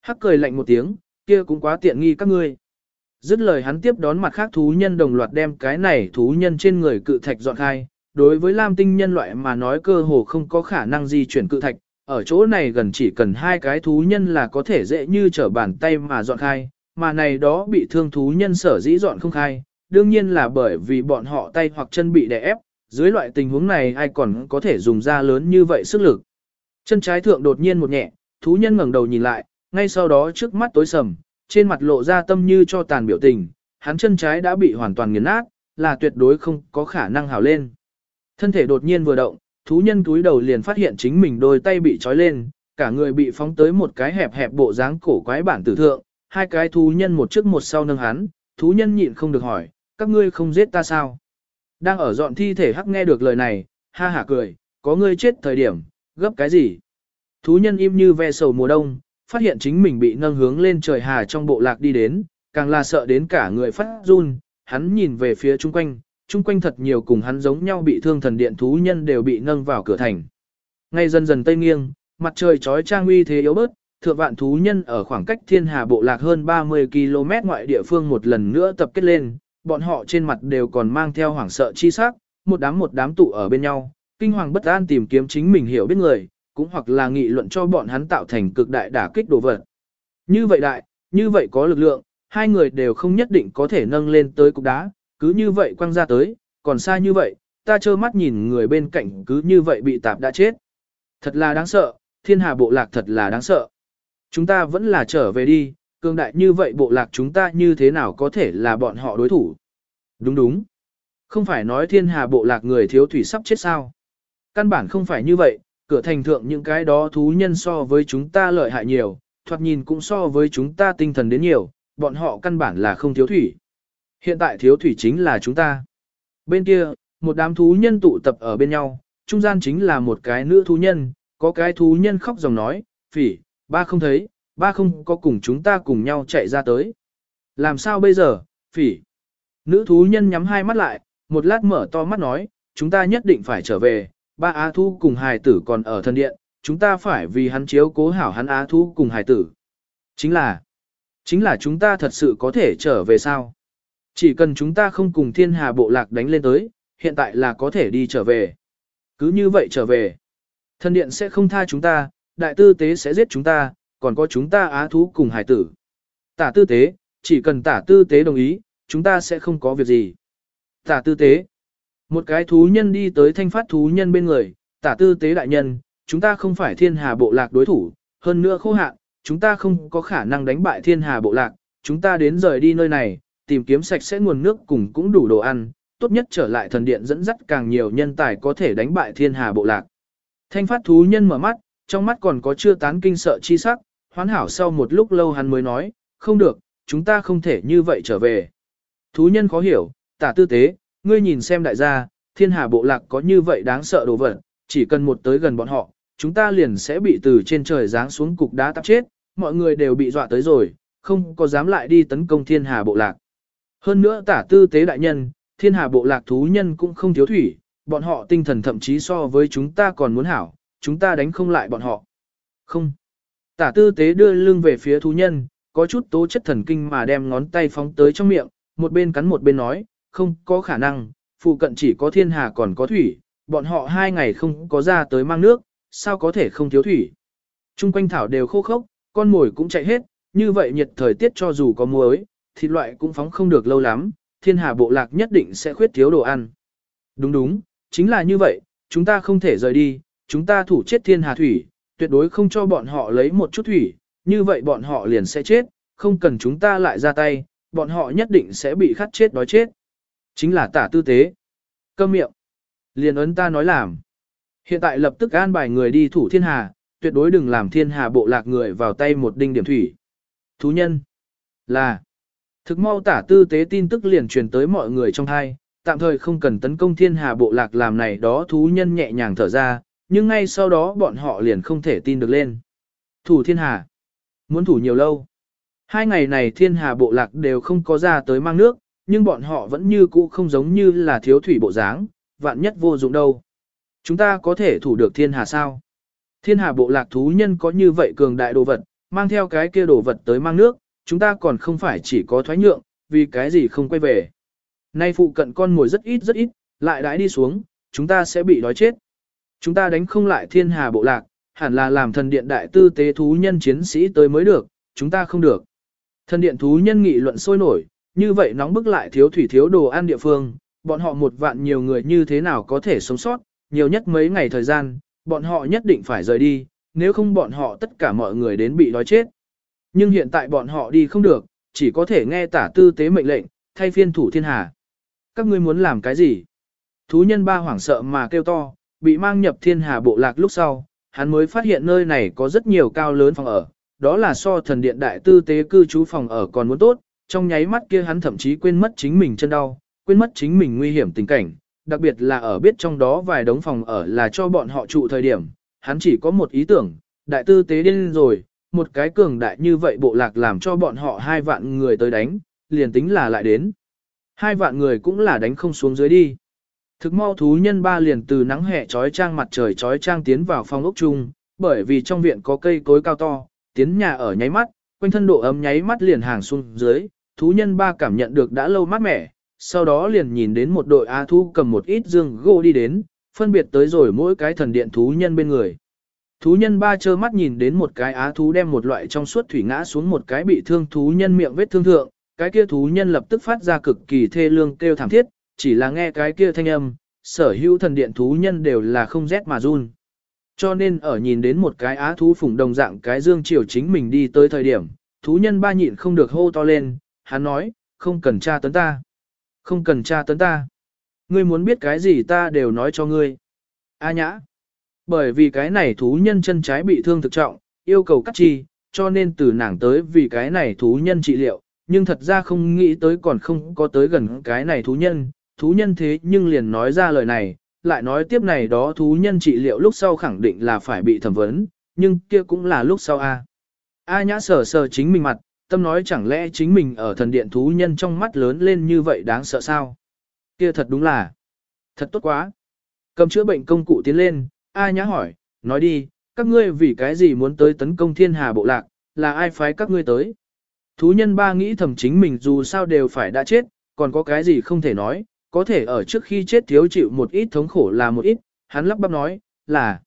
Hắc cười lạnh một tiếng, kia cũng quá tiện nghi các ngươi. Dứt lời hắn tiếp đón mặt khác thú nhân đồng loạt đem cái này thú nhân trên người cự thạch dọn khai. Đối với Lam tinh nhân loại mà nói cơ hồ không có khả năng di chuyển cự thạch, ở chỗ này gần chỉ cần hai cái thú nhân là có thể dễ như trở bàn tay mà dọn khai, mà này đó bị thương thú nhân sở dĩ dọn không khai, đương nhiên là bởi vì bọn họ tay hoặc chân bị đè ép, dưới loại tình huống này ai còn có thể dùng ra lớn như vậy sức lực. Chân trái thượng đột nhiên một nhẹ, thú nhân ngẩng đầu nhìn lại, ngay sau đó trước mắt tối sầm, trên mặt lộ ra tâm như cho tàn biểu tình, hắn chân trái đã bị hoàn toàn nghiền nát, là tuyệt đối không có khả năng hào lên. Thân thể đột nhiên vừa động, thú nhân túi đầu liền phát hiện chính mình đôi tay bị trói lên, cả người bị phóng tới một cái hẹp hẹp bộ dáng cổ quái bản tử thượng, hai cái thú nhân một trước một sau nâng hắn, thú nhân nhịn không được hỏi, các ngươi không giết ta sao? Đang ở dọn thi thể hắc nghe được lời này, ha hả cười, có ngươi chết thời điểm, gấp cái gì? Thú nhân im như ve sầu mùa đông, phát hiện chính mình bị nâng hướng lên trời hà trong bộ lạc đi đến, càng là sợ đến cả người phát run, hắn nhìn về phía chung quanh, chung quanh thật nhiều cùng hắn giống nhau bị thương thần điện thú nhân đều bị nâng vào cửa thành. Ngay dần dần tây nghiêng, mặt trời trói trang uy thế yếu bớt, thượng vạn thú nhân ở khoảng cách thiên hà bộ lạc hơn 30 km ngoại địa phương một lần nữa tập kết lên, bọn họ trên mặt đều còn mang theo hoảng sợ chi sắc, một đám một đám tụ ở bên nhau, kinh hoàng bất an tìm kiếm chính mình hiểu biết người, cũng hoặc là nghị luận cho bọn hắn tạo thành cực đại đả kích đồ vật. Như vậy đại, như vậy có lực lượng, hai người đều không nhất định có thể nâng lên tới cục đá, cứ như vậy quăng ra tới, còn xa như vậy, ta trơ mắt nhìn người bên cạnh cứ như vậy bị tạp đã chết. Thật là đáng sợ, thiên hà bộ lạc thật là đáng sợ. Chúng ta vẫn là trở về đi, cường đại như vậy bộ lạc chúng ta như thế nào có thể là bọn họ đối thủ. Đúng đúng. Không phải nói thiên hà bộ lạc người thiếu thủy sắp chết sao. Căn bản không phải như vậy, cửa thành thượng những cái đó thú nhân so với chúng ta lợi hại nhiều, thoạt nhìn cũng so với chúng ta tinh thần đến nhiều, bọn họ căn bản là không thiếu thủy. Hiện tại thiếu thủy chính là chúng ta. Bên kia, một đám thú nhân tụ tập ở bên nhau, trung gian chính là một cái nữ thú nhân, có cái thú nhân khóc dòng nói, phỉ, ba không thấy, ba không có cùng chúng ta cùng nhau chạy ra tới. Làm sao bây giờ, phỉ? Nữ thú nhân nhắm hai mắt lại, một lát mở to mắt nói, chúng ta nhất định phải trở về, ba á thu cùng hài tử còn ở thân điện, chúng ta phải vì hắn chiếu cố hảo hắn á thú cùng hải tử. Chính là, chính là chúng ta thật sự có thể trở về sao? Chỉ cần chúng ta không cùng thiên hà bộ lạc đánh lên tới, hiện tại là có thể đi trở về. Cứ như vậy trở về. Thần điện sẽ không tha chúng ta, đại tư tế sẽ giết chúng ta, còn có chúng ta á thú cùng hải tử. Tả tư tế, chỉ cần tả tư tế đồng ý, chúng ta sẽ không có việc gì. Tả tư tế. Một cái thú nhân đi tới thanh phát thú nhân bên người, tả tư tế đại nhân, chúng ta không phải thiên hà bộ lạc đối thủ, hơn nữa khô hạn, chúng ta không có khả năng đánh bại thiên hà bộ lạc, chúng ta đến rời đi nơi này, tìm kiếm sạch sẽ nguồn nước cùng cũng đủ đồ ăn, tốt nhất trở lại thần điện dẫn dắt càng nhiều nhân tài có thể đánh bại thiên hà bộ lạc. Thanh phát thú nhân mở mắt, trong mắt còn có chưa tán kinh sợ chi sắc, hoán hảo sau một lúc lâu hắn mới nói, không được, chúng ta không thể như vậy trở về. Thú nhân khó hiểu, tả tư tế, ngươi nhìn xem đại gia, thiên hà bộ lạc có như vậy đáng sợ đồ vật, chỉ cần một tới gần bọn họ, chúng ta liền sẽ bị từ trên trời giáng xuống cục đá tắp chết, mọi người đều bị dọa tới rồi, không có dám lại đi tấn công thiên hà bộ lạc. Hơn nữa tả tư tế đại nhân, thiên hà bộ lạc thú nhân cũng không thiếu thủy, bọn họ tinh thần thậm chí so với chúng ta còn muốn hảo, chúng ta đánh không lại bọn họ. Không. Tả tư tế đưa lưng về phía thú nhân, có chút tố chất thần kinh mà đem ngón tay phóng tới trong miệng, một bên cắn một bên nói, không có khả năng, phụ cận chỉ có thiên hà còn có thủy, bọn họ hai ngày không có ra tới mang nước, sao có thể không thiếu thủy. Trung quanh thảo đều khô khốc, con mồi cũng chạy hết, như vậy nhiệt thời tiết cho dù có muối, thịt loại cũng phóng không được lâu lắm, thiên hà bộ lạc nhất định sẽ khuyết thiếu đồ ăn. Đúng đúng, chính là như vậy, chúng ta không thể rời đi, chúng ta thủ chết thiên hà thủy, tuyệt đối không cho bọn họ lấy một chút thủy, như vậy bọn họ liền sẽ chết, không cần chúng ta lại ra tay, bọn họ nhất định sẽ bị khát chết đói chết. Chính là tả tư tế. Câm miệng. Liền ấn ta nói làm. Hiện tại lập tức an bài người đi thủ thiên hà, tuyệt đối đừng làm thiên hà bộ lạc người vào tay một đinh điểm thủy. Thú nhân. Là. Thực mau tả tư tế tin tức liền truyền tới mọi người trong hai, tạm thời không cần tấn công thiên hà bộ lạc làm này đó thú nhân nhẹ nhàng thở ra, nhưng ngay sau đó bọn họ liền không thể tin được lên. Thủ thiên hà. Muốn thủ nhiều lâu. Hai ngày này thiên hà bộ lạc đều không có ra tới mang nước, nhưng bọn họ vẫn như cũ không giống như là thiếu thủy bộ dáng, vạn nhất vô dụng đâu. Chúng ta có thể thủ được thiên hà sao? Thiên hà bộ lạc thú nhân có như vậy cường đại đồ vật, mang theo cái kia đồ vật tới mang nước, chúng ta còn không phải chỉ có thoái nhượng, vì cái gì không quay về. Nay phụ cận con mồi rất ít rất ít, lại đãi đi xuống, chúng ta sẽ bị đói chết. Chúng ta đánh không lại thiên hà bộ lạc, hẳn là làm thần điện đại tư tế thú nhân chiến sĩ tới mới được, chúng ta không được. Thần điện thú nhân nghị luận sôi nổi, như vậy nóng bức lại thiếu thủy thiếu đồ ăn địa phương, bọn họ một vạn nhiều người như thế nào có thể sống sót, nhiều nhất mấy ngày thời gian, bọn họ nhất định phải rời đi, nếu không bọn họ tất cả mọi người đến bị đói chết. Nhưng hiện tại bọn họ đi không được, chỉ có thể nghe tả tư tế mệnh lệnh, thay phiên thủ thiên hà. Các ngươi muốn làm cái gì? Thú nhân ba hoảng sợ mà kêu to, bị mang nhập thiên hà bộ lạc lúc sau, hắn mới phát hiện nơi này có rất nhiều cao lớn phòng ở, đó là so thần điện đại tư tế cư trú phòng ở còn muốn tốt, trong nháy mắt kia hắn thậm chí quên mất chính mình chân đau, quên mất chính mình nguy hiểm tình cảnh, đặc biệt là ở biết trong đó vài đống phòng ở là cho bọn họ trụ thời điểm, hắn chỉ có một ý tưởng, đại tư tế điên rồi, một cái cường đại như vậy bộ lạc làm cho bọn họ hai vạn người tới đánh, liền tính là lại đến. Hai vạn người cũng là đánh không xuống dưới đi. Thực mau thú nhân ba liền từ nắng hè trói trang mặt trời trói trang tiến vào phòng ốc chung, bởi vì trong viện có cây cối cao to, tiến nhà ở nháy mắt, quanh thân độ ấm nháy mắt liền hàng xuống dưới, thú nhân ba cảm nhận được đã lâu mát mẻ, sau đó liền nhìn đến một đội á thú cầm một ít dương gỗ đi đến, phân biệt tới rồi mỗi cái thần điện thú nhân bên người. Thú nhân ba trơ mắt nhìn đến một cái á thú đem một loại trong suốt thủy ngã xuống một cái bị thương thú nhân miệng vết thương thượng, cái kia thú nhân lập tức phát ra cực kỳ thê lương kêu thảm thiết, chỉ là nghe cái kia thanh âm, sở hữu thần điện thú nhân đều là không rét mà run. Cho nên ở nhìn đến một cái á thú phủng đồng dạng cái dương triều chính mình đi tới thời điểm, thú nhân ba nhịn không được hô to lên, hắn nói, không cần tra tấn ta. Không cần tra tấn ta. Ngươi muốn biết cái gì ta đều nói cho ngươi. A nhã. Bởi vì cái này thú nhân chân trái bị thương thực trọng, yêu cầu cắt chi, cho nên từ nàng tới vì cái này thú nhân trị liệu, nhưng thật ra không nghĩ tới còn không có tới gần cái này thú nhân, thú nhân thế nhưng liền nói ra lời này, lại nói tiếp này đó thú nhân trị liệu lúc sau khẳng định là phải bị thẩm vấn, nhưng kia cũng là lúc sau A. A nhã sờ sờ chính mình mặt, tâm nói chẳng lẽ chính mình ở thần điện thú nhân trong mắt lớn lên như vậy đáng sợ sao? Kia thật đúng là, thật tốt quá. Cầm chữa bệnh công cụ tiến lên, A nhã hỏi, nói đi, các ngươi vì cái gì muốn tới tấn công thiên hà bộ lạc, là ai phái các ngươi tới. Thú nhân ba nghĩ thầm chính mình dù sao đều phải đã chết, còn có cái gì không thể nói, có thể ở trước khi chết thiếu chịu một ít thống khổ là một ít, hắn lắp bắp nói, là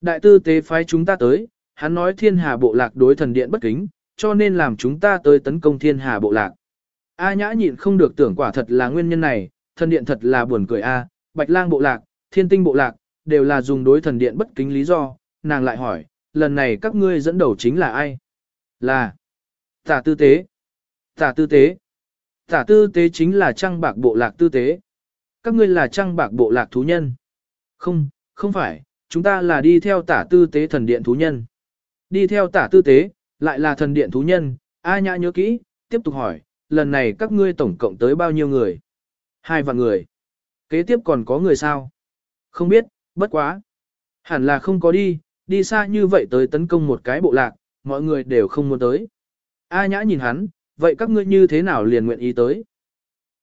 Đại tư tế phái chúng ta tới, hắn nói thiên hà bộ lạc đối thần điện bất kính, cho nên làm chúng ta tới tấn công thiên hà bộ lạc. A nhã nhịn không được tưởng quả thật là nguyên nhân này, thần điện thật là buồn cười a, bạch lang bộ lạc, thiên tinh bộ lạc, đều là dùng đối thần điện bất kính lý do, nàng lại hỏi, lần này các ngươi dẫn đầu chính là ai? Là tả tư tế. Tả tư tế. Tả tư tế chính là trăng bạc bộ lạc tư tế. Các ngươi là trăng bạc bộ lạc thú nhân. Không, không phải, chúng ta là đi theo tả tư tế thần điện thú nhân. Đi theo tả tư tế, lại là thần điện thú nhân, A nhã nhớ kỹ, tiếp tục hỏi, lần này các ngươi tổng cộng tới bao nhiêu người? Hai vạn người. Kế tiếp còn có người sao? Không biết, bất quá. Hẳn là không có đi, đi xa như vậy tới tấn công một cái bộ lạc, mọi người đều không muốn tới. A nhã nhìn hắn, vậy các ngươi như thế nào liền nguyện ý tới?